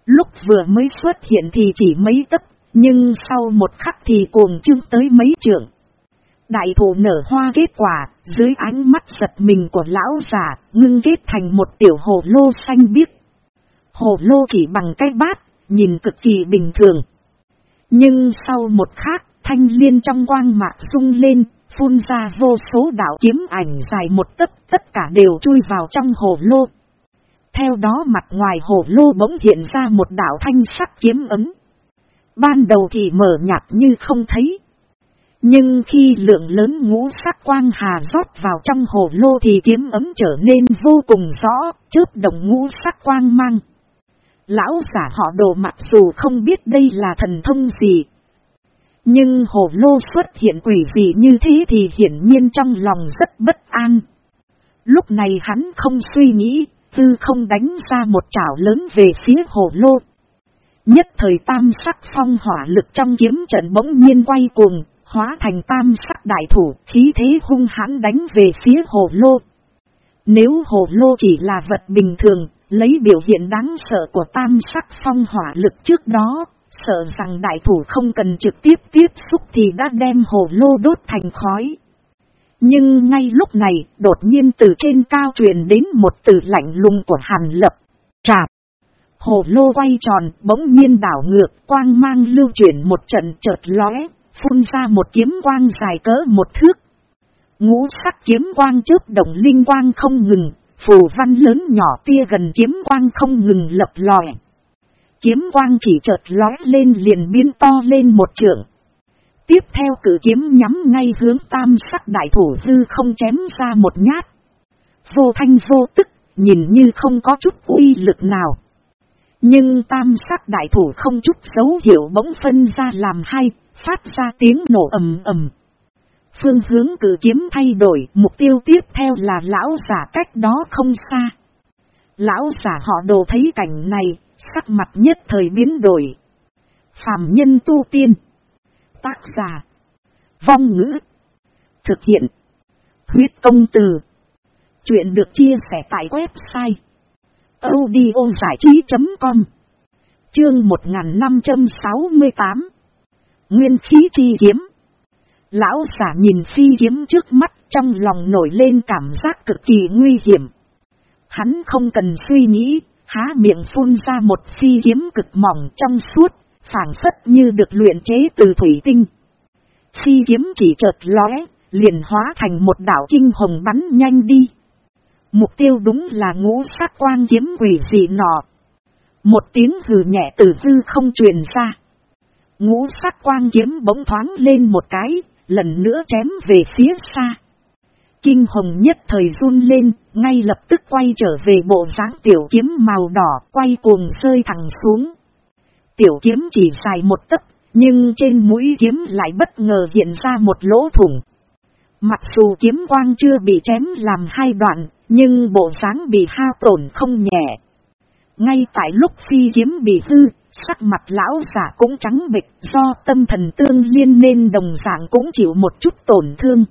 Lúc vừa mới xuất hiện thì chỉ mấy tấc, nhưng sau một khắc thì cuồng trương tới mấy trượng. Đại thụ nở hoa kết quả, dưới ánh mắt giật mình của lão già, ngưng kết thành một tiểu hồ lô xanh biếc. Hồ lô chỉ bằng cái bát, nhìn cực kỳ bình thường. Nhưng sau một khắc, thanh liên trong quang mạc sung lên, phun ra vô số đạo kiếm ảnh dài một tấc, tất cả đều chui vào trong hồ lô. Theo đó mặt ngoài hồ lô bỗng hiện ra một đạo thanh sắc kiếm ấm. Ban đầu thì mở nhạt như không thấy. Nhưng khi lượng lớn ngũ sắc quang hà rót vào trong hồ lô thì kiếm ấm trở nên vô cùng rõ, chớp động ngũ sắc quang mang. Lão giả họ đồ mặc dù không biết đây là thần thông gì, nhưng hồ lô xuất hiện quỷ gì như thế thì hiển nhiên trong lòng rất bất an. Lúc này hắn không suy nghĩ, tư không đánh ra một chảo lớn về phía hồ lô. Nhất thời tam sắc phong hỏa lực trong kiếm trận bỗng nhiên quay cuồng, hóa thành tam sắc đại thủ, khí thế hung hãn đánh về phía hồ lô. Nếu hồ lô chỉ là vật bình thường, lấy biểu hiện đáng sợ của tam sắc phong hỏa lực trước đó, Sợ rằng đại thủ không cần trực tiếp tiếp xúc thì đã đem hồ lô đốt thành khói. Nhưng ngay lúc này, đột nhiên từ trên cao truyền đến một từ lạnh lùng của Hàn Lập. Trạp! Hồ lô quay tròn, bỗng nhiên đảo ngược, quang mang lưu chuyển một trận chợt lóe, phun ra một kiếm quang dài cỡ một thước. Ngũ sắc kiếm quang chớp động linh quang không ngừng, phù văn lớn nhỏ tia gần kiếm quang không ngừng lập lòe. Kiếm quang chỉ chợt lói lên liền biến to lên một trượng. Tiếp theo cử kiếm nhắm ngay hướng tam sắc đại thủ hư không chém ra một nhát. Vô thanh vô tức, nhìn như không có chút uy lực nào. Nhưng tam sắc đại thủ không chút dấu hiệu bỗng phân ra làm hai, phát ra tiếng nổ ầm ầm. Phương hướng cử kiếm thay đổi, mục tiêu tiếp theo là lão giả cách đó không xa. Lão giả họ đồ thấy cảnh này, sắc mặt nhất thời biến đổi. Phạm nhân tu tiên. Tác giả. Vong ngữ. Thực hiện. Huyết công từ. Chuyện được chia sẻ tại website. audiozảichí.com Chương 1568 Nguyên khí chi kiếm Lão giả nhìn phi kiếm trước mắt trong lòng nổi lên cảm giác cực kỳ nguy hiểm. Hắn không cần suy nghĩ, há miệng phun ra một phi kiếm cực mỏng trong suốt, phản phất như được luyện chế từ thủy tinh. Phi kiếm chỉ chợt lóe, liền hóa thành một đảo kinh hồng bắn nhanh đi. Mục tiêu đúng là ngũ sát quang kiếm quỷ dị nọ. Một tiếng hừ nhẹ từ dư không truyền ra. Ngũ sắc quang kiếm bỗng thoáng lên một cái, lần nữa chém về phía xa. Kinh hồng nhất thời run lên, ngay lập tức quay trở về bộ dáng tiểu kiếm màu đỏ, quay cuồng rơi thẳng xuống. Tiểu kiếm chỉ dài một tấc, nhưng trên mũi kiếm lại bất ngờ hiện ra một lỗ thủng. Mặc dù kiếm quang chưa bị chém làm hai đoạn, nhưng bộ dáng bị hao tổn không nhẹ. Ngay tại lúc phi kiếm bị hư, sắc mặt lão giả cũng trắng bịch do tâm thần tương liên nên đồng dạng cũng chịu một chút tổn thương.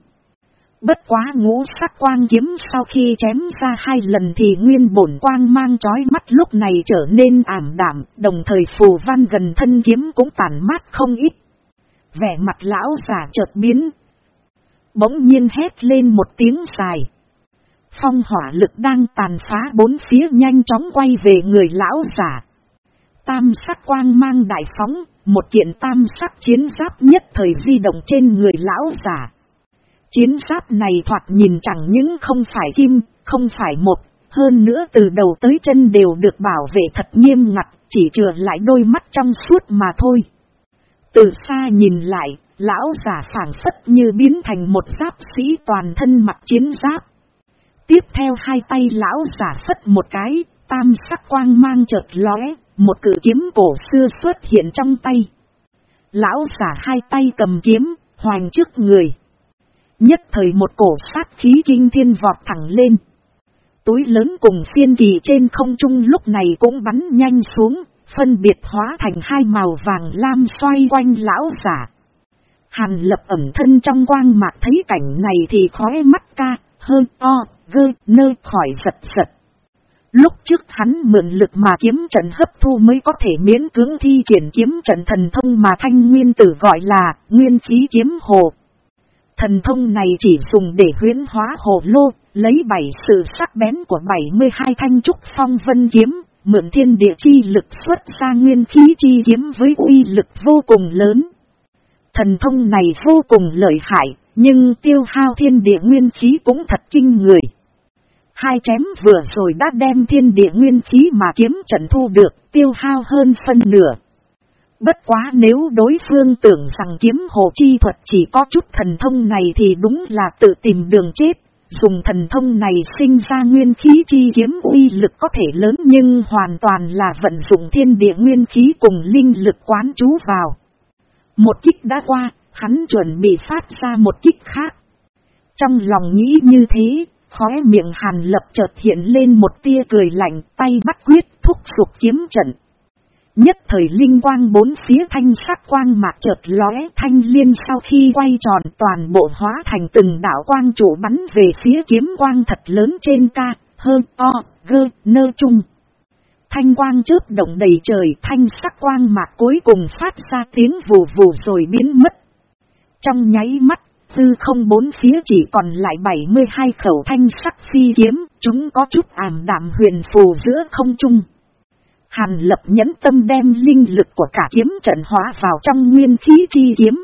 Bất quá ngũ sắc quang kiếm sau khi chém ra hai lần thì nguyên bổn quang mang trói mắt lúc này trở nên ảm đạm, đồng thời phù văn gần thân kiếm cũng tàn mát không ít. Vẻ mặt lão giả chợt biến. Bỗng nhiên hét lên một tiếng dài. Phong hỏa lực đang tàn phá bốn phía nhanh chóng quay về người lão giả. Tam sắc quang mang đại phóng, một kiện tam sắc chiến giáp nhất thời di động trên người lão giả. Chiến giáp này thoạt nhìn chẳng những không phải kim, không phải một, hơn nữa từ đầu tới chân đều được bảo vệ thật nghiêm ngặt, chỉ chừa lại đôi mắt trong suốt mà thôi. Từ xa nhìn lại, lão giả phản phất như biến thành một giáp sĩ toàn thân mặc chiến giáp. Tiếp theo hai tay lão giả phất một cái, tam sắc quang mang chợt lóe, một cử kiếm cổ xưa xuất hiện trong tay. Lão giả hai tay cầm kiếm, hoành trước người. Nhất thời một cổ sát khí kinh thiên vọt thẳng lên. Túi lớn cùng phiên kỳ trên không trung lúc này cũng bắn nhanh xuống, phân biệt hóa thành hai màu vàng lam xoay quanh lão giả. Hàn lập ẩm thân trong quang mạc thấy cảnh này thì khóe mắt ca, hơn to, gơ, nơi khỏi giật giật. Lúc trước hắn mượn lực mà kiếm trận hấp thu mới có thể miễn cưỡng thi triển kiếm trận thần thông mà thanh nguyên tử gọi là nguyên khí kiếm hồ. Thần thông này chỉ dùng để huyến hóa hồ lô, lấy bảy sự sắc bén của 72 thanh trúc phong vân kiếm, mượn thiên địa chi lực xuất ra nguyên khí chi kiếm với uy lực vô cùng lớn. Thần thông này vô cùng lợi hại, nhưng tiêu hao thiên địa nguyên khí cũng thật kinh người. Hai chém vừa rồi đã đem thiên địa nguyên khí mà kiếm trận thu được, tiêu hao hơn phân nửa. Bất quá nếu đối phương tưởng rằng kiếm hồ chi thuật chỉ có chút thần thông này thì đúng là tự tìm đường chết. Dùng thần thông này sinh ra nguyên khí chi kiếm uy lực có thể lớn nhưng hoàn toàn là vận dụng thiên địa nguyên khí cùng linh lực quán chú vào. Một kích đã qua, hắn chuẩn bị phát ra một kích khác. Trong lòng nghĩ như thế, khóe miệng hàn lập chợt hiện lên một tia cười lạnh tay bắt quyết thúc sụp kiếm trận. Nhất thời linh quang bốn phía thanh sắc quang mạc chợt lóe thanh liên sau khi quay tròn toàn bộ hóa thành từng đảo quang trụ bắn về phía kiếm quang thật lớn trên ca, hơn o, gơ, nơ chung. Thanh quang chớp động đầy trời thanh sắc quang mạc cuối cùng phát ra tiếng vù vù rồi biến mất. Trong nháy mắt, tư không bốn phía chỉ còn lại 72 khẩu thanh sắc phi kiếm, chúng có chút ảm đạm huyền phù giữa không trung. Hàn lập nhẫn tâm đem linh lực của cả kiếm trận hóa vào trong nguyên khí chi kiếm.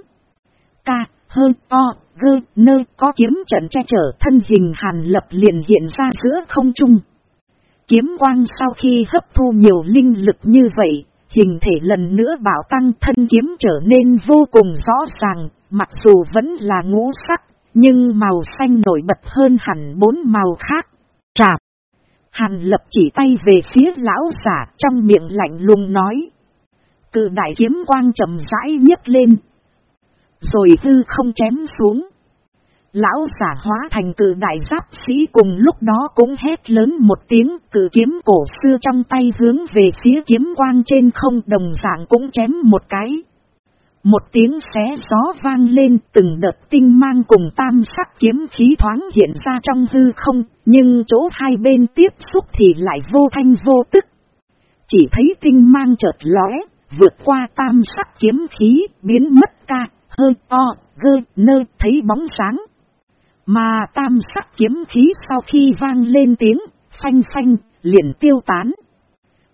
Ca, hơ, o, gơ, nơi có kiếm trận che chở thân hình hàn lập liền hiện ra giữa không trung. Kiếm quang sau khi hấp thu nhiều linh lực như vậy, hình thể lần nữa bảo tăng thân kiếm trở nên vô cùng rõ ràng, mặc dù vẫn là ngũ sắc, nhưng màu xanh nổi bật hơn hẳn bốn màu khác. Trạp! Hàn lập chỉ tay về phía lão giả trong miệng lạnh lùng nói. Cự đại kiếm quang chậm rãi nhấc lên. Rồi hư không chém xuống. Lão giả hóa thành cự đại giáp sĩ cùng lúc đó cũng hét lớn một tiếng cự kiếm cổ xưa trong tay hướng về phía kiếm quang trên không đồng dạng cũng chém một cái. Một tiếng xé gió vang lên từng đợt tinh mang cùng tam sắc kiếm khí thoáng hiện ra trong hư không, nhưng chỗ hai bên tiếp xúc thì lại vô thanh vô tức. Chỉ thấy tinh mang chợt lóe, vượt qua tam sắc kiếm khí, biến mất ca, hơi o, gơ, nơ, thấy bóng sáng. Mà tam sắc kiếm khí sau khi vang lên tiếng, phanh phanh, liền tiêu tán.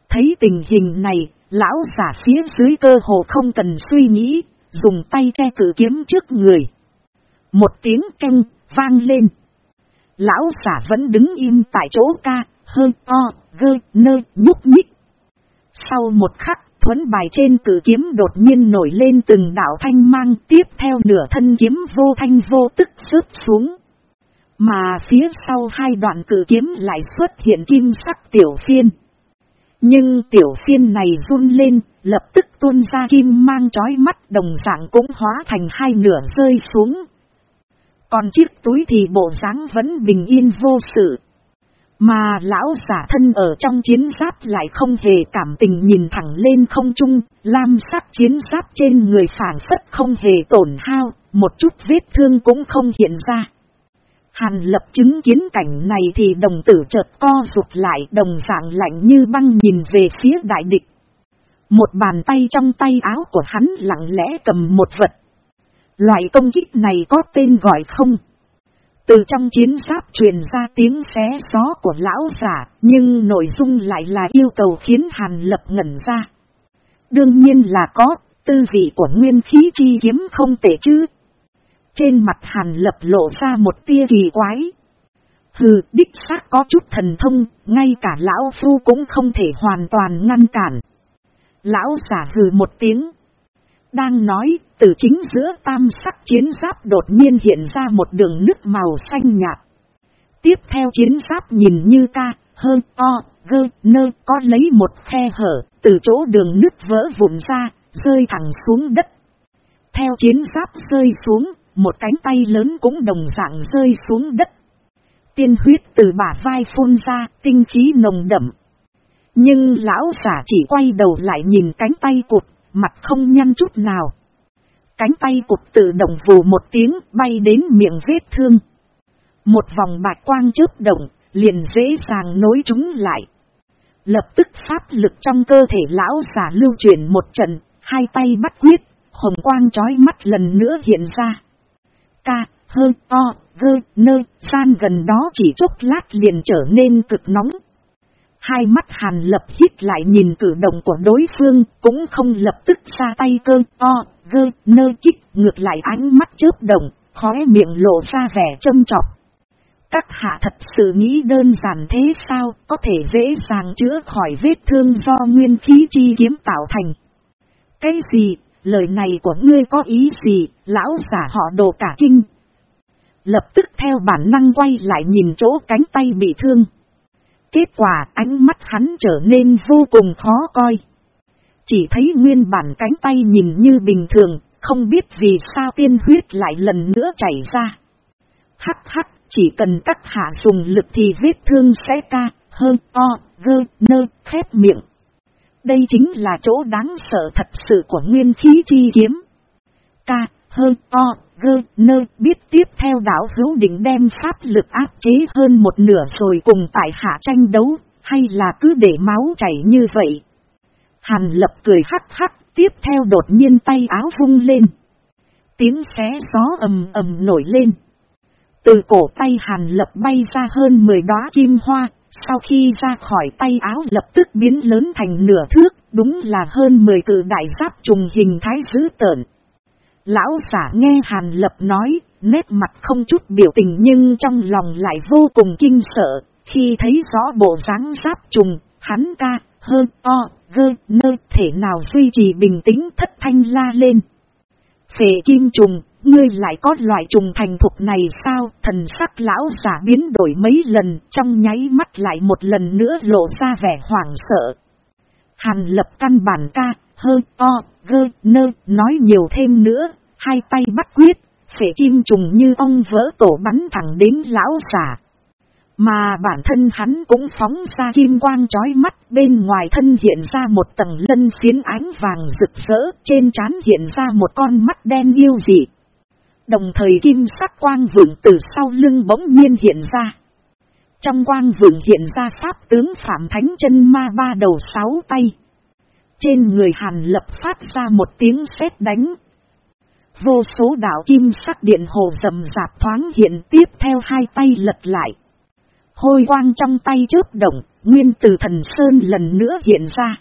Thấy tình hình này, Lão giả phía dưới cơ hồ không cần suy nghĩ, dùng tay che cử kiếm trước người. Một tiếng canh, vang lên. Lão giả vẫn đứng im tại chỗ ca, hơi o, gơ, nơ, nhúc nhích. Sau một khắc, thuấn bài trên cử kiếm đột nhiên nổi lên từng đảo thanh mang tiếp theo nửa thân kiếm vô thanh vô tức rớt xuống. Mà phía sau hai đoạn cử kiếm lại xuất hiện kim sắc tiểu phiên. Nhưng tiểu phiên này run lên, lập tức tuôn ra kim mang trói mắt đồng dạng cũng hóa thành hai nửa rơi xuống. Còn chiếc túi thì bộ dáng vẫn bình yên vô sự. Mà lão giả thân ở trong chiến giáp lại không hề cảm tình nhìn thẳng lên không trung, lam sắc chiến giáp trên người phản phất không hề tổn hao, một chút vết thương cũng không hiện ra. Hàn lập chứng kiến cảnh này thì đồng tử chợt co rụt lại đồng dạng lạnh như băng nhìn về phía đại địch. Một bàn tay trong tay áo của hắn lặng lẽ cầm một vật. Loại công kích này có tên gọi không? Từ trong chiến giáp truyền ra tiếng xé gió của lão giả, nhưng nội dung lại là yêu cầu khiến Hàn Lập ngẩn ra. Đương nhiên là có, tư vị của nguyên khí chi kiếm không tệ chứ. Trên mặt Hàn Lập lộ ra một tia kỳ quái. Hừ, đích xác có chút thần thông, ngay cả lão phu cũng không thể hoàn toàn ngăn cản. Lão giả hừ một tiếng. Đang nói, từ chính giữa tam sắc chiến giáp đột nhiên hiện ra một đường nước màu xanh nhạt. Tiếp theo chiến giáp nhìn như ca, hơi, o, gơ, nơ có lấy một khe hở, từ chỗ đường nước vỡ vụn ra, rơi thẳng xuống đất. Theo chiến giáp rơi xuống, một cánh tay lớn cũng đồng dạng rơi xuống đất. Tiên huyết từ bả vai phun ra, tinh trí nồng đậm. Nhưng lão giả chỉ quay đầu lại nhìn cánh tay cụt, mặt không nhăn chút nào. Cánh tay cụt tự động vù một tiếng bay đến miệng vết thương. Một vòng bạch quang chớp động, liền dễ dàng nối chúng lại. Lập tức pháp lực trong cơ thể lão giả lưu chuyển một trận, hai tay bắt quyết, hồng quang trói mắt lần nữa hiện ra. Ca, hơi, o, gơ, nơ, gian gần đó chỉ chốc lát liền trở nên cực nóng. Hai mắt hàn lập hít lại nhìn cử động của đối phương, cũng không lập tức ra tay cơ, o, gơ, nơ kích, ngược lại ánh mắt chớp động, khóe miệng lộ ra vẻ châm trọc. Các hạ thật sự nghĩ đơn giản thế sao, có thể dễ dàng chữa khỏi vết thương do nguyên khí chi kiếm tạo thành. Cái gì, lời này của ngươi có ý gì, lão giả họ đồ cả kinh. Lập tức theo bản năng quay lại nhìn chỗ cánh tay bị thương. Kết quả ánh mắt hắn trở nên vô cùng khó coi. Chỉ thấy nguyên bản cánh tay nhìn như bình thường, không biết vì sao tiên huyết lại lần nữa chảy ra. Hắc hắc, chỉ cần các hạ dùng lực thì vết thương sẽ ca, hơn, o, gơ, nơ, khép miệng. Đây chính là chỗ đáng sợ thật sự của nguyên khí chi kiếm. Ca, hơn, o, gơ, nơ biết tiếp theo đảo hữu định đem pháp lực áp chế hơn một nửa rồi cùng tại hạ tranh đấu, hay là cứ để máu chảy như vậy. Hàn lập cười hắc hắc, tiếp theo đột nhiên tay áo vung lên. Tiếng xé gió ầm ầm nổi lên. Từ cổ tay hàn lập bay ra hơn 10 đóa kim hoa, sau khi ra khỏi tay áo lập tức biến lớn thành nửa thước, đúng là hơn 10 cử đại giáp trùng hình thái dữ tợn. Lão giả nghe Hàn Lập nói, nét mặt không chút biểu tình nhưng trong lòng lại vô cùng kinh sợ, khi thấy rõ bộ dáng giáp trùng, hắn ca, hơn, o, gơ, nơi thể nào duy trì bình tĩnh thất thanh la lên. Phệ kim trùng, ngươi lại có loại trùng thành thục này sao? Thần sắc lão giả biến đổi mấy lần, trong nháy mắt lại một lần nữa lộ ra vẻ hoảng sợ. Hàn lập căn bản ca, hơ, o, gơ, nơ, nói nhiều thêm nữa, hai tay bắt quyết, phể kim trùng như ông vỡ tổ bắn thẳng đến lão giả. Mà bản thân hắn cũng phóng ra kim quang chói mắt, bên ngoài thân hiện ra một tầng lân phiến ánh vàng rực rỡ, trên trán hiện ra một con mắt đen yêu dị. Đồng thời kim sắc quang vượng từ sau lưng bỗng nhiên hiện ra. Trong quang vượng hiện ra pháp tướng Phạm Thánh chân ma ba đầu sáu tay. Trên người Hàn lập phát ra một tiếng sét đánh. Vô số đảo kim sắc điện hồ rầm rạp thoáng hiện tiếp theo hai tay lật lại. Hôi quang trong tay chớp động, nguyên từ thần sơn lần nữa hiện ra.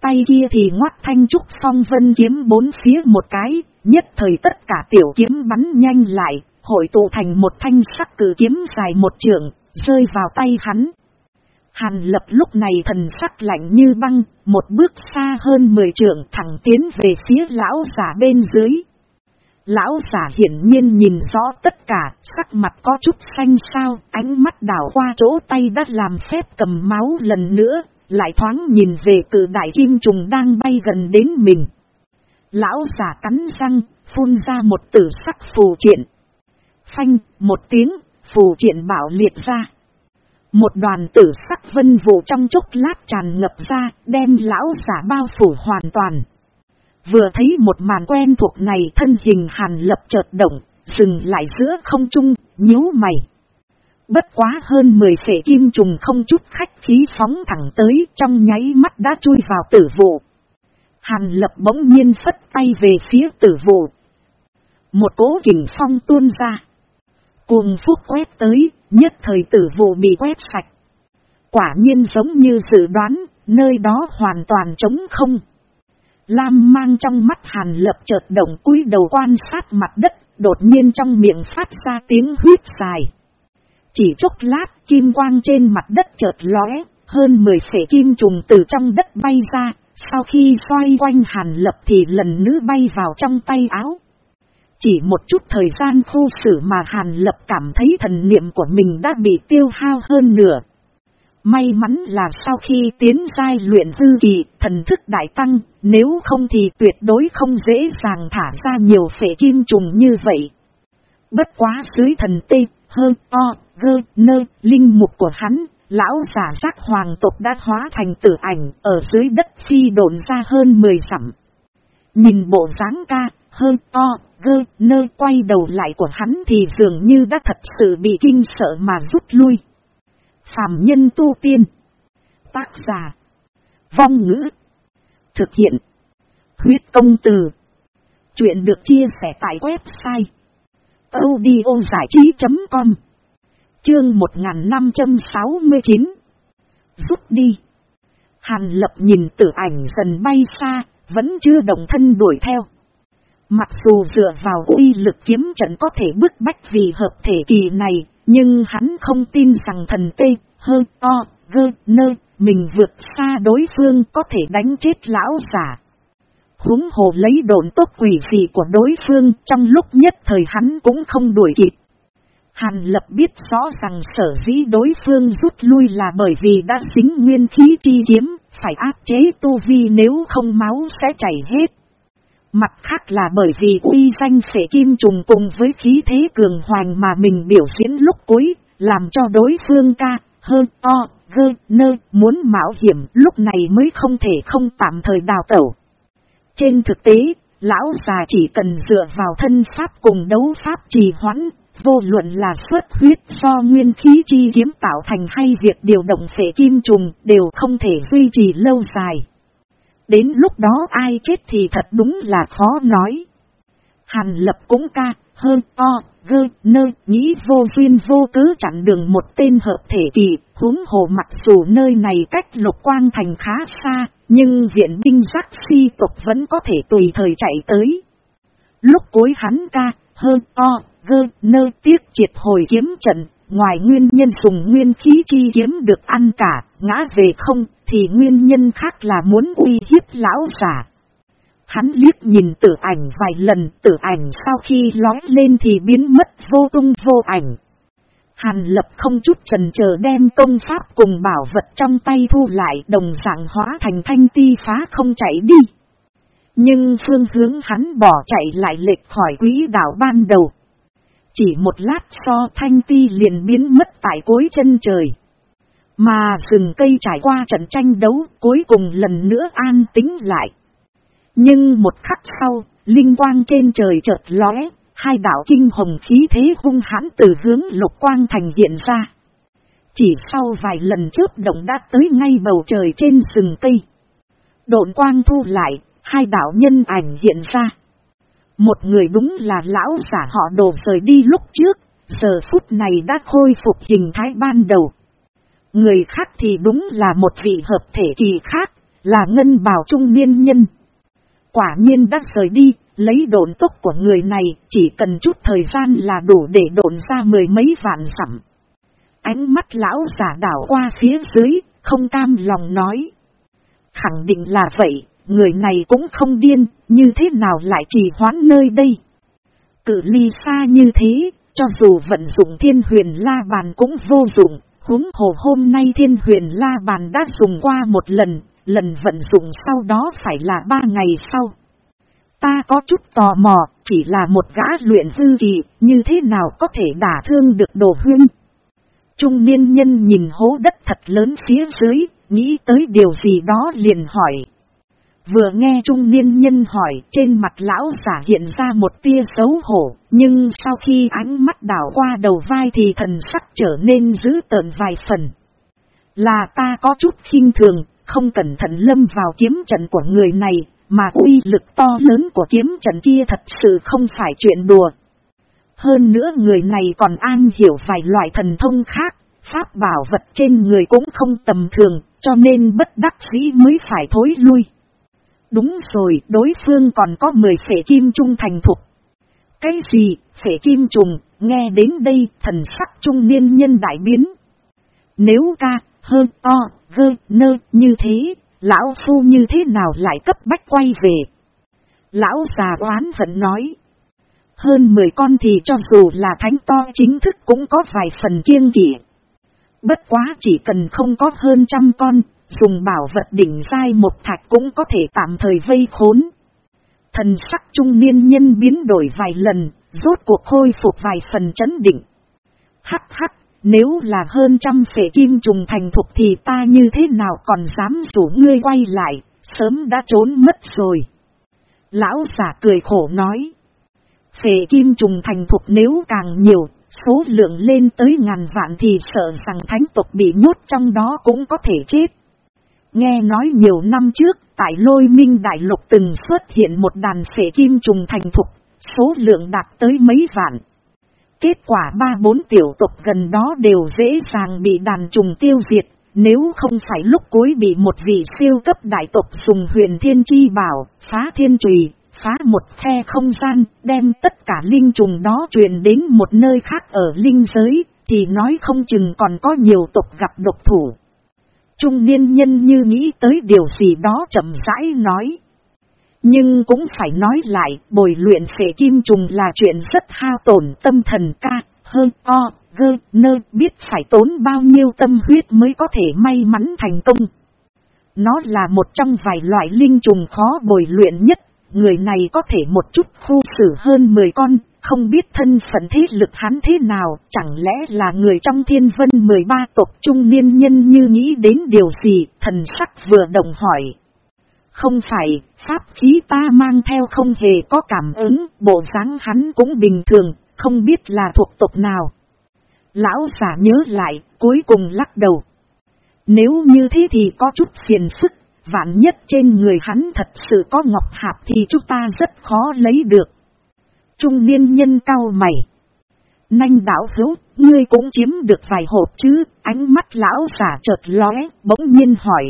Tay kia thì ngoắt thanh trúc phong vân kiếm bốn phía một cái, nhất thời tất cả tiểu kiếm bắn nhanh lại, hội tụ thành một thanh sắc cử kiếm dài một trượng, rơi vào tay hắn. Hàn lập lúc này thần sắc lạnh như băng, một bước xa hơn mười trượng thẳng tiến về phía lão giả bên dưới. Lão giả hiển nhiên nhìn rõ tất cả, sắc mặt có chút xanh sao, ánh mắt đảo qua chỗ tay đã làm phép cầm máu lần nữa, lại thoáng nhìn về cử đại kim trùng đang bay gần đến mình. Lão giả cắn răng, phun ra một tử sắc phù triện. Phanh, một tiếng, phù triện bảo liệt ra. Một đoàn tử sắc vân vụ trong chốc lát tràn ngập ra, đem lão giả bao phủ hoàn toàn. Vừa thấy một màn quen thuộc này thân hình hàn lập chợt động, dừng lại giữa không trung, nhíu mày. Bất quá hơn 10 phể kim trùng không chút khách khí phóng thẳng tới trong nháy mắt đã chui vào tử vụ. Hàn lập bỗng nhiên phất tay về phía tử vụ. Một cố kình phong tuôn ra. Cuồng phúc quét tới, nhất thời tử vụ bị quét sạch. Quả nhiên giống như dự đoán, nơi đó hoàn toàn trống không. Lam mang trong mắt hàn lập chợt động cúi đầu quan sát mặt đất, đột nhiên trong miệng phát ra tiếng huyết dài. Chỉ chốc lát, kim quang trên mặt đất chợt lóe, hơn 10 phể kim trùng từ trong đất bay ra, sau khi xoay quanh hàn lập thì lần nữa bay vào trong tay áo. Chỉ một chút thời gian khô xử mà hàn lập cảm thấy thần niệm của mình đã bị tiêu hao hơn nửa. May mắn là sau khi tiến giai luyện hư kỳ, thần thức đại tăng, nếu không thì tuyệt đối không dễ dàng thả ra nhiều phệ kim trùng như vậy. Bất quá dưới thần tê, hơn o, gơ, nơ, linh mục của hắn, lão giả giác hoàng tộc đã hóa thành tử ảnh ở dưới đất phi đồn ra hơn 10 dặm. Nhìn bộ dáng ca, hơn o, gơ, nơ quay đầu lại của hắn thì dường như đã thật sự bị kinh sợ mà rút lui. Phạm nhân tu tiên. Tác giả. Vong ngữ. Thực hiện. Huyết công từ. Chuyện được chia sẻ tại website. audiozải trí.com Chương 1569 Rút đi. Hàn lập nhìn tử ảnh dần bay xa, vẫn chưa đồng thân đuổi theo. Mặc dù dựa vào uy lực kiếm trận có thể bức bách vì hợp thể kỳ này, nhưng hắn không tin rằng thần tê, hơ, o, gơ, nơ, mình vượt xa đối phương có thể đánh chết lão giả. Húng hồ lấy đồn tốt quỷ gì của đối phương trong lúc nhất thời hắn cũng không đuổi kịp. Hàn lập biết rõ rằng sở dĩ đối phương rút lui là bởi vì đã dính nguyên khí chi kiếm, phải áp chế tu vi nếu không máu sẽ chảy hết. Mặt khác là bởi vì uy danh sẽ kim trùng cùng với khí thế cường hoành mà mình biểu diễn lúc cuối, làm cho đối phương ca, hơn, o, gơ, nơ, muốn mạo hiểm lúc này mới không thể không tạm thời đào tẩu. Trên thực tế, lão già chỉ cần dựa vào thân pháp cùng đấu pháp trì hoãn, vô luận là xuất huyết do nguyên khí chi kiếm tạo thành hay việc điều động phệ kim trùng đều không thể duy trì lâu dài. Đến lúc đó ai chết thì thật đúng là khó nói. Hàn lập cũng ca, hơn o, gơ, nơ, nghĩ vô duyên vô cứ chặn đường một tên hợp thể kỳ, huống hồ mặc dù nơi này cách lục quang thành khá xa, nhưng viện binh giác si tục vẫn có thể tùy thời chạy tới. Lúc cuối hắn ca, hơn o, gơ, nơ tiếc triệt hồi kiếm trận, ngoài nguyên nhân dùng nguyên khí chi kiếm được ăn cả, ngã về không, thì nguyên nhân khác là muốn uy hiếp lão giả. Hắn liếc nhìn tử ảnh vài lần, tử ảnh sau khi lói lên thì biến mất vô tung vô ảnh. Hàn lập không chút trần chờ đem công pháp cùng bảo vật trong tay thu lại đồng dạng hóa thành thanh ti phá không chạy đi. Nhưng phương hướng hắn bỏ chạy lại lệch khỏi quỹ đảo ban đầu. Chỉ một lát so thanh ti liền biến mất tại cuối chân trời. Mà rừng cây trải qua trận tranh đấu cuối cùng lần nữa an tính lại. Nhưng một khắc sau, linh quang trên trời chợt lóe, hai đảo kinh hồng khí thế hung hãn từ hướng lục quang thành hiện ra. Chỉ sau vài lần trước động đã tới ngay bầu trời trên rừng cây. Độn quang thu lại, hai đảo nhân ảnh hiện ra. Một người đúng là lão giả họ đồ rời đi lúc trước, giờ phút này đã khôi phục hình thái ban đầu. Người khác thì đúng là một vị hợp thể kỳ khác, Là ngân bào trung niên nhân. Quả nhiên đã rời đi, lấy độn tốc của người này chỉ cần chút thời gian là đủ để độn ra mười mấy vạn dặm. Ánh mắt lão giả đảo qua phía dưới, không cam lòng nói. Khẳng định là vậy, người này cũng không điên, như thế nào lại trì hoãn nơi đây. Cự ly xa như thế, cho dù vận dụng thiên huyền la bàn cũng vô dụng, huống hồ hôm nay thiên huyền la bàn đã dùng qua một lần, lần vận dụng sau đó phải là ba ngày sau. Ta có chút tò mò, chỉ là một gã luyện hư kỳ, như thế nào có thể đả thương được đồ huyên. Trung niên nhân nhìn hố đất thật lớn phía dưới, nghĩ tới điều gì đó liền hỏi. Vừa nghe trung niên nhân hỏi trên mặt lão giả hiện ra một tia xấu hổ, nhưng sau khi ánh mắt đảo qua đầu vai thì thần sắc trở nên dữ tợn vài phần. Là ta có chút khinh thường, không cẩn thận lâm vào kiếm trận của người này, mà uy lực to lớn của kiếm trận kia thật sự không phải chuyện đùa. Hơn nữa người này còn an hiểu vài loại thần thông khác, pháp bảo vật trên người cũng không tầm thường, cho nên bất đắc dĩ mới phải thối lui. Đúng rồi, đối phương còn có 10 phệ kim trung thành thục. Cái gì, phệ kim trùng, nghe đến đây thần sắc trung niên nhân đại biến. Nếu ca, hơn to, gơ, nơ, như thế, lão phu như thế nào lại cấp bách quay về. Lão già oán vẫn nói. Hơn 10 con thì cho dù là thánh to chính thức cũng có vài phần kiêng kỷ. Bất quá chỉ cần không có hơn trăm con, dùng bảo vật đỉnh dai một thạch cũng có thể tạm thời vây khốn. Thần sắc trung niên nhân biến đổi vài lần, rốt cuộc khôi phục vài phần chấn định. Hắc hắc, nếu là hơn trăm phệ kim trùng thành thục thì ta như thế nào còn dám rủ ngươi quay lại, sớm đã trốn mất rồi. Lão giả cười khổ nói. Phệ kim trùng thành thục nếu càng nhiều, số lượng lên tới ngàn vạn thì sợ rằng thánh tục bị nhốt trong đó cũng có thể chết. Nghe nói nhiều năm trước, tại lôi minh đại lục từng xuất hiện một đàn phể kim trùng thành thục, số lượng đạt tới mấy vạn. Kết quả ba bốn tiểu tộc gần đó đều dễ dàng bị đàn trùng tiêu diệt, nếu không phải lúc cuối bị một vị siêu cấp đại tộc dùng huyền thiên chi bảo, phá thiên trùy, phá một khe không gian, đem tất cả linh trùng đó truyền đến một nơi khác ở linh giới, thì nói không chừng còn có nhiều tộc gặp độc thủ. Trung niên nhân như nghĩ tới điều gì đó chậm rãi nói. Nhưng cũng phải nói lại, bồi luyện phệ kim trùng là chuyện rất hao tổn tâm thần ca, hơn o, gơ, nơ, biết phải tốn bao nhiêu tâm huyết mới có thể may mắn thành công. Nó là một trong vài loại linh trùng khó bồi luyện nhất, người này có thể một chút khu xử hơn 10 con, không biết thân phận thế lực hắn thế nào, chẳng lẽ là người trong thiên vân 13 tộc trung niên nhân như nghĩ đến điều gì, thần sắc vừa đồng hỏi. Không phải, pháp khí ta mang theo không hề có cảm ứng, bộ dáng hắn cũng bình thường, không biết là thuộc tộc nào. Lão giả nhớ lại, cuối cùng lắc đầu. Nếu như thế thì có chút phiền phức, vạn nhất trên người hắn thật sự có ngọc hạp thì chúng ta rất khó lấy được. Trung niên nhân cao mày. Nanh đảo hữu, ngươi cũng chiếm được vài hộp chứ, ánh mắt lão giả chợt lóe, bỗng nhiên hỏi.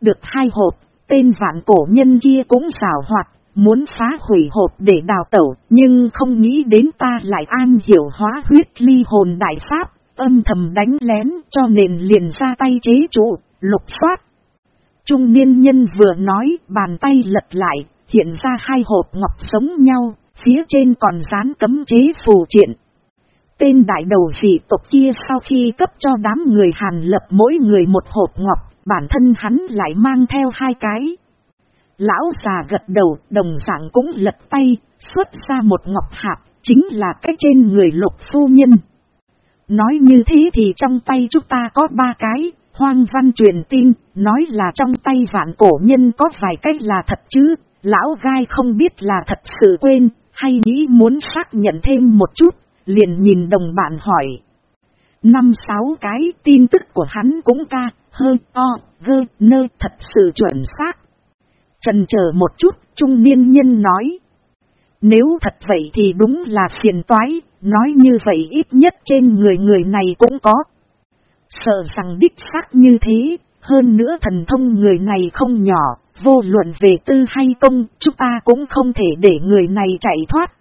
Được hai hộp, tên vạn cổ nhân kia cũng rào hoạt, muốn phá hủy hộp để đào tẩu, nhưng không nghĩ đến ta lại an hiểu hóa huyết ly hồn đại pháp, âm thầm đánh lén cho nên liền ra tay chế trụ, lục soát. Trung niên nhân vừa nói, bàn tay lật lại, hiện ra hai hộp ngọc sống nhau, phía trên còn dán cấm chế phù triện. Tên đại đầu dị tộc kia sau khi cấp cho đám người Hàn lập mỗi người một hộp ngọc, bản thân hắn lại mang theo hai cái. Lão già gật đầu, đồng dạng cũng lật tay, xuất ra một ngọc hạp, chính là cái trên người lục phu nhân. Nói như thế thì trong tay chúng ta có ba cái, hoang văn truyền tin, nói là trong tay vạn cổ nhân có vài cái là thật chứ, lão gai không biết là thật sự quên, hay nghĩ muốn xác nhận thêm một chút, liền nhìn đồng bạn hỏi. Năm sáu cái tin tức của hắn cũng ca, hơi o, gơ, nơ thật sự chuẩn xác. Trần chờ một chút, trung niên nhân nói. Nếu thật vậy thì đúng là phiền toái, nói như vậy ít nhất trên người người này cũng có. Sợ rằng đích xác như thế, Hơn nữa thần thông người này không nhỏ, vô luận về tư hay công, chúng ta cũng không thể để người này chạy thoát.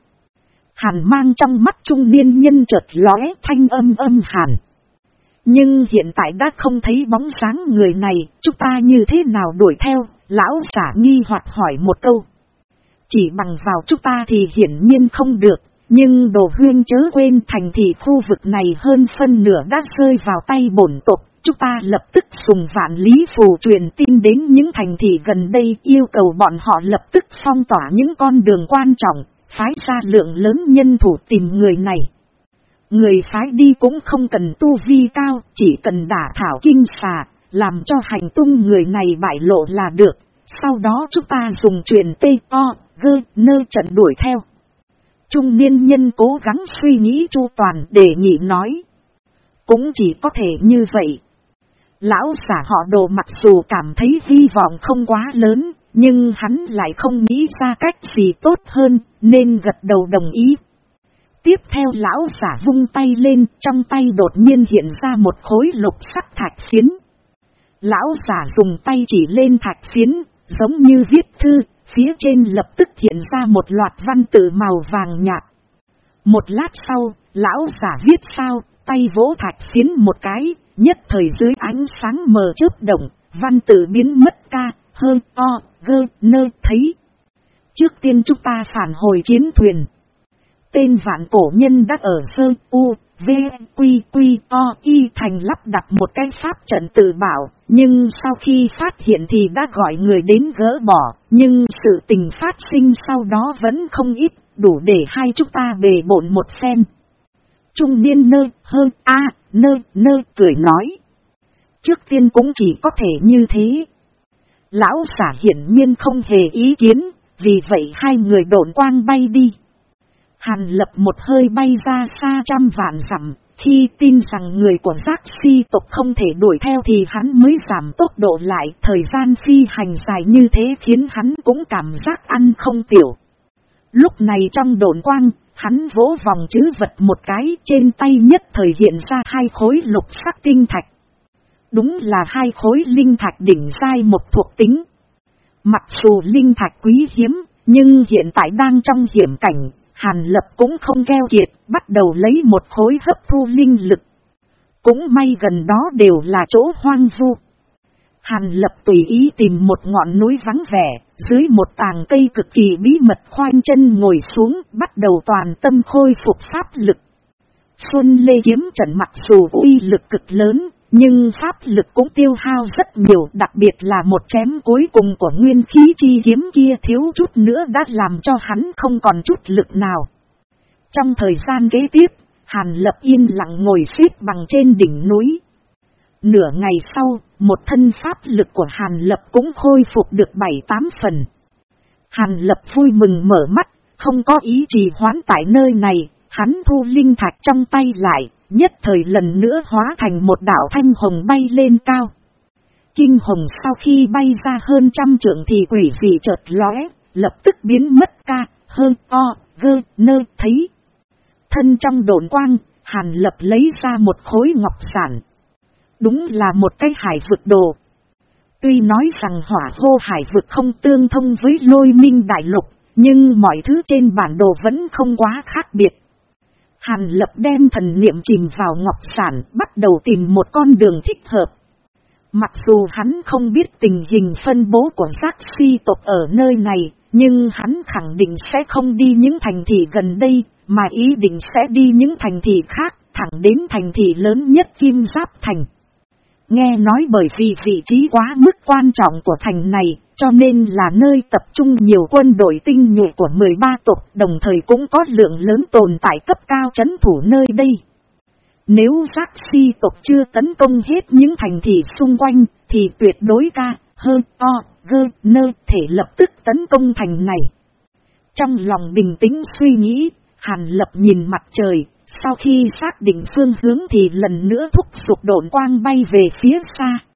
Hàn mang trong mắt trung niên nhân chợt lóe thanh âm âm hàn. Nhưng hiện tại đã không thấy bóng sáng người này, chúng ta như thế nào đuổi theo, lão giả nghi hoặc hỏi một câu. Chỉ bằng vào chúng ta thì hiển nhiên không được, nhưng đồ huyên chớ quên thành thị khu vực này hơn phân nửa đã rơi vào tay bổn tộc. Chúng ta lập tức dùng vạn lý phù truyền tin đến những thành thị gần đây yêu cầu bọn họ lập tức phong tỏa những con đường quan trọng, phái ra lượng lớn nhân thủ tìm người này. Người phái đi cũng không cần tu vi cao, chỉ cần đả thảo kinh xà, làm cho hành tung người này bại lộ là được. Sau đó chúng ta dùng truyền tê o, gơ, nơ trận đuổi theo. Trung niên nhân cố gắng suy nghĩ chu toàn để nhị nói. Cũng chỉ có thể như vậy. Lão giả họ đồ mặc dù cảm thấy hy vọng không quá lớn, nhưng hắn lại không nghĩ ra cách gì tốt hơn, nên gật đầu đồng ý. Tiếp theo lão giả vung tay lên, trong tay đột nhiên hiện ra một khối lục sắc thạch phiến. Lão giả dùng tay chỉ lên thạch phiến, giống như viết thư, phía trên lập tức hiện ra một loạt văn tự màu vàng nhạt. Một lát sau, lão giả viết sao, tay vỗ thạch phiến một cái, nhất thời dưới ánh sáng mờ chớp động, văn tự biến mất ca, hơn o, gơ, nơ, thấy. Trước tiên chúng ta phản hồi chiến thuyền. Tên vạn cổ nhân đã ở sơ u, v, quy, quy, o, y thành lắp đặt một cái pháp trận tự bảo, nhưng sau khi phát hiện thì đã gọi người đến gỡ bỏ, nhưng sự tình phát sinh sau đó vẫn không ít, đủ để hai chúng ta bề bộn một phen. Trung niên nơ, hơn, a, nơ, nơ, cười nói. Trước tiên cũng chỉ có thể như thế. Lão giả hiển nhiên không hề ý kiến, vì vậy hai người độn quang bay đi. Hàn lập một hơi bay ra xa trăm vạn dặm, khi tin rằng người của giác si tộc không thể đuổi theo thì hắn mới giảm tốc độ lại, thời gian phi hành dài như thế khiến hắn cũng cảm giác ăn không tiểu. Lúc này trong đồn quang, hắn vỗ vòng chữ vật một cái trên tay nhất thời hiện ra hai khối lục sắc tinh thạch. Đúng là hai khối linh thạch đỉnh dai một thuộc tính. Mặc dù linh thạch quý hiếm, nhưng hiện tại đang trong hiểm cảnh, Hàn lập cũng không keo kiệt, bắt đầu lấy một khối hấp thu linh lực. Cũng may gần đó đều là chỗ hoang vu. Hàn lập tùy ý tìm một ngọn núi vắng vẻ, dưới một tàng cây cực kỳ bí mật khoanh chân ngồi xuống, bắt đầu toàn tâm khôi phục pháp lực. Xuân Lê Kiếm trận mặc dù uy lực cực lớn, nhưng pháp lực cũng tiêu hao rất nhiều, đặc biệt là một chém cuối cùng của nguyên khí chi kiếm kia thiếu chút nữa đã làm cho hắn không còn chút lực nào. Trong thời gian kế tiếp, Hàn Lập yên lặng ngồi xếp bằng trên đỉnh núi. Nửa ngày sau, một thân pháp lực của Hàn Lập cũng khôi phục được bảy tám phần. Hàn Lập vui mừng mở mắt, không có ý trì hoán tại nơi này, hắn thu linh thạch trong tay lại, nhất thời lần nữa hóa thành một đảo thanh hồng bay lên cao. Kinh hồng sau khi bay ra hơn trăm trượng thì quỷ dị chợt lóe, lập tức biến mất ca, hơn o, gơ, nơ, thấy. Thân trong đồn quang, hàn lập lấy ra một khối ngọc sản. Đúng là một cái hải vực đồ. Tuy nói rằng hỏa hô hải vực không tương thông với lôi minh đại lục, nhưng mọi thứ trên bản đồ vẫn không quá khác biệt. Hàn lập đem thần niệm chìm vào ngọc sản, bắt đầu tìm một con đường thích hợp. Mặc dù hắn không biết tình hình phân bố của giác si tộc ở nơi này, nhưng hắn khẳng định sẽ không đi những thành thị gần đây, mà ý định sẽ đi những thành thị khác, thẳng đến thành thị lớn nhất Kim Giáp Thành. Nghe nói bởi vì vị trí quá mức quan trọng của thành này, cho nên là nơi tập trung nhiều quân đội tinh nhuệ của 13 tộc, đồng thời cũng có lượng lớn tồn tại cấp cao chấn thủ nơi đây. Nếu giác si tộc chưa tấn công hết những thành thị xung quanh, thì tuyệt đối ca, hơn, o, gơ, nơ thể lập tức tấn công thành này. Trong lòng bình tĩnh suy nghĩ, Hàn lập nhìn mặt trời, sau khi xác định phương hướng thì lần nữa thúc sụp độn quang bay về phía xa.